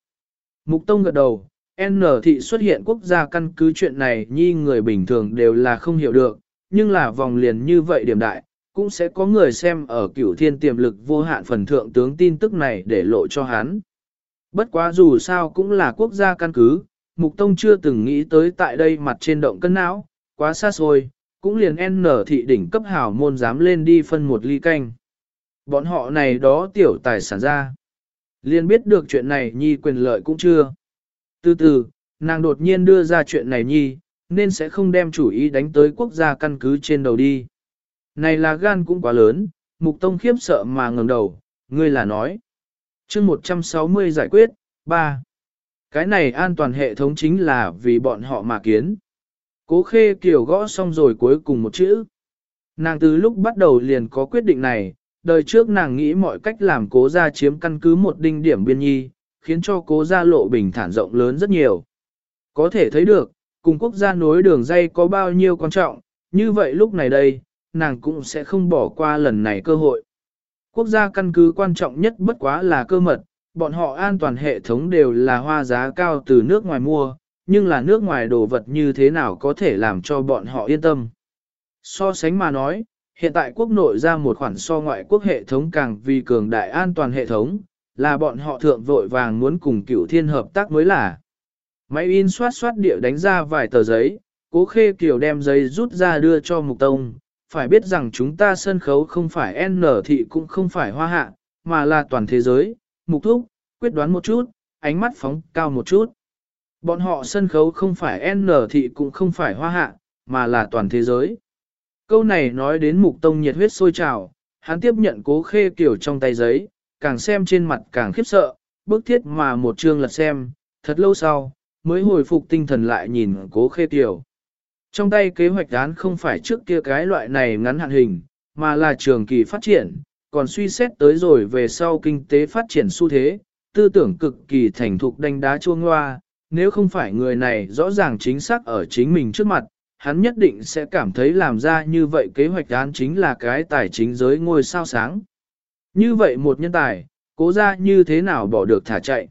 Speaker 1: Mục Tông gật đầu, N thị xuất hiện quốc gia căn cứ chuyện này nhi người bình thường đều là không hiểu được, nhưng là vòng liền như vậy điểm đại, cũng sẽ có người xem ở cửu thiên tiềm lực vô hạn phần thượng tướng tin tức này để lộ cho hắn. Bất quá dù sao cũng là quốc gia căn cứ, Mục Tông chưa từng nghĩ tới tại đây mặt trên động cân não, quá xa xôi, cũng liền N thị đỉnh cấp hảo môn dám lên đi phân một ly canh. Bọn họ này đó tiểu tài sản ra. Liên biết được chuyện này Nhi quyền lợi cũng chưa. Từ từ, nàng đột nhiên đưa ra chuyện này Nhi, nên sẽ không đem chủ ý đánh tới quốc gia căn cứ trên đầu đi. Này là gan cũng quá lớn, mục tông khiếp sợ mà ngẩng đầu, ngươi là nói. chương 160 giải quyết, 3. Cái này an toàn hệ thống chính là vì bọn họ mà kiến. Cố khê kiểu gõ xong rồi cuối cùng một chữ. Nàng từ lúc bắt đầu liền có quyết định này, đời trước nàng nghĩ mọi cách làm cố gia chiếm căn cứ một đinh điểm biên nhi, khiến cho cố gia lộ bình thản rộng lớn rất nhiều. Có thể thấy được, cùng quốc gia nối đường dây có bao nhiêu quan trọng, như vậy lúc này đây, nàng cũng sẽ không bỏ qua lần này cơ hội. Quốc gia căn cứ quan trọng nhất bất quá là cơ mật, bọn họ an toàn hệ thống đều là hoa giá cao từ nước ngoài mua, nhưng là nước ngoài đồ vật như thế nào có thể làm cho bọn họ yên tâm. So sánh mà nói, hiện tại quốc nội ra một khoản so ngoại quốc hệ thống càng vì cường đại an toàn hệ thống, là bọn họ thượng vội vàng muốn cùng cửu thiên hợp tác mới là. Máy in xoát xoát địa đánh ra vài tờ giấy, cố khê kiểu đem giấy rút ra đưa cho Mục Tông, phải biết rằng chúng ta sân khấu không phải N thị cũng không phải hoa hạ, mà là toàn thế giới, Mục Thúc, quyết đoán một chút, ánh mắt phóng cao một chút. Bọn họ sân khấu không phải N thị cũng không phải hoa hạ, mà là toàn thế giới. Câu này nói đến Mục Tông nhiệt huyết sôi trào, hắn tiếp nhận cố khê kiểu trong tay giấy, càng xem trên mặt càng khiếp sợ, bức thiết mà một chương lật xem, thật lâu sau, mới hồi phục tinh thần lại nhìn cố khê tiểu. Trong tay kế hoạch án không phải trước kia cái loại này ngắn hạn hình, mà là trường kỳ phát triển, còn suy xét tới rồi về sau kinh tế phát triển xu thế, tư tưởng cực kỳ thành thục đánh đá chuông hoa, nếu không phải người này rõ ràng chính xác ở chính mình trước mặt, hắn nhất định sẽ cảm thấy làm ra như vậy kế hoạch án chính là cái tài chính giới ngôi sao sáng. Như vậy một nhân tài, cố ra như thế nào bỏ được thả chạy.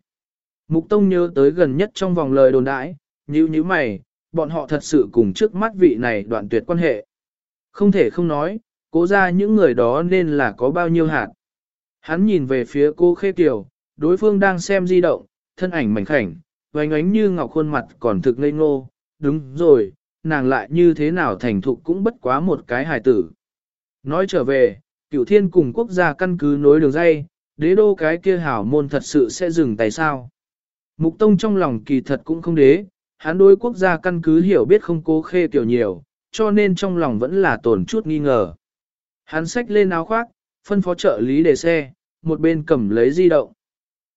Speaker 1: Mục Tông nhớ tới gần nhất trong vòng lời đồn đãi, như như mày, bọn họ thật sự cùng trước mắt vị này đoạn tuyệt quan hệ. Không thể không nói, cố ra những người đó nên là có bao nhiêu hạt. Hắn nhìn về phía cô Khê Kiều, đối phương đang xem di động, thân ảnh mảnh khảnh, vánh ánh như ngọc khuôn mặt còn thực ngây ngô, đúng rồi, nàng lại như thế nào thành thục cũng bất quá một cái hài tử. Nói trở về, cửu thiên cùng quốc gia căn cứ nối đường dây, đế đô cái kia hảo môn thật sự sẽ dừng tay sao. Mục Tông trong lòng kỳ thật cũng không đế, hắn đối quốc gia căn cứ hiểu biết không cố khê tiểu nhiều, cho nên trong lòng vẫn là tổn chút nghi ngờ. Hắn xách lên áo khoác, phân phó trợ lý để xe, một bên cầm lấy di động.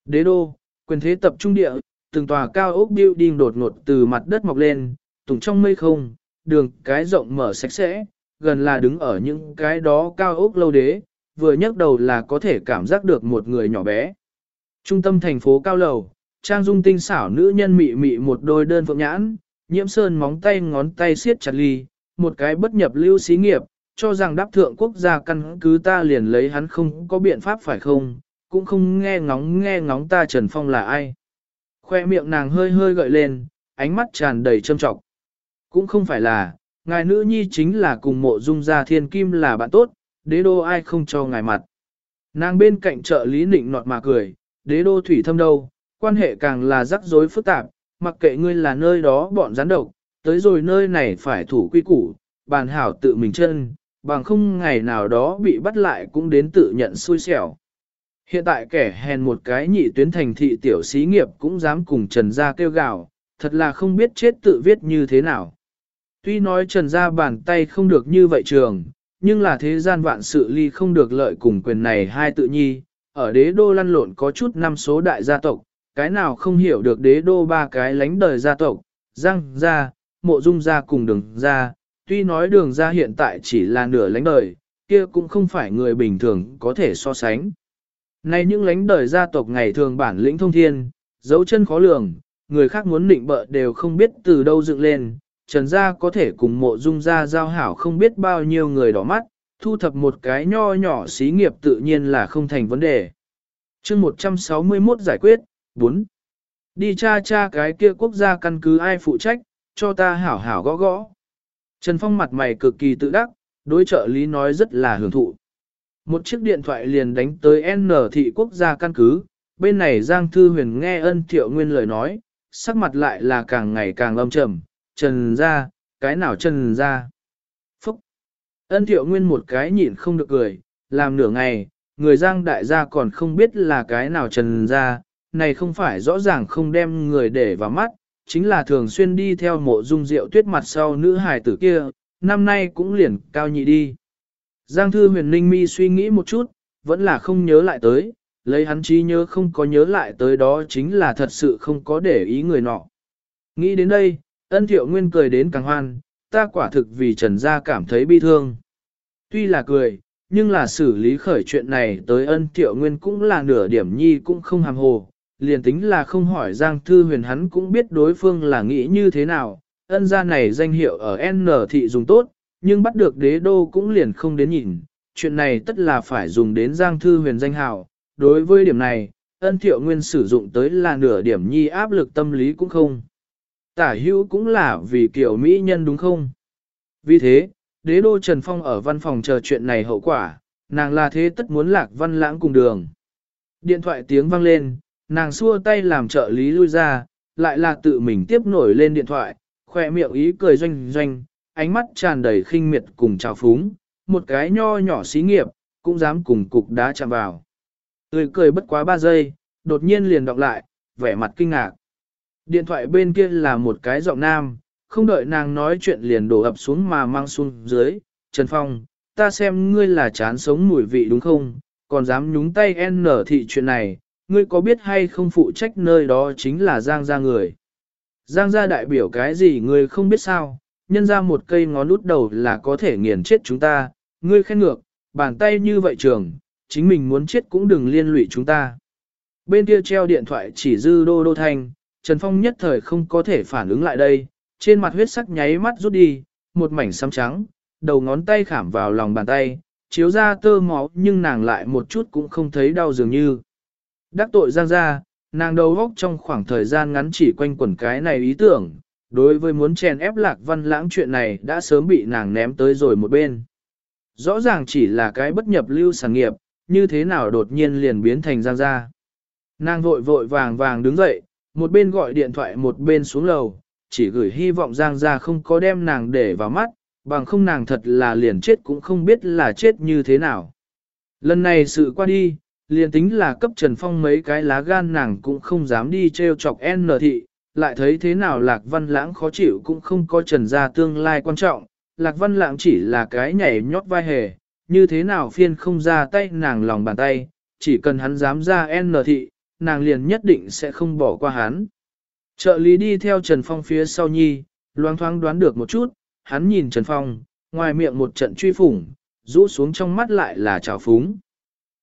Speaker 1: Đế đô, quyền thế tập trung địa, từng tòa cao ốc building đột ngột từ mặt đất mọc lên, tùng trong mây không, đường cái rộng mở sạch sẽ, gần là đứng ở những cái đó cao ốc lâu đế, vừa nhấc đầu là có thể cảm giác được một người nhỏ bé. Trung tâm thành phố cao lầu, trang dung tinh xảo nữ nhân mị mị một đôi đơn phượng nhãn, nhiễm sơn móng tay ngón tay siết chặt ly, một cái bất nhập lưu xí nghiệp, cho rằng đáp thượng quốc gia căn cứ ta liền lấy hắn không có biện pháp phải không, cũng không nghe ngóng nghe ngóng ta Trần Phong là ai. Khoe miệng nàng hơi hơi gợi lên, ánh mắt tràn đầy châm trọng. Cũng không phải là, ngài nữ nhi chính là cùng mộ dung gia thiên kim là bạn tốt, đế đô ai không cho ngài mặt. Nàng bên cạnh trợ lý nịnh nọt mà cười, đế đô thủy thâm đâu, quan hệ càng là rắc rối phức tạp, mặc kệ ngươi là nơi đó bọn gián độc, tới rồi nơi này phải thủ quy củ, bàn hảo tự mình chân, bằng không ngày nào đó bị bắt lại cũng đến tự nhận xui xẻo. Hiện tại kẻ hèn một cái nhị tuyến thành thị tiểu xí nghiệp cũng dám cùng Trần Gia kêu gào, thật là không biết chết tự viết như thế nào. Tuy nói Trần Gia bàn tay không được như vậy trường, nhưng là thế gian vạn sự ly không được lợi cùng quyền này hai tự nhi, ở đế đô lăn lộn có chút năm số đại gia tộc, cái nào không hiểu được đế đô ba cái lánh đời gia tộc, Giang gia, Mộ Dung gia cùng Đường gia, tuy nói Đường gia hiện tại chỉ là nửa lánh đời, kia cũng không phải người bình thường có thể so sánh. Nay những lánh đời gia tộc ngày thường bản lĩnh thông thiên, dấu chân khó lường, người khác muốn định bợ đều không biết từ đâu dựng lên, Trần gia có thể cùng Mộ Dung gia giao hảo không biết bao nhiêu người đỏ mắt, thu thập một cái nho nhỏ xí nghiệp tự nhiên là không thành vấn đề. chương 161 giải quyết, 4. Đi cha cha cái kia quốc gia căn cứ ai phụ trách, cho ta hảo hảo gõ gõ. Trần Phong mặt mày cực kỳ tự đắc, đối trợ lý nói rất là hưởng thụ. Một chiếc điện thoại liền đánh tới N thị quốc gia căn cứ, bên này Giang Thư Huyền nghe ân thiệu nguyên lời nói, sắc mặt lại là càng ngày càng âm trầm, trần ra, cái nào trần ra. Phúc! Ân thiệu nguyên một cái nhịn không được cười, làm nửa ngày, người Giang đại gia còn không biết là cái nào trần ra, này không phải rõ ràng không đem người để vào mắt, chính là thường xuyên đi theo mộ dung rượu tuyết mặt sau nữ hài tử kia, năm nay cũng liền cao nhị đi. Giang thư huyền ninh mi suy nghĩ một chút, vẫn là không nhớ lại tới, lấy hắn trí nhớ không có nhớ lại tới đó chính là thật sự không có để ý người nọ. Nghĩ đến đây, ân thiệu nguyên cười đến càng hoan, ta quả thực vì trần gia cảm thấy bi thương. Tuy là cười, nhưng là xử lý khởi chuyện này tới ân thiệu nguyên cũng là nửa điểm nhi cũng không hàm hồ, liền tính là không hỏi Giang Thư Huyền hắn cũng biết đối phương là nghĩ như thế nào, ân gia này danh hiệu ở N thị dùng tốt, nhưng bắt được đế đô cũng liền không đến nhìn, chuyện này tất là phải dùng đến Giang Thư Huyền danh hào. Đối với điểm này, ân thiệu nguyên sử dụng tới là nửa điểm nhi áp lực tâm lý cũng không. Tả hữu cũng là vì kiểu mỹ nhân đúng không? Vì thế, đế đô Trần Phong ở văn phòng chờ chuyện này hậu quả, nàng là thế tất muốn lạc văn lãng cùng đường. Điện thoại tiếng vang lên, nàng xua tay làm trợ lý lui ra, lại là tự mình tiếp nổi lên điện thoại, khỏe miệng ý cười doanh doanh, ánh mắt tràn đầy khinh miệt cùng trào phúng, một cái nho nhỏ xí nghiệp, cũng dám cùng cục đá chạm vào. Tươi cười bất quá 3 giây, đột nhiên liền đọc lại, vẻ mặt kinh ngạc. Điện thoại bên kia là một cái giọng nam, không đợi nàng nói chuyện liền đổ ập xuống mà mang xuống dưới. Trần Phong, ta xem ngươi là chán sống mùi vị đúng không, còn dám nhúng tay N thị chuyện này, ngươi có biết hay không phụ trách nơi đó chính là Giang gia người. Giang gia đại biểu cái gì ngươi không biết sao, nhân ra một cây ngón út đầu là có thể nghiền chết chúng ta, ngươi khen ngược, bàn tay như vậy trường, chính mình muốn chết cũng đừng liên lụy chúng ta. Bên kia treo điện thoại chỉ dư đô đô thanh, Trần Phong nhất thời không có thể phản ứng lại đây, trên mặt huyết sắc nháy mắt rút đi, một mảnh xám trắng, đầu ngón tay khảm vào lòng bàn tay, chiếu ra tơ máu nhưng nàng lại một chút cũng không thấy đau dường như. Đắc tội giang ra, nàng đầu góc trong khoảng thời gian ngắn chỉ quanh quẩn cái này ý tưởng, đối với muốn chèn ép lạc văn lãng chuyện này đã sớm bị nàng ném tới rồi một bên. Rõ ràng chỉ là cái bất nhập lưu sản nghiệp, như thế nào đột nhiên liền biến thành giang ra. Nàng vội vội vàng vàng đứng dậy, một bên gọi điện thoại một bên xuống lầu, chỉ gửi hy vọng giang ra không có đem nàng để vào mắt, bằng không nàng thật là liền chết cũng không biết là chết như thế nào. Lần này sự qua đi, liền tính là cấp Trần Phong mấy cái lá gan nàng cũng không dám đi treo chọc N thị, lại thấy thế nào Lạc Văn Lãng khó chịu cũng không có Trần gia tương lai quan trọng, Lạc Văn Lãng chỉ là cái nhảy nhót vai hề, như thế nào phiên không ra tay nàng lòng bàn tay, chỉ cần hắn dám ra N thị, nàng liền nhất định sẽ không bỏ qua hắn. Trợ lý đi theo Trần Phong phía sau nhi, loang thoáng đoán được một chút, hắn nhìn Trần Phong, ngoài miệng một trận truy phủng, rũ xuống trong mắt lại là trào phúng.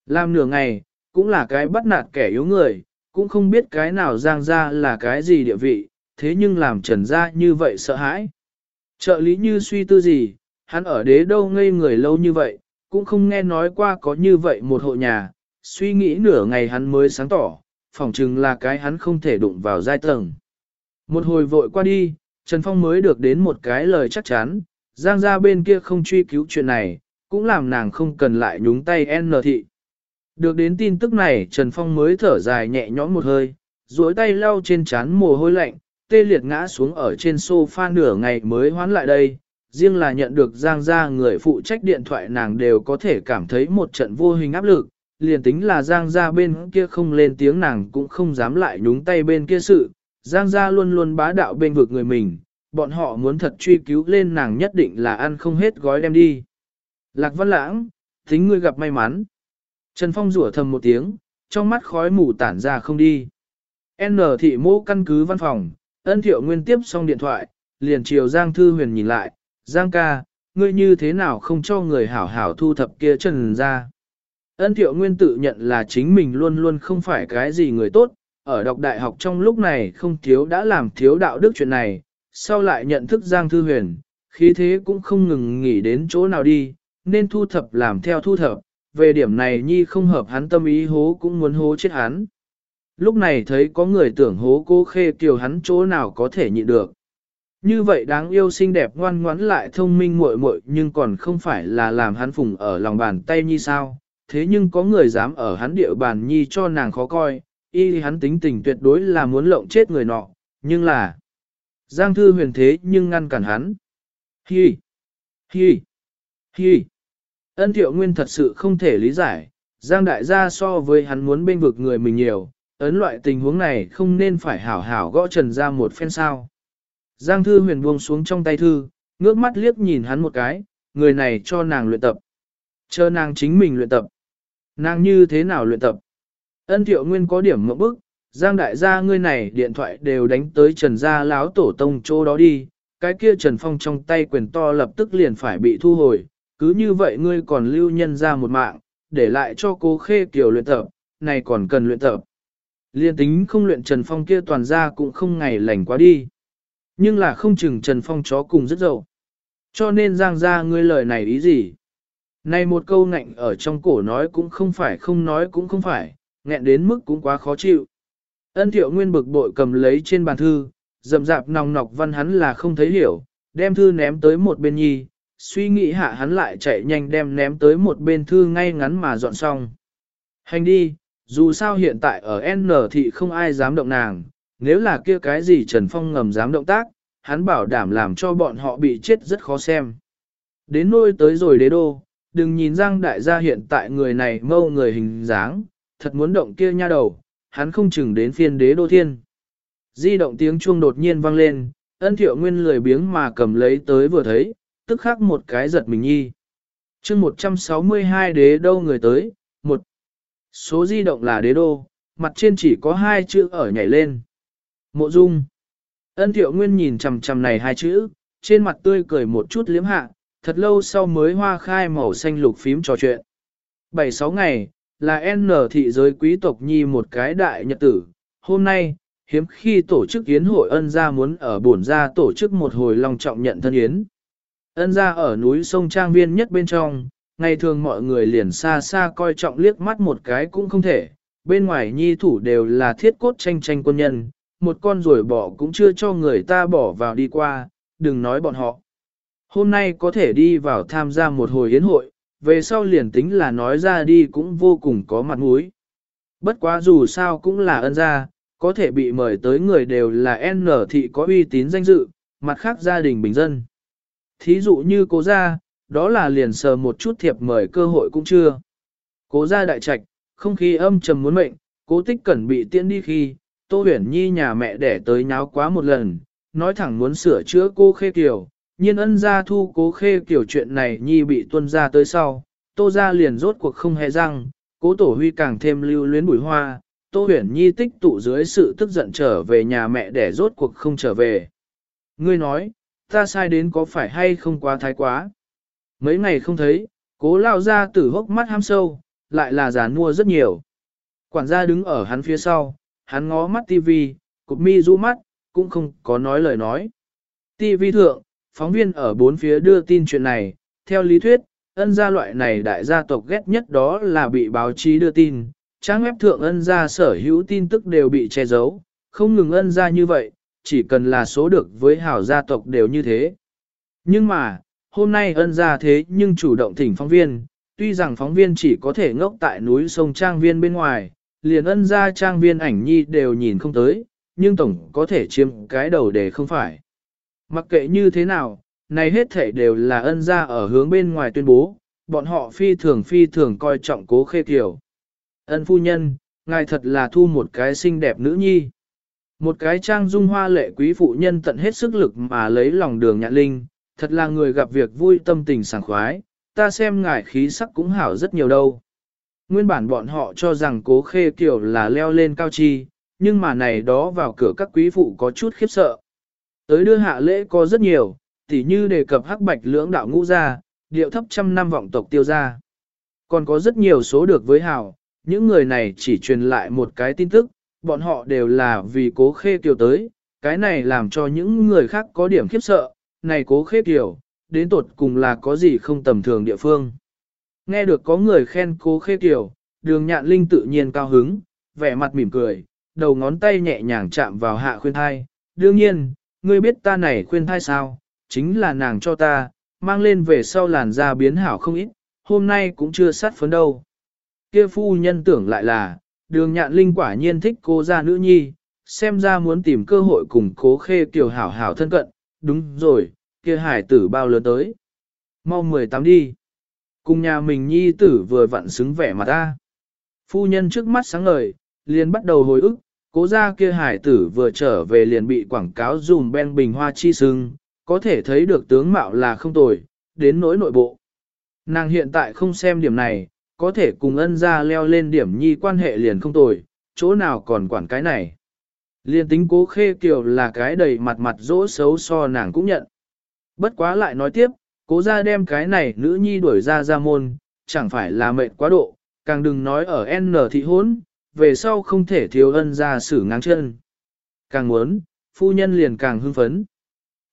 Speaker 1: Làm nửa ngày, cũng là cái bắt nạt kẻ yếu người, cũng không biết cái nào giang ra là cái gì địa vị, thế nhưng làm trần ra như vậy sợ hãi. Trợ lý như suy tư gì, hắn ở đế đâu ngây người lâu như vậy, cũng không nghe nói qua có như vậy một hộ nhà, suy nghĩ nửa ngày hắn mới sáng tỏ, phỏng chừng là cái hắn không thể đụng vào giai tầng. Một hồi vội qua đi, Trần Phong mới được đến một cái lời chắc chắn, Giang gia bên kia không truy cứu chuyện này, cũng làm nàng không cần lại nhúng tay N thị. Được đến tin tức này Trần Phong mới thở dài nhẹ nhõm một hơi, duỗi tay lau trên chán mồ hôi lạnh, tê liệt ngã xuống ở trên sofa nửa ngày mới hoán lại đây. Riêng là nhận được Giang gia người phụ trách điện thoại nàng đều có thể cảm thấy một trận vô hình áp lực, liền tính là Giang gia bên kia không lên tiếng nàng cũng không dám lại nhúng tay bên kia sự. Giang gia luôn luôn bá đạo bên vực người mình, bọn họ muốn thật truy cứu lên nàng nhất định là ăn không hết gói đem đi. Lạc Văn Lãng, tính ngươi gặp may mắn. Trần Phong rủa thầm một tiếng, trong mắt khói mù tản ra không đi. N thị mô căn cứ văn phòng, ân thiệu nguyên tiếp xong điện thoại, liền chiều Giang Thư Huyền nhìn lại, Giang ca, ngươi như thế nào không cho người hảo hảo thu thập kia trần ra. Ân thiệu nguyên tự nhận là chính mình luôn luôn không phải cái gì người tốt, ở đọc đại học trong lúc này không thiếu đã làm thiếu đạo đức chuyện này, sau lại nhận thức Giang Thư Huyền, khí thế cũng không ngừng nghỉ đến chỗ nào đi, nên thu thập làm theo thu thập, về điểm này nhi không hợp hắn tâm ý hố cũng muốn hố chết hắn. Lúc này thấy có người tưởng hố cô khê kiều hắn chỗ nào có thể nhịn được. Như vậy đáng yêu xinh đẹp ngoan ngoãn lại thông minh muội muội nhưng còn không phải là làm hắn phùng ở lòng bàn tay nhi sao. Thế nhưng có người dám ở hắn địa bàn nhi cho nàng khó coi, y hắn tính tình tuyệt đối là muốn lộng chết người nọ, nhưng là Giang thư huyền thế nhưng ngăn cản hắn. Hi! Hi! Hi! Ân thiệu nguyên thật sự không thể lý giải, Giang đại gia so với hắn muốn bên vực người mình nhiều, ấn loại tình huống này không nên phải hảo hảo gõ trần ra một phen sao. Giang thư huyền buông xuống trong tay thư, ngước mắt liếc nhìn hắn một cái, người này cho nàng luyện tập. Chờ nàng chính mình luyện tập. Nàng như thế nào luyện tập? Ân thiệu nguyên có điểm mẫu bức, Giang đại gia ngươi này điện thoại đều đánh tới trần gia láo tổ tông chỗ đó đi, cái kia trần phong trong tay quyền to lập tức liền phải bị thu hồi, cứ như vậy ngươi còn lưu nhân ra một mạng, để lại cho cô khê kiểu luyện tập, này còn cần luyện tập. Liên tính không luyện Trần Phong kia toàn ra cũng không ngày lành quá đi. Nhưng là không chừng Trần Phong chó cùng rất dậu. Cho nên giang ra ngươi lời này ý gì? Này một câu ngạnh ở trong cổ nói cũng không phải không nói cũng không phải, nghẹn đến mức cũng quá khó chịu. Ân thiệu nguyên bực bội cầm lấy trên bàn thư, rậm dạp nòng nọc văn hắn là không thấy hiểu, đem thư ném tới một bên nhi, suy nghĩ hạ hắn lại chạy nhanh đem ném tới một bên thư ngay ngắn mà dọn xong. Hành đi, dù sao hiện tại ở N thị không ai dám động nàng, nếu là kia cái gì Trần Phong ngầm dám động tác, hắn bảo đảm làm cho bọn họ bị chết rất khó xem. Đến nôi tới rồi đế đô, đừng nhìn Giang đại gia hiện tại người này mâu người hình dáng, thật muốn động kia nha đầu, hắn không chừng đến phiên đế đô thiên. Di động tiếng chuông đột nhiên vang lên, ân thiệu nguyên lười biếng mà cầm lấy tới vừa thấy, tức khắc một cái giật mình nhi. chương 162 đế đô người tới, một Số di động là đế đô, mặt trên chỉ có hai chữ ở nhảy lên. Mộ dung. Ân thiệu nguyên nhìn chằm chằm này hai chữ, trên mặt tươi cười một chút liếm hạ, thật lâu sau mới hoa khai màu xanh lục phím trò chuyện. Bảy sáu ngày, là N thị giới quý tộc nhi một cái đại nhật tử. Hôm nay, hiếm khi tổ chức yến hội ân gia muốn ở bổn gia tổ chức một hồi long trọng nhận thân yến. Ân gia ở núi sông Trang Viên nhất bên trong, ngày thường mọi người liền xa xa coi trọng liếc mắt một cái cũng không thể, bên ngoài nhi thủ đều là thiết cốt tranh tranh quân nhân, một con rồi bỏ cũng chưa cho người ta bỏ vào đi qua, đừng nói bọn họ. Hôm nay có thể đi vào tham gia một hồi yến hội, về sau liền tính là nói ra đi cũng vô cùng có mặt mũi. Bất quá dù sao cũng là ân gia, có thể bị mời tới người đều là N thị có uy tín danh dự, mặt khác gia đình bình dân. Thí dụ như cố gia, đó là liền sờ một chút thiệp mời cơ hội cũng chưa. Cố gia đại trạch, không khí âm trầm muốn mệnh, cố tích cẩn bị tiễn đi khi, Tô huyền nhi nhà mẹ đẻ tới nháo quá một lần, nói thẳng muốn sửa chữa cô khê kiều, nhiên ân gia thu cố khê kiểu chuyện này nhi bị tuân ra tới sau, tô ra liền rốt cuộc không hề răng, cố tổ huy càng thêm lưu luyến bùi hoa, tô huyển nhi tích tụ dưới sự tức giận trở về nhà mẹ để rốt cuộc không trở về. Ngươi nói, ta sai đến có phải hay không quá thái quá? Mấy ngày không thấy, cố lao ra tử hốc mắt ham sâu, lại là giàn mua rất nhiều. Quản gia đứng ở hắn phía sau, hắn ngó mắt tivi, cục mi rũ mắt, cũng không có nói lời nói. Tivi thượng, phóng viên ở bốn phía đưa tin chuyện này, theo lý thuyết, ân gia loại này đại gia tộc ghét nhất đó là bị báo chí đưa tin, trang web thượng ân gia sở hữu tin tức đều bị che giấu, không ngừng ân gia như vậy, chỉ cần là số được với hảo gia tộc đều như thế. Nhưng mà, hôm nay ân gia thế nhưng chủ động thỉnh phóng viên, tuy rằng phóng viên chỉ có thể ngốc tại núi sông trang viên bên ngoài, liền ân gia trang viên ảnh nhi đều nhìn không tới, nhưng tổng có thể chiếm cái đầu để không phải. Mặc kệ như thế nào, này hết thể đều là ân gia ở hướng bên ngoài tuyên bố, bọn họ phi thường phi thường coi trọng cố khê kiểu. Ân phu nhân, ngài thật là thu một cái xinh đẹp nữ nhi. Một cái trang dung hoa lệ quý phụ nhân tận hết sức lực mà lấy lòng đường nhạn linh, thật là người gặp việc vui tâm tình sảng khoái, ta xem ngài khí sắc cũng hảo rất nhiều đâu. Nguyên bản bọn họ cho rằng cố khê kiểu là leo lên cao chi, nhưng mà này đó vào cửa các quý phụ có chút khiếp sợ. Tới đưa hạ lễ có rất nhiều, tỉ như đề cập hắc bạch lưỡng đạo ngũ gia, điệu thấp trăm năm vọng tộc tiêu gia. Còn có rất nhiều số được với hảo, những người này chỉ truyền lại một cái tin tức, bọn họ đều là vì cố khê kiều tới, cái này làm cho những người khác có điểm khiếp sợ, này cố khê kiều, đến tột cùng là có gì không tầm thường địa phương. Nghe được có người khen cố khê kiều, đường nhạn linh tự nhiên cao hứng, vẻ mặt mỉm cười, đầu ngón tay nhẹ nhàng chạm vào hạ khuyên thai. Đương nhiên, ngươi biết ta này khuyên thai sao, chính là nàng cho ta, mang lên về sau làn da biến hảo không ít, hôm nay cũng chưa sát phấn đâu. Kia phu nhân tưởng lại là, đường nhạn linh quả nhiên thích cô gia nữ nhi, xem ra muốn tìm cơ hội cùng cố khê kiều hảo hảo thân cận, đúng rồi, kia hải tử bao lớn tới. Mau 18 đi. Cùng nhà mình nhi tử vừa vặn xứng vẻ mặt ta. Phu nhân trước mắt sáng ngời, liền bắt đầu hồi ức, cố gia kia hải tử vừa trở về liền bị quảng cáo dùm ben bình hoa chi sưng, có thể thấy được tướng mạo là không tồi, đến nỗi nội bộ. Nàng hiện tại không xem điểm này, có thể cùng ân gia leo lên điểm nhi quan hệ liền không tồi, chỗ nào còn quản cái này. Liên tính cố khê kiều là cái đầy mặt mặt dỗ xấu so nàng cũng nhận. Bất quá lại nói tiếp, cố gia đem cái này nữ nhi đuổi ra ra môn, chẳng phải là mệt quá độ, càng đừng nói ở N thị hốn, về sau không thể thiếu ân ra xử ngang chân. Càng muốn, phu nhân liền càng hưng phấn.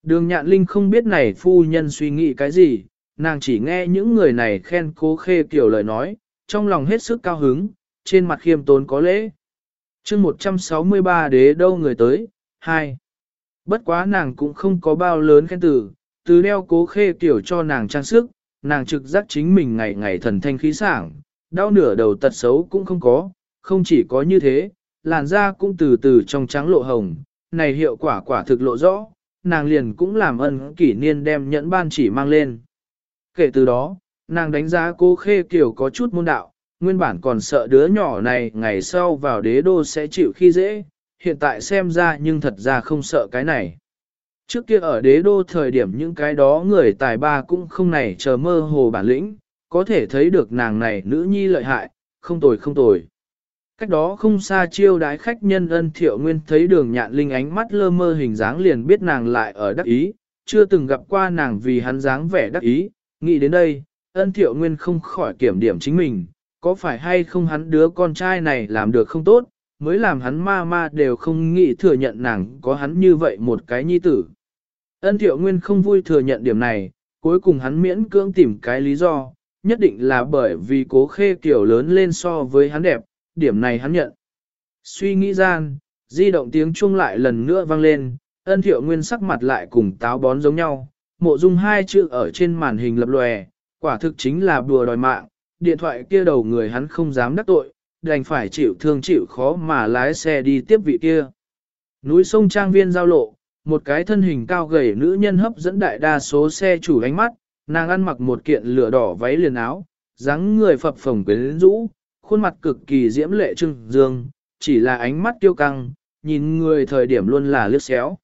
Speaker 1: Đường nhạn linh không biết này phu nhân suy nghĩ cái gì, nàng chỉ nghe những người này khen cố khê kiểu lời nói, trong lòng hết sức cao hứng, trên mặt khiêm tốn có lễ. chương 163 đế đâu người tới, 2. Bất quá nàng cũng không có bao lớn khen từ, từ đeo cố khê kiểu cho nàng trang sức, nàng trực giác chính mình ngày ngày thần thanh khí sảng, đau nửa đầu tật xấu cũng không có, không chỉ có như thế, làn da cũng từ từ trong trắng lộ hồng, này hiệu quả quả thực lộ rõ, nàng liền cũng làm ân kỷ niên đem nhẫn ban chỉ mang lên. Kể từ đó, nàng đánh giá cô khê kiểu có chút môn đạo, nguyên bản còn sợ đứa nhỏ này ngày sau vào đế đô sẽ chịu khi dễ, hiện tại xem ra nhưng thật ra không sợ cái này. Trước kia ở đế đô thời điểm những cái đó người tài ba cũng không này chờ mơ hồ bản lĩnh, có thể thấy được nàng này nữ nhi lợi hại, không tồi không tồi. Cách đó không xa chiêu đái khách nhân ân thiệu nguyên thấy đường nhạn linh ánh mắt lơ mơ hình dáng liền biết nàng lại ở đắc ý, chưa từng gặp qua nàng vì hắn dáng vẻ đắc ý, nghĩ đến đây, ân thiệu nguyên không khỏi kiểm điểm chính mình, có phải hay không hắn đứa con trai này làm được không tốt, mới làm hắn ma ma đều không nghĩ thừa nhận nàng có hắn như vậy một cái nhi tử. Ân thiệu nguyên không vui thừa nhận điểm này, cuối cùng hắn miễn cưỡng tìm cái lý do, nhất định là bởi vì cố khê kiểu lớn lên so với hắn đẹp, điểm này hắn nhận. Suy nghĩ gian, di động tiếng chuông lại lần nữa vang lên, ân thiệu nguyên sắc mặt lại cùng táo bón giống nhau, mộ dung hai chữ ở trên màn hình lập lòe, quả thực chính là bùa đòi mạng, điện thoại kia đầu người hắn không dám đắc tội, đành phải chịu thương chịu khó mà lái xe đi tiếp vị kia. Núi sông trang viên giao lộ, một cái thân hình cao gầy nữ nhân hấp dẫn đại đa số xe chủ ánh mắt, nàng ăn mặc một kiện lửa đỏ váy liền áo, dáng người phập phồng quyến rũ, khuôn mặt cực kỳ diễm lệ trưng dương, chỉ là ánh mắt tiêu căng, nhìn người thời điểm luôn là lướt xéo.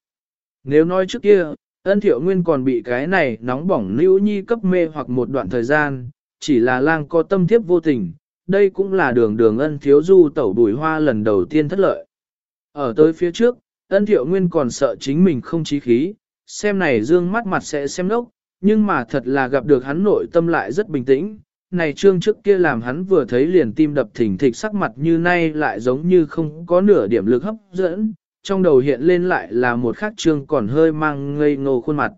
Speaker 1: Nếu nói trước kia, ân thiệu nguyên còn bị cái này nóng bỏng nữ nhi cấp mê hoặc một đoạn thời gian, chỉ là lang có tâm thiếp vô tình, đây cũng là đường đường ân thiếu du tẩu bùi hoa lần đầu tiên thất lợi. Ở tới phía trước, ân thiệu nguyên còn sợ chính mình không trí khí, xem này dương mắt mặt sẽ xem lốc, nhưng mà thật là gặp được hắn nội tâm lại rất bình tĩnh. Này trương trước kia làm hắn vừa thấy liền tim đập thỉnh thịch sắc mặt như nay lại giống như không có nửa điểm lực hấp dẫn, trong đầu hiện lên lại là một khắc trương còn hơi mang ngây ngô khuôn mặt.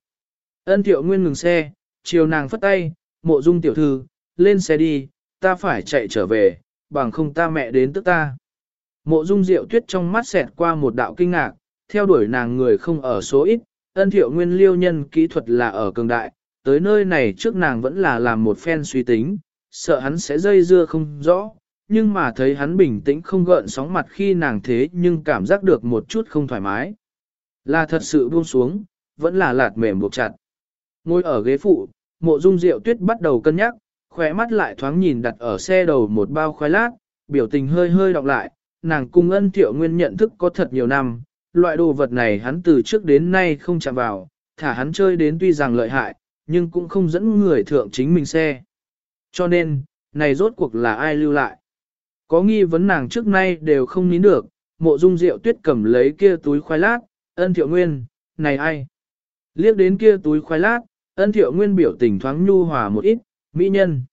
Speaker 1: Ân thiệu nguyên ngừng xe, chiều nàng phất tay, mộ dung tiểu thư, lên xe đi, ta phải chạy trở về, bằng không ta mẹ đến tức ta. Mộ dung diệu tuyết trong mắt xẹt qua một đạo kinh ngạc, theo đuổi nàng người không ở số ít, ân thiệu nguyên liêu nhân kỹ thuật là ở cường đại, tới nơi này trước nàng vẫn là làm một phen suy tính, sợ hắn sẽ dây dưa không rõ, nhưng mà thấy hắn bình tĩnh không gợn sóng mặt khi nàng thế nhưng cảm giác được một chút không thoải mái. Là thật sự buông xuống, vẫn là lạt mềm buộc chặt. Ngồi ở ghế phụ, mộ dung rượu tuyết bắt đầu cân nhắc, khỏe mắt lại thoáng nhìn đặt ở xe đầu một bao khoai lát, biểu tình hơi hơi đọc lại, nàng cung ân thiệu nguyên nhận thức có thật nhiều năm, loại đồ vật này hắn từ trước đến nay không chạm vào, thả hắn chơi đến tuy rằng lợi hại, nhưng cũng không dẫn người thượng chính mình xe. Cho nên, này rốt cuộc là ai lưu lại? Có nghi vấn nàng trước nay đều không nín được, mộ dung rượu tuyết cầm lấy kia túi khoai lát, ân thiệu nguyên, này ai? Liếc đến kia túi khoai lát, ân thiệu nguyên biểu tình thoáng nhu hòa một ít, mỹ nhân.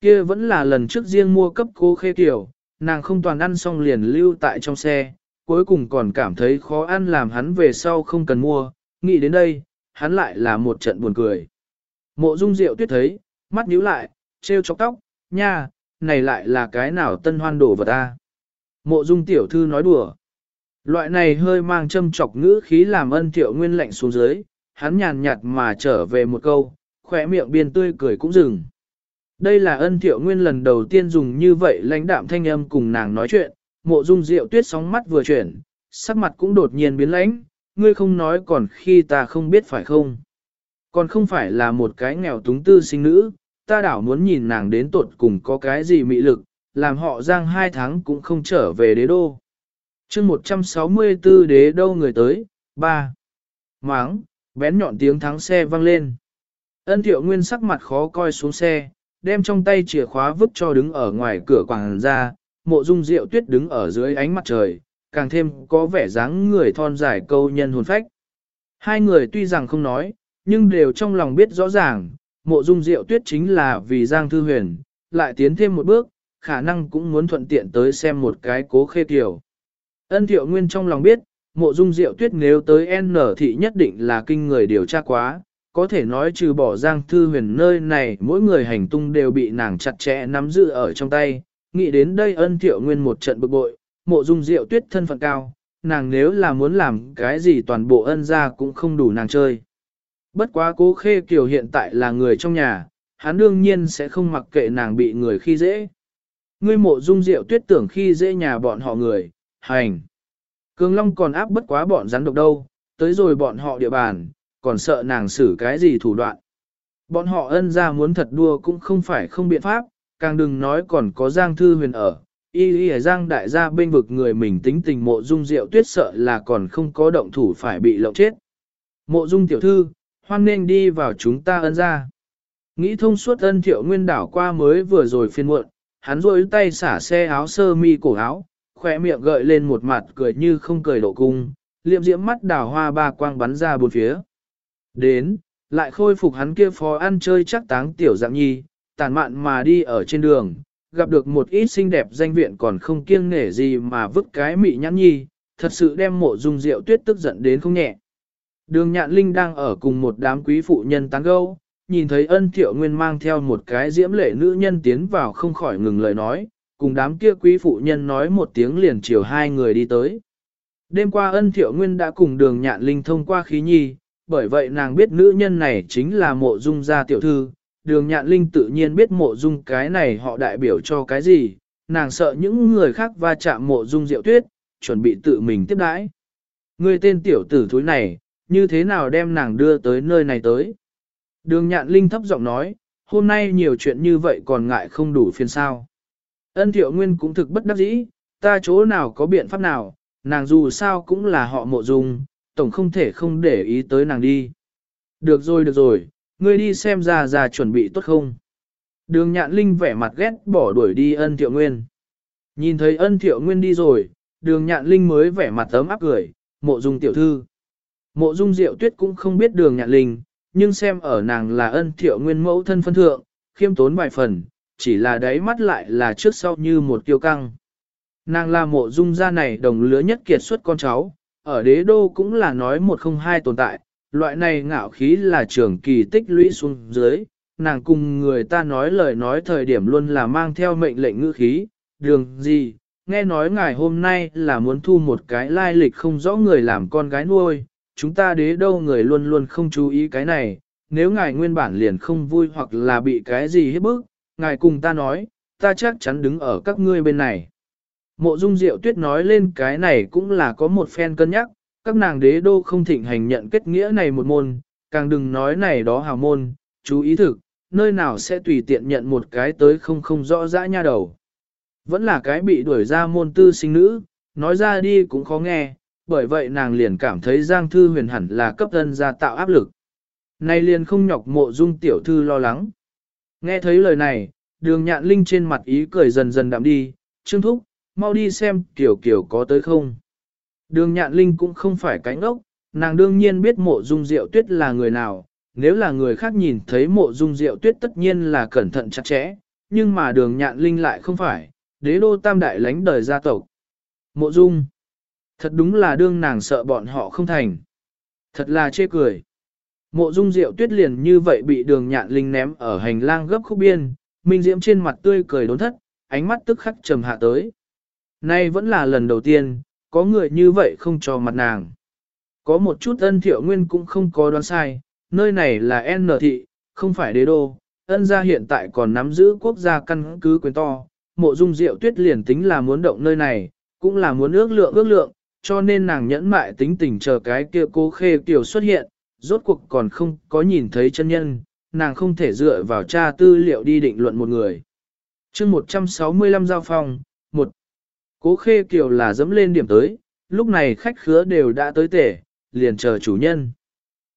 Speaker 1: Kia vẫn là lần trước riêng mua cấp cô khê tiểu, nàng không toàn ăn xong liền lưu tại trong xe, cuối cùng còn cảm thấy khó ăn làm hắn về sau không cần mua, nghĩ đến đây, hắn lại là một trận buồn cười. Mộ dung diệu tuyết thấy, mắt nhíu lại, treo chọc tóc, nha, này lại là cái nào tân hoan đổ vật ta. Mộ dung tiểu thư nói đùa. Loại này hơi mang châm chọc ngữ khí làm ân thiệu nguyên lạnh xuống dưới, hắn nhàn nhạt mà trở về một câu, khỏe miệng biên tươi cười cũng dừng. Đây là ân thiệu nguyên lần đầu tiên dùng như vậy lãnh đạm thanh âm cùng nàng nói chuyện, mộ dung diệu tuyết sóng mắt vừa chuyển, sắc mặt cũng đột nhiên biến lãnh, ngươi không nói còn khi ta không biết phải không. Còn không phải là một cái nghèo túng tư sinh nữ, ta đảo muốn nhìn nàng đến tuột cùng có cái gì mị lực, làm họ giang hai tháng cũng không trở về đế đô. chương 164 đế đô người tới, 3. Máng, bén nhọn tiếng thắng xe vang lên. Ân thiệu nguyên sắc mặt khó coi xuống xe, đem trong tay chìa khóa vứt cho đứng ở ngoài cửa quảng ra, mộ dung diệu tuyết đứng ở dưới ánh mặt trời, càng thêm có vẻ dáng người thon dài câu nhân hồn phách. Hai người tuy rằng không nói, nhưng đều trong lòng biết rõ ràng, mộ dung diệu tuyết chính là vì Giang Thư Huyền, lại tiến thêm một bước, khả năng cũng muốn thuận tiện tới xem một cái cố khê tiểu. Ân thiệu nguyên trong lòng biết, mộ dung diệu tuyết nếu tới N thị nhất định là kinh người điều tra quá, có thể nói trừ bỏ Giang Thư Huyền nơi này mỗi người hành tung đều bị nàng chặt chẽ nắm giữ ở trong tay, nghĩ đến đây ân thiệu nguyên một trận bực bội, mộ dung diệu tuyết thân phận cao, nàng nếu là muốn làm cái gì toàn bộ ân gia cũng không đủ nàng chơi. Bất quá cố khê kiều hiện tại là người trong nhà, hắn đương nhiên sẽ không mặc kệ nàng bị người khi dễ. ngươi mộ dung diệu tuyết tưởng khi dễ nhà bọn họ người, hành. Cường Long còn áp bất quá bọn rắn độc đâu, tới rồi bọn họ địa bàn, còn sợ nàng xử cái gì thủ đoạn. Bọn họ ân ra muốn thật đua cũng không phải không biện pháp, càng đừng nói còn có Giang Thư Huyền ở. Y y Giang đại gia bên vực người mình tính tình mộ dung diệu tuyết sợ là còn không có động thủ phải bị lộng chết. Mộ dung tiểu thư, hoan nên đi vào chúng ta ân ra. Nghĩ thông suốt ân thiệu nguyên đảo qua mới vừa rồi phiên muộn, hắn rôi tay xả xe áo sơ mi cổ áo, khỏe miệng gợi lên một mặt cười như không cười độ cung, liệm diễm mắt đào hoa ba quang bắn ra bốn phía. Đến, lại khôi phục hắn kia phó ăn chơi chắc táng tiểu dạng nhi, tàn mạn mà đi ở trên đường, gặp được một ít xinh đẹp danh viện còn không kiêng nể gì mà vứt cái mị nhãn nhi, thật sự đem mộ dung rượu tuyết tức giận đến không nhẹ. Đường nhạn linh đang ở cùng một đám quý phụ nhân tán gâu, nhìn thấy ân thiệu nguyên mang theo một cái diễm lệ nữ nhân tiến vào không khỏi ngừng lời nói, cùng đám kia quý phụ nhân nói một tiếng liền chiều hai người đi tới. Đêm qua ân thiệu nguyên đã cùng đường nhạn linh thông qua khí nhi, bởi vậy nàng biết nữ nhân này chính là mộ dung gia tiểu thư, đường nhạn linh tự nhiên biết mộ dung cái này họ đại biểu cho cái gì, nàng sợ những người khác va chạm mộ dung diệu tuyết, chuẩn bị tự mình tiếp đãi. Người tên tiểu tử thúi này, như thế nào đem nàng đưa tới nơi này tới? Đường nhạn linh thấp giọng nói, hôm nay nhiều chuyện như vậy còn ngại không đủ phiền sao. Ân thiệu nguyên cũng thực bất đắc dĩ, ta chỗ nào có biện pháp nào, nàng dù sao cũng là họ mộ dung, tổng không thể không để ý tới nàng đi. Được rồi được rồi, ngươi đi xem ra ra chuẩn bị tốt không. Đường nhạn linh vẻ mặt ghét bỏ đuổi đi ân thiệu nguyên. Nhìn thấy ân thiệu nguyên đi rồi, đường nhạn linh mới vẻ mặt tấm áp cười, mộ dung tiểu thư. Mộ dung diệu tuyết cũng không biết đường nhạn linh, nhưng xem ở nàng là ân thiệu nguyên mẫu thân phân thượng, khiêm tốn vài phần, chỉ là đáy mắt lại là trước sau như một kiêu căng. Nàng là mộ dung gia này đồng lứa nhất kiệt xuất con cháu, ở đế đô cũng là nói một không hai tồn tại, loại này ngạo khí là trưởng kỳ tích lũy xuống dưới, nàng cùng người ta nói lời nói thời điểm luôn là mang theo mệnh lệnh ngữ khí, đường gì, nghe nói ngài hôm nay là muốn thu một cái lai lịch không rõ người làm con gái nuôi, chúng ta đế đâu người luôn luôn không chú ý cái này, nếu ngài nguyên bản liền không vui hoặc là bị cái gì hết bức, ngài cùng ta nói, ta chắc chắn đứng ở các ngươi bên này. Mộ dung diệu tuyết nói lên cái này cũng là có một phen cân nhắc, các nàng đế đô không thịnh hành nhận kết nghĩa này một môn, càng đừng nói này đó hào môn, chú ý thực, nơi nào sẽ tùy tiện nhận một cái tới không không rõ rã nha đầu. Vẫn là cái bị đuổi ra môn tư sinh nữ, nói ra đi cũng khó nghe, bởi vậy nàng liền cảm thấy Giang Thư huyền hẳn là cấp thân ra tạo áp lực. Nay liền không nhọc mộ dung tiểu thư lo lắng. Nghe thấy lời này, đường nhạn linh trên mặt ý cười dần dần đạm đi, trương thúc, mau đi xem kiểu kiểu có tới không. Đường nhạn linh cũng không phải cánh ốc, nàng đương nhiên biết mộ dung diệu tuyết là người nào, nếu là người khác nhìn thấy mộ dung diệu tuyết tất nhiên là cẩn thận chặt chẽ, nhưng mà đường nhạn linh lại không phải, đế đô tam đại lánh đời gia tộc. Mộ dung, thật đúng là đương nàng sợ bọn họ không thành. Thật là chê cười. Mộ dung diệu tuyết liền như vậy bị đường nhạn linh ném ở hành lang gấp khúc biên, minh diễm trên mặt tươi cười đốn thất, ánh mắt tức khắc trầm hạ tới. Nay vẫn là lần đầu tiên, có người như vậy không cho mặt nàng. Có một chút ân thiệu nguyên cũng không có đoán sai, nơi này là N thị, không phải đế đô, ân gia hiện tại còn nắm giữ quốc gia căn cứ quyền to, mộ dung diệu tuyết liền tính là muốn động nơi này, cũng là muốn ước lượng ước lượng, cho nên nàng nhẫn mại tính tình chờ cái kia cố khê tiểu xuất hiện, rốt cuộc còn không có nhìn thấy chân nhân, nàng không thể dựa vào tra tư liệu đi định luận một người. chương 165 giao phòng, một Cố khê kiều là dẫm lên điểm tới, lúc này khách khứa đều đã tới tể, liền chờ chủ nhân.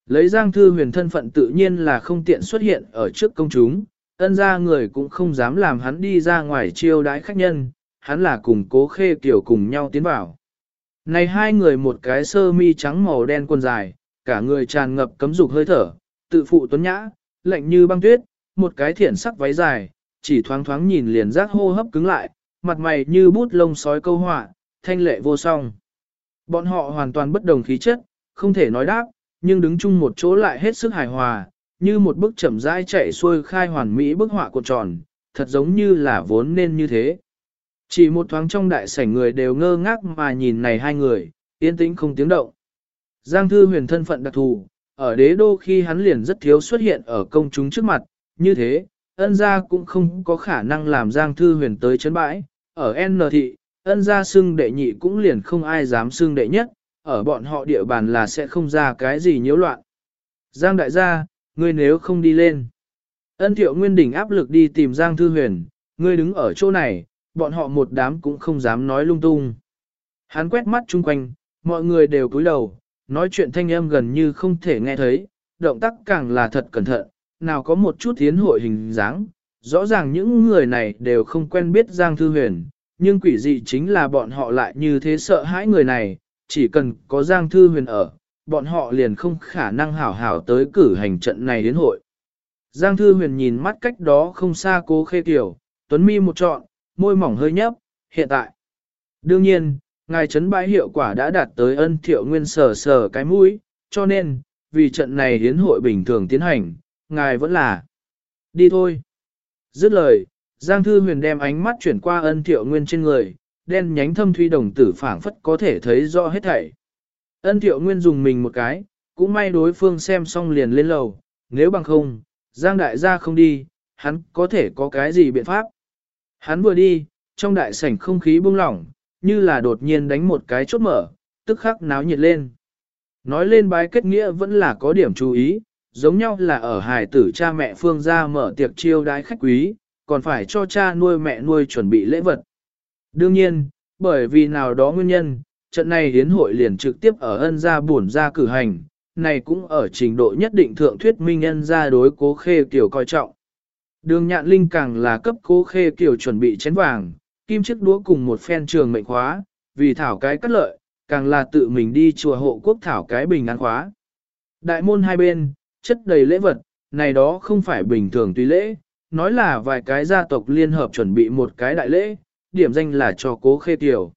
Speaker 1: Lấy Giang Thư huyền thân phận tự nhiên là không tiện xuất hiện ở trước công chúng, ân gia người cũng không dám làm hắn đi ra ngoài chiêu đái khách nhân, hắn là cùng cố khê kiều cùng nhau tiến vào. Này hai người một cái sơ mi trắng màu đen quần dài, cả người tràn ngập cấm dục hơi thở, tự phụ tuấn nhã, lạnh như băng tuyết, một cái thiển sắc váy dài, chỉ thoáng thoáng nhìn liền giác hô hấp cứng lại, mặt mày như bút lông sói câu họa, thanh lệ vô song. Bọn họ hoàn toàn bất đồng khí chất, không thể nói đáp, nhưng đứng chung một chỗ lại hết sức hài hòa, như một bức chậm rãi chạy xuôi khai hoàn mỹ bức họa cuộn tròn, thật giống như là vốn nên như thế. Chỉ một thoáng trong đại sảnh người đều ngơ ngác mà nhìn này hai người, yên tĩnh không tiếng động. Giang Thư huyền thân phận đặc thù, ở đế đô khi hắn liền rất thiếu xuất hiện ở công chúng trước mặt, như thế, ân gia cũng không có khả năng làm Giang Thư Huyền tới chấn bãi, ở N thị, ân gia xưng đệ nhị cũng liền không ai dám xưng đệ nhất, ở bọn họ địa bàn là sẽ không ra cái gì nhiễu loạn. Giang đại gia, ngươi nếu không đi lên. Ân thiệu nguyên đỉnh áp lực đi tìm Giang Thư Huyền, ngươi đứng ở chỗ này, bọn họ một đám cũng không dám nói lung tung. Hắn quét mắt chung quanh, mọi người đều cúi đầu, nói chuyện thanh âm gần như không thể nghe thấy, động tác càng là thật cẩn thận, nào có một chút tiến hội hình dáng. Rõ ràng những người này đều không quen biết Giang Thư Huyền, nhưng quỷ dị chính là bọn họ lại như thế sợ hãi người này, chỉ cần có Giang Thư Huyền ở, bọn họ liền không khả năng hảo hảo tới cử hành trận này đến hội. Giang Thư Huyền nhìn mắt cách đó không xa cố khê tiểu, tuấn mi một trọn, môi mỏng hơi nhấp, hiện tại. Đương nhiên, ngài chấn bãi hiệu quả đã đạt tới ân thiệu nguyên sở sở cái mũi, cho nên, vì trận này hiến hội bình thường tiến hành, ngài vẫn là đi thôi. Dứt lời, Giang Thư Huyền đem ánh mắt chuyển qua ân thiệu nguyên trên người, đen nhánh thâm thuy đồng tử phảng phất có thể thấy rõ hết thảy. Ân thiệu nguyên dùng mình một cái, cũng may đối phương xem xong liền lên lầu, nếu bằng không, Giang đại gia không đi, hắn có thể có cái gì biện pháp. Hắn vừa đi, trong đại sảnh không khí bung lỏng, như là đột nhiên đánh một cái chốt mở, tức khắc náo nhiệt lên. Nói lên bái kết nghĩa vẫn là có điểm chú ý, giống nhau là ở hài tử cha mẹ phương gia mở tiệc chiêu đái khách quý, còn phải cho cha nuôi mẹ nuôi chuẩn bị lễ vật. Đương nhiên, bởi vì nào đó nguyên nhân, trận này hiến hội liền trực tiếp ở ân gia buồn ra cử hành, này cũng ở trình độ nhất định thượng thuyết minh ân gia đối cố khê kiểu coi trọng. Đường nhạn linh càng là cấp cố khê kiểu chuẩn bị chén vàng, kim chiếc đũa cùng một phen trường mệnh khóa, vì thảo cái cắt lợi, càng là tự mình đi chùa hộ quốc thảo cái bình an khóa. Đại môn hai bên, chất đầy lễ vật, này đó không phải bình thường tùy lễ, nói là vài cái gia tộc liên hợp chuẩn bị một cái đại lễ, điểm danh là cho cố khê tiểu.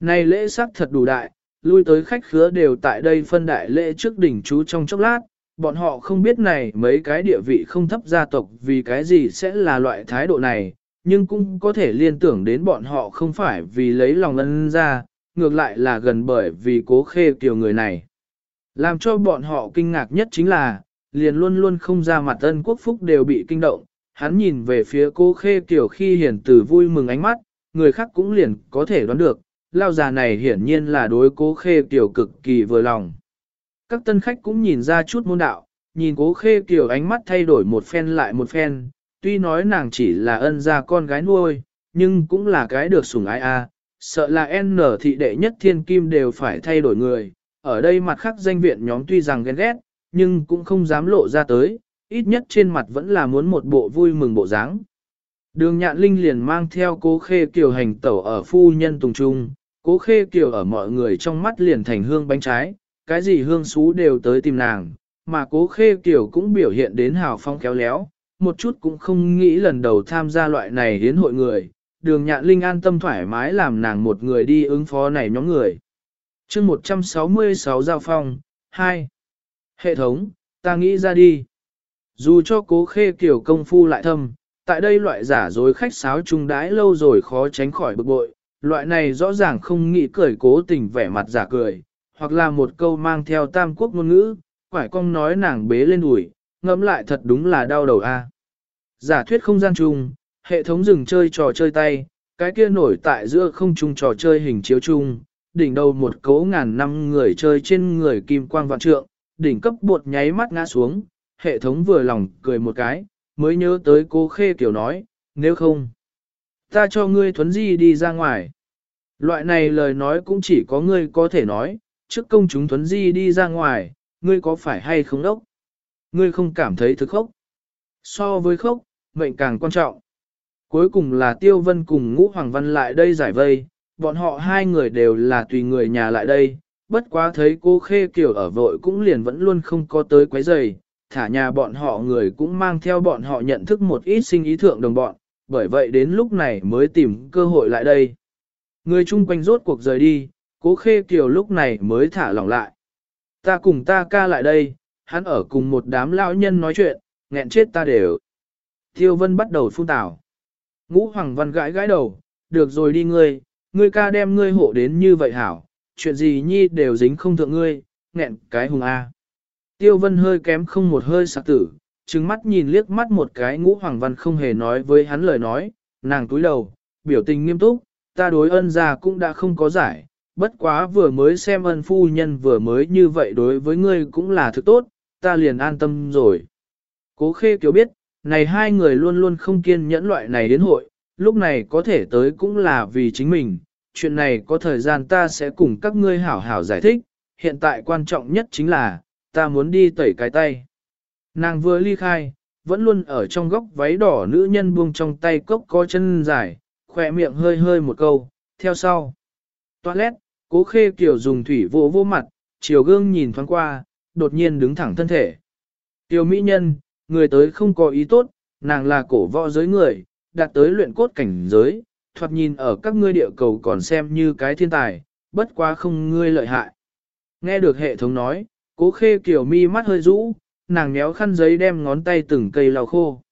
Speaker 1: Này lễ sắc thật đủ đại, lui tới khách khứa đều tại đây phân đại lễ trước đỉnh chú trong chốc lát, bọn họ không biết này mấy cái địa vị không thấp gia tộc vì cái gì sẽ là loại thái độ này, nhưng cũng có thể liên tưởng đến bọn họ không phải vì lấy lòng ân ra, ngược lại là gần bởi vì cố khê kiểu người này. Làm cho bọn họ kinh ngạc nhất chính là, liền luôn luôn không ra mặt ân quốc phúc đều bị kinh động, hắn nhìn về phía cố khê kiểu khi hiển từ vui mừng ánh mắt, người khác cũng liền có thể đoán được, lao già này hiển nhiên là đối cố khê tiểu cực kỳ vừa lòng. Các tân khách cũng nhìn ra chút môn đạo, nhìn cố khê kiều ánh mắt thay đổi một phen lại một phen, tuy nói nàng chỉ là ân gia con gái nuôi, nhưng cũng là cái được sủng ái a, sợ là N thị đệ nhất thiên kim đều phải thay đổi người, ở đây mặt khác danh viện nhóm tuy rằng ghen ghét, nhưng cũng không dám lộ ra tới, ít nhất trên mặt vẫn là muốn một bộ vui mừng bộ dáng. Đường nhạn linh liền mang theo cố khê kiều hành tẩu ở phu nhân tùng trung, cố khê kiều ở mọi người trong mắt liền thành hương bánh trái, cái gì hương xú đều tới tìm nàng, mà cố khê kiều cũng biểu hiện đến hào phong kéo léo, một chút cũng không nghĩ lần đầu tham gia loại này đến hội người, đường nhạn linh an tâm thoải mái làm nàng một người đi ứng phó này nhóm người. chương 166 giao phong, 2. Hệ thống, ta nghĩ ra đi. Dù cho cố khê kiểu công phu lại thâm, tại đây loại giả dối khách sáo trung đãi lâu rồi khó tránh khỏi bực bội, loại này rõ ràng không nghĩ cười cố tình vẻ mặt giả cười, hoặc là một câu mang theo tam quốc ngôn ngữ, quải cong nói nàng bế lên ủi, ngẫm lại thật đúng là đau đầu a. Giả thuyết không gian chung, hệ thống dừng chơi trò chơi tay, cái kia nổi tại giữa không trung trò chơi hình chiếu chung, đỉnh đầu một cấu ngàn năm người chơi trên người kim quang vạn trượng, đỉnh cấp bột nháy mắt ngã xuống, hệ thống vừa lòng cười một cái, mới nhớ tới cô khê kiểu nói, nếu không, ta cho ngươi thuấn di đi ra ngoài. Loại này lời nói cũng chỉ có ngươi có thể nói, trước công chúng thuấn di đi ra ngoài, ngươi có phải hay không đốc? Ngươi không cảm thấy thực khốc. So với khốc, mệnh càng quan trọng. Cuối cùng là Tiêu Vân cùng Ngũ Hoàng Văn lại đây giải vây, bọn họ hai người đều là tùy người nhà lại đây, bất quá thấy cô Khê Kiều ở vội cũng liền vẫn luôn không có tới quấy giày, thả nhà bọn họ người cũng mang theo bọn họ nhận thức một ít sinh ý thượng đồng bọn, bởi vậy đến lúc này mới tìm cơ hội lại đây. Người chung quanh rốt cuộc rời đi, cố Khê Kiều lúc này mới thả lỏng lại. Ta cùng ta ca lại đây, hắn ở cùng một đám lão nhân nói chuyện, nghẹn chết ta đều. Tiêu Vân bắt đầu phun tảo. Ngũ Hoàng Văn gãi gãi đầu, được rồi đi ngươi, ngươi ca đem ngươi hộ đến như vậy hảo, chuyện gì nhi đều dính không thượng ngươi, nghẹn cái hùng A. Tiêu Vân hơi kém không một hơi sạc tử, trừng mắt nhìn liếc mắt một cái ngũ hoàng văn không hề nói với hắn lời nói, nàng túi đầu, biểu tình nghiêm túc, ta đối ân gia cũng đã không có giải, bất quá vừa mới xem ân phu nhân vừa mới như vậy đối với ngươi cũng là thứ tốt, ta liền an tâm rồi. Cố khê kiều biết, này hai người luôn luôn không kiên nhẫn loại này đến hội, lúc này có thể tới cũng là vì chính mình, chuyện này có thời gian ta sẽ cùng các ngươi hảo hảo giải thích, hiện tại quan trọng nhất chính là, ta muốn đi tẩy cái tay. Nàng vừa ly khai, vẫn luôn ở trong góc váy đỏ nữ nhân buông trong tay cốc có chân dài, khỏe miệng hơi hơi một câu, theo sau. Toilet, cố khê kiểu dùng thủy vô vô mặt, chiều gương nhìn thoáng qua, đột nhiên đứng thẳng thân thể. Tiểu mỹ nhân, người tới không có ý tốt, nàng là cổ võ giới người, đạt tới luyện cốt cảnh giới, thoạt nhìn ở các ngươi địa cầu còn xem như cái thiên tài, bất quá không ngươi lợi hại. Nghe được hệ thống nói, cố khê kiểu mi mắt hơi rũ, nàng méo khăn giấy đem ngón tay từng cây lau khô.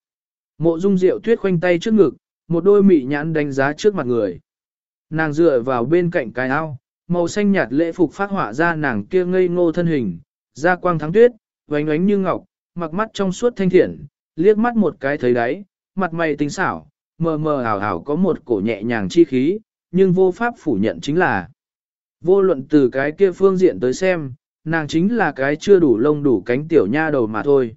Speaker 1: Mộ dung rượu tuyết khoanh tay trước ngực, một đôi mị nhãn đánh giá trước mặt người. Nàng dựa vào bên cạnh cái ao, màu xanh nhạt lễ phục phát họa ra nàng kia ngây ngô thân hình, da quang thắng tuyết, vánh ánh như ngọc, mặc mắt trong suốt thanh thiện, liếc mắt một cái thấy đáy, mặt mày tinh xảo, mờ mờ ảo ảo có một cổ nhẹ nhàng chi khí, nhưng vô pháp phủ nhận chính là vô luận từ cái kia phương diện tới xem, nàng chính là cái chưa đủ lông đủ cánh tiểu nha đầu mà thôi.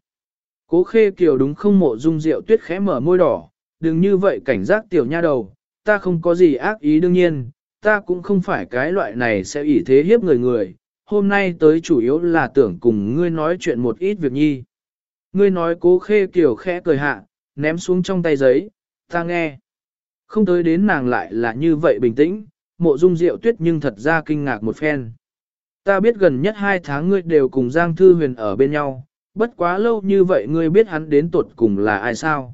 Speaker 1: Cố khê kiều đúng không mộ dung rượu tuyết khẽ mở môi đỏ, đừng như vậy cảnh giác tiểu nha đầu, ta không có gì ác ý đương nhiên, ta cũng không phải cái loại này sẽ ủy thế hiếp người người, hôm nay tới chủ yếu là tưởng cùng ngươi nói chuyện một ít việc nhi. Ngươi nói cố khê kiểu khẽ cười hạ, ném xuống trong tay giấy, ta nghe. Không tới đến nàng lại là như vậy bình tĩnh, mộ dung Diệu tuyết nhưng thật ra kinh ngạc một phen. Ta biết gần nhất hai tháng ngươi đều cùng Giang Thư Huyền ở bên nhau, bất quá lâu như vậy ngươi biết hắn đến tuột cùng là ai sao.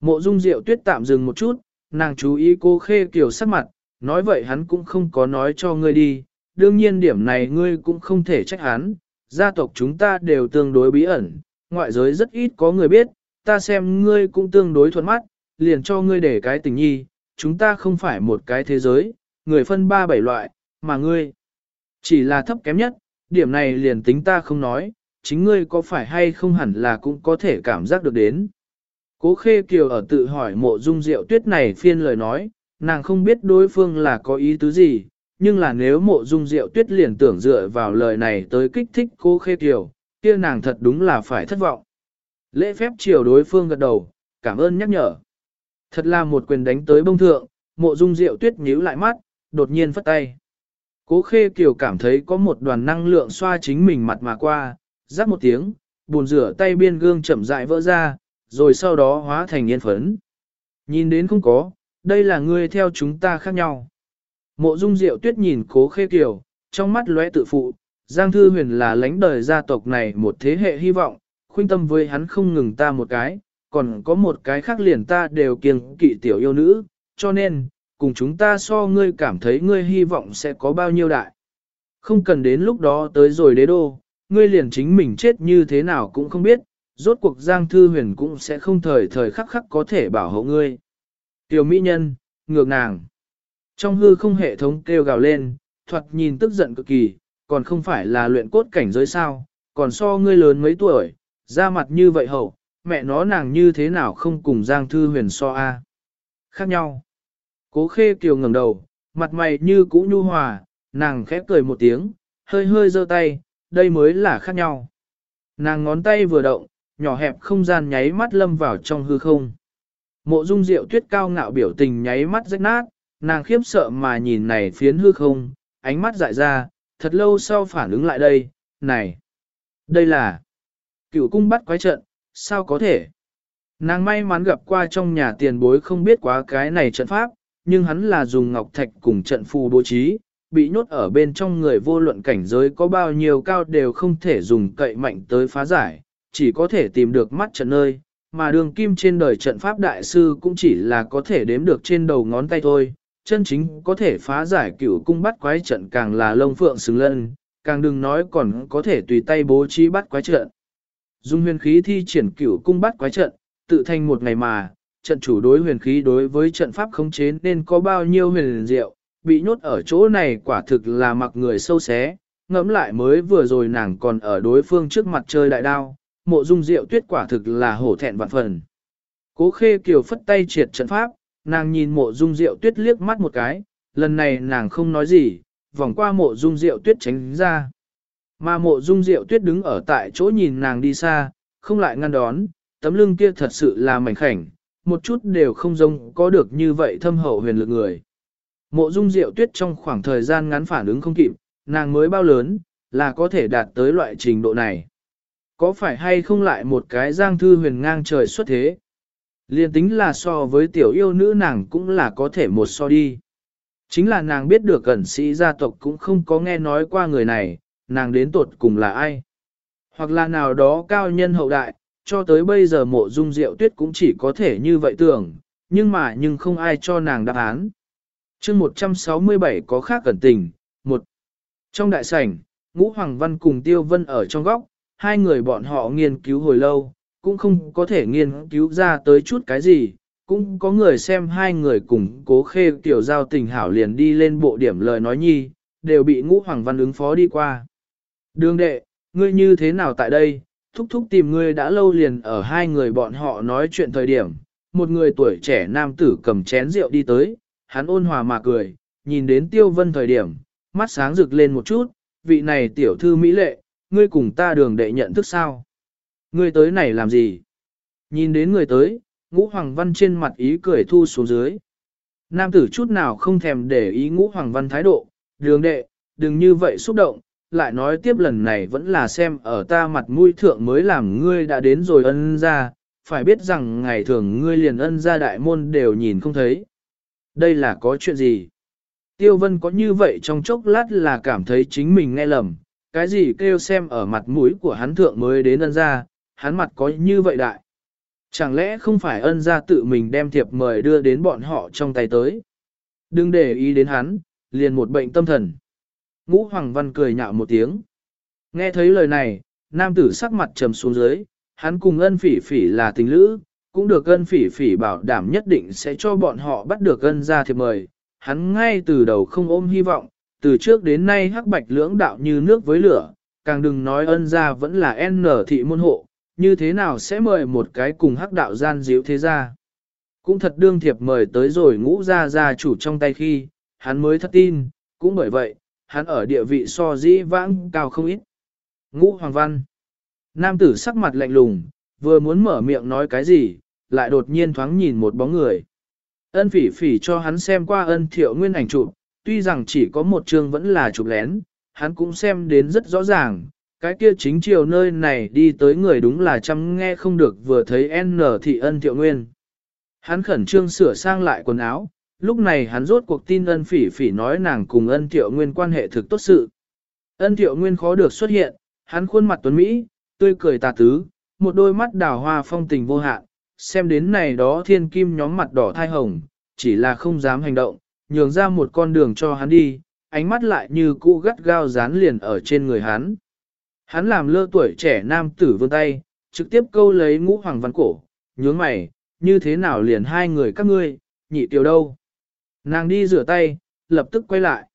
Speaker 1: Mộ dung Diệu tuyết tạm dừng một chút, nàng chú ý cô khê kiểu sắc mặt, nói vậy hắn cũng không có nói cho ngươi đi, đương nhiên điểm này ngươi cũng không thể trách hắn, gia tộc chúng ta đều tương đối bí ẩn, ngoại giới rất ít có người biết, ta xem ngươi cũng tương đối thuận mắt, liền cho ngươi để cái tình nhi, chúng ta không phải một cái thế giới, người phân ba bảy loại, mà ngươi chỉ là thấp kém nhất, điểm này liền tính ta không nói, chính ngươi có phải hay không hẳn là cũng có thể cảm giác được đến. Cố Khê Kiều ở tự hỏi mộ dung diệu tuyết này phiên lời nói, nàng không biết đối phương là có ý tứ gì, nhưng là nếu mộ dung diệu tuyết liền tưởng dựa vào lời này tới kích thích cố Khê Kiều, kia nàng thật đúng là phải thất vọng. Lễ phép chiều đối phương gật đầu, cảm ơn nhắc nhở. Thật là một quyền đánh tới bông thượng, mộ dung diệu tuyết nhíu lại mắt, đột nhiên phất tay. Cố khê kiều cảm thấy có một đoàn năng lượng xoa chính mình mặt mà qua, rắc một tiếng, buồn rửa tay biên gương chậm rãi vỡ ra, rồi sau đó hóa thành yên phấn. Nhìn đến không có, đây là ngươi theo chúng ta khác nhau. Mộ dung diệu tuyết nhìn cố khê kiều, trong mắt lóe tự phụ, Giang Thư Huyền là lãnh đời gia tộc này một thế hệ hy vọng, khuyên tâm với hắn không ngừng ta một cái, còn có một cái khác liền ta đều kiêng kỵ tiểu yêu nữ, cho nên, cùng chúng ta so ngươi cảm thấy ngươi hy vọng sẽ có bao nhiêu đại. Không cần đến lúc đó tới rồi đế đô, ngươi liền chính mình chết như thế nào cũng không biết, rốt cuộc Giang Thư Huyền cũng sẽ không thời thời khắc khắc có thể bảo hộ ngươi. Tiểu mỹ nhân, ngược nàng. Trong hư không hệ thống kêu gào lên, thoạt nhìn tức giận cực kỳ, còn không phải là luyện cốt cảnh giới sao, còn so ngươi lớn mấy tuổi, ra mặt như vậy hậu, mẹ nó nàng như thế nào không cùng Giang Thư Huyền so a Khác nhau. Cố khê kiều ngẩng đầu, mặt mày như cũ nhu hòa, nàng khép cười một tiếng, hơi hơi giơ tay, đây mới là khác nhau. Nàng ngón tay vừa động, nhỏ hẹp không gian nháy mắt lâm vào trong hư không. Mộ dung diệu tuyết cao ngạo biểu tình nháy mắt rách nát, nàng khiếp sợ mà nhìn này phiến hư không, ánh mắt dại ra, thật lâu sau phản ứng lại đây, này, đây là cựu cung bắt quái trận, sao có thể? Nàng may mắn gặp qua trong nhà tiền bối không biết quá cái này trận pháp, nhưng hắn là dùng ngọc thạch cùng trận phù bố trí, bị nhốt ở bên trong người vô luận cảnh giới có bao nhiêu cao đều không thể dùng cậy mạnh tới phá giải, chỉ có thể tìm được mắt trận nơi, mà đường kim trên đời trận pháp đại sư cũng chỉ là có thể đếm được trên đầu ngón tay thôi, chân chính có thể phá giải cửu cung bắt quái trận càng là lông phượng xứng lân, càng đừng nói còn có thể tùy tay bố trí bắt quái trận. Dung huyền khí thi triển cửu cung bắt quái trận, tự thành một ngày mà, trận chủ đối huyền khí đối với trận pháp khống chế nên có bao nhiêu huyền diệu, bị nhốt ở chỗ này quả thực là mặc người sâu xé, ngẫm lại mới vừa rồi nàng còn ở đối phương trước mặt chơi đại đao, mộ dung diệu tuyết quả thực là hổ thẹn vạn phần. Cố khê kiều phất tay triệt trận pháp, nàng nhìn mộ dung diệu tuyết liếc mắt một cái, lần này nàng không nói gì, vòng qua mộ dung diệu tuyết tránh ra. Mà mộ dung diệu tuyết đứng ở tại chỗ nhìn nàng đi xa, không lại ngăn đón, tấm lưng kia thật sự là mảnh khảnh, một chút đều không giống có được như vậy thâm hậu huyền lực người. Mộ dung diệu tuyết trong khoảng thời gian ngắn phản ứng không kịp, nàng mới bao lớn, là có thể đạt tới loại trình độ này. Có phải hay không lại một cái giang thư huyền ngang trời xuất thế? Liên tính là so với tiểu yêu nữ nàng cũng là có thể một so đi. Chính là nàng biết được cẩn sĩ gia tộc cũng không có nghe nói qua người này, nàng đến tột cùng là ai. Hoặc là nào đó cao nhân hậu đại, cho tới bây giờ mộ dung diệu tuyết cũng chỉ có thể như vậy tưởng, nhưng mà nhưng không ai cho nàng đáp án. chương 167 có khác cẩn tình, một Trong đại sảnh, Ngũ Hoàng Văn cùng Tiêu Vân ở trong góc, hai người bọn họ nghiên cứu hồi lâu, cũng không có thể nghiên cứu ra tới chút cái gì, cũng có người xem hai người cùng cố khê tiểu giao tình hảo liền đi lên bộ điểm lời nói nhi, đều bị Ngũ Hoàng Văn ứng phó đi qua. Đường đệ, ngươi như thế nào tại đây, thúc thúc tìm ngươi đã lâu liền ở hai người bọn họ nói chuyện thời điểm, một người tuổi trẻ nam tử cầm chén rượu đi tới, hắn ôn hòa mà cười, nhìn đến tiêu vân thời điểm, mắt sáng rực lên một chút, vị này tiểu thư mỹ lệ, ngươi cùng ta đường đệ nhận thức sao? Ngươi tới này làm gì? Nhìn đến người tới, ngũ hoàng văn trên mặt ý cười thu xuống dưới. Nam tử chút nào không thèm để ý ngũ hoàng văn thái độ, đường đệ, đừng như vậy xúc động, lại nói tiếp lần này vẫn là xem ở ta mặt mũi thượng mới làm ngươi đã đến rồi ân ra, phải biết rằng ngày thường ngươi liền ân ra đại môn đều nhìn không thấy. Đây là có chuyện gì? Tiêu vân có như vậy trong chốc lát là cảm thấy chính mình nghe lầm, cái gì kêu xem ở mặt mũi của hắn thượng mới đến ân ra, hắn mặt có như vậy đại. Chẳng lẽ không phải ân ra tự mình đem thiệp mời đưa đến bọn họ trong tay tới? Đừng để ý đến hắn, liền một bệnh tâm thần. Ngũ Hoàng Văn cười nhạo một tiếng. Nghe thấy lời này, nam tử sắc mặt trầm xuống dưới, hắn cùng ân phỉ phỉ là tình lữ, cũng được ân phỉ phỉ bảo đảm nhất định sẽ cho bọn họ bắt được ân ra thiệp mời. Hắn ngay từ đầu không ôm hy vọng, từ trước đến nay hắc bạch lưỡng đạo như nước với lửa, càng đừng nói ân ra vẫn là N thị môn hộ, như thế nào sẽ mời một cái cùng hắc đạo gian díu thế ra. Cũng thật đương thiệp mời tới rồi ngũ ra ra chủ trong tay khi, hắn mới thất tin, cũng bởi vậy, hắn ở địa vị so dĩ vãng cao không ít. Ngũ Hoàng Văn Nam tử sắc mặt lạnh lùng, vừa muốn mở miệng nói cái gì, lại đột nhiên thoáng nhìn một bóng người. Ân phỉ phỉ cho hắn xem qua ân thiệu nguyên ảnh chụp, tuy rằng chỉ có một chương vẫn là chụp lén, hắn cũng xem đến rất rõ ràng, cái kia chính chiều nơi này đi tới người đúng là chăm nghe không được vừa thấy N thị ân thiệu nguyên. Hắn khẩn trương sửa sang lại quần áo, lúc này hắn rốt cuộc tin ân phỉ phỉ nói nàng cùng ân thiệu nguyên quan hệ thực tốt sự. Ân thiệu nguyên khó được xuất hiện, hắn khuôn mặt tuấn Mỹ, tươi cười tà tứ, một đôi mắt đào hoa phong tình vô hạn, xem đến này đó thiên kim nhóm mặt đỏ thai hồng, chỉ là không dám hành động, nhường ra một con đường cho hắn đi, ánh mắt lại như cũ gắt gao dán liền ở trên người hắn. Hắn làm lơ tuổi trẻ nam tử vươn tay, trực tiếp câu lấy ngũ hoàng văn cổ, nhướng mày, như thế nào liền hai người các ngươi, nhị tiểu đâu. Nàng đi rửa tay, lập tức quay lại.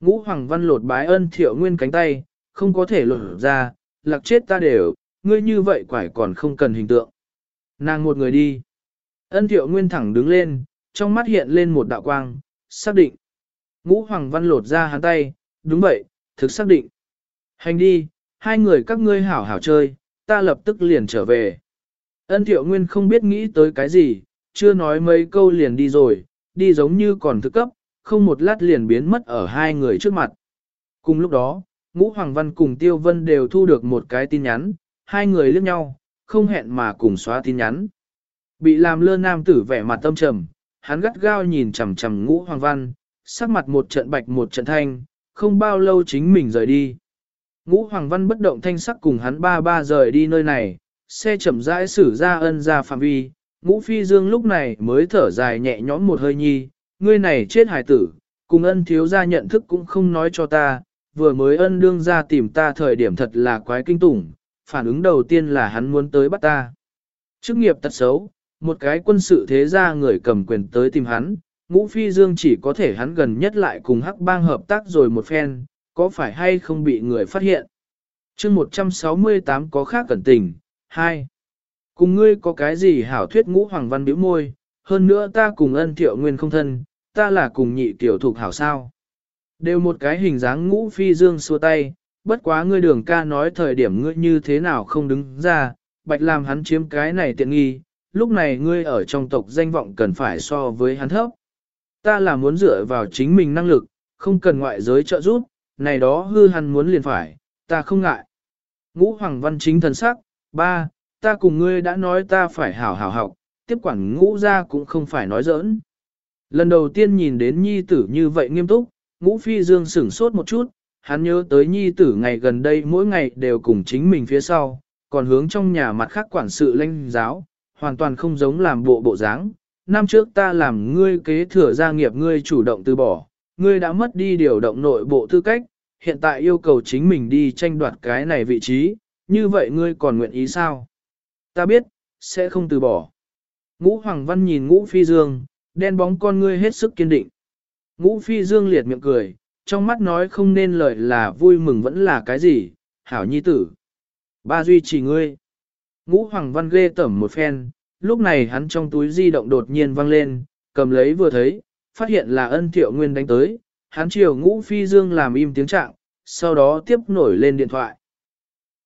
Speaker 1: Ngũ Hoàng Văn lột bái ân thiệu nguyên cánh tay, không có thể lột ra, lạc chết ta đều, ngươi như vậy quải còn không cần hình tượng. Nàng một người đi. Ân thiệu nguyên thẳng đứng lên, trong mắt hiện lên một đạo quang, xác định. Ngũ Hoàng Văn lột ra hắn tay, đúng vậy, thực xác định. Hành đi, hai người các ngươi hảo hảo chơi, ta lập tức liền trở về. Ân thiệu nguyên không biết nghĩ tới cái gì, chưa nói mấy câu liền đi rồi, đi giống như còn thức cấp, không một lát liền biến mất ở hai người trước mặt. Cùng lúc đó, Ngũ Hoàng Văn cùng Tiêu Vân đều thu được một cái tin nhắn, hai người liếc nhau, không hẹn mà cùng xóa tin nhắn. Bị làm lơ nam tử vẻ mặt tâm trầm, hắn gắt gao nhìn chằm chằm Ngũ Hoàng Văn, sắc mặt một trận bạch một trận thanh, không bao lâu chính mình rời đi. Ngũ Hoàng Văn bất động thanh sắc cùng hắn ba ba rời đi nơi này, xe chậm rãi xử ra ân ra phạm vi, Ngũ phi dương lúc này mới thở dài nhẹ nhõm một hơi nhi, ngươi này chết hải tử, cùng ân thiếu gia nhận thức cũng không nói cho ta, vừa mới ân đương ra tìm ta thời điểm thật là quái kinh tủng, phản ứng đầu tiên là hắn muốn tới bắt ta. Chức nghiệp tật xấu, một cái quân sự thế gia người cầm quyền tới tìm hắn, ngũ phi dương chỉ có thể hắn gần nhất lại cùng hắc bang hợp tác rồi một phen, có phải hay không bị người phát hiện. chương 168 có khác cẩn tình, Hai. Cùng ngươi có cái gì hảo thuyết ngũ hoàng văn biểu môi, hơn nữa ta cùng ân thiệu nguyên không thân, ta là cùng nhị tiểu thuộc hảo sao. Đều một cái hình dáng ngũ phi dương xua tay, bất quá ngươi đường ca nói thời điểm ngươi như thế nào không đứng ra, bạch làm hắn chiếm cái này tiện nghi, lúc này ngươi ở trong tộc danh vọng cần phải so với hắn thấp. Ta là muốn dựa vào chính mình năng lực, không cần ngoại giới trợ giúp, này đó hư hắn muốn liền phải, ta không ngại. Ngũ Hoàng Văn chính thần sắc, ba, ta cùng ngươi đã nói ta phải hảo hảo học, tiếp quản ngũ ra cũng không phải nói giỡn. Lần đầu tiên nhìn đến nhi tử như vậy nghiêm túc, ngũ phi dương sửng sốt một chút, hắn nhớ tới nhi tử ngày gần đây mỗi ngày đều cùng chính mình phía sau, còn hướng trong nhà mặt khác quản sự lãnh giáo, hoàn toàn không giống làm bộ bộ dáng. Năm trước ta làm ngươi kế thừa gia nghiệp ngươi chủ động từ bỏ, ngươi đã mất đi điều động nội bộ tư cách, hiện tại yêu cầu chính mình đi tranh đoạt cái này vị trí, như vậy ngươi còn nguyện ý sao? Ta biết, sẽ không từ bỏ. Ngũ Hoàng Văn nhìn Ngũ Phi Dương, đen bóng con ngươi hết sức kiên định. Ngũ Phi Dương liệt miệng cười, trong mắt nói không nên lời là vui mừng vẫn là cái gì, hảo nhi tử. Ba duy trì ngươi. Ngũ Hoàng Văn ghê tẩm một phen, lúc này hắn trong túi di động đột nhiên văng lên, cầm lấy vừa thấy, phát hiện là ân thiệu nguyên đánh tới, hắn chiều Ngũ Phi Dương làm im tiếng trạng, sau đó tiếp nổi lên điện thoại.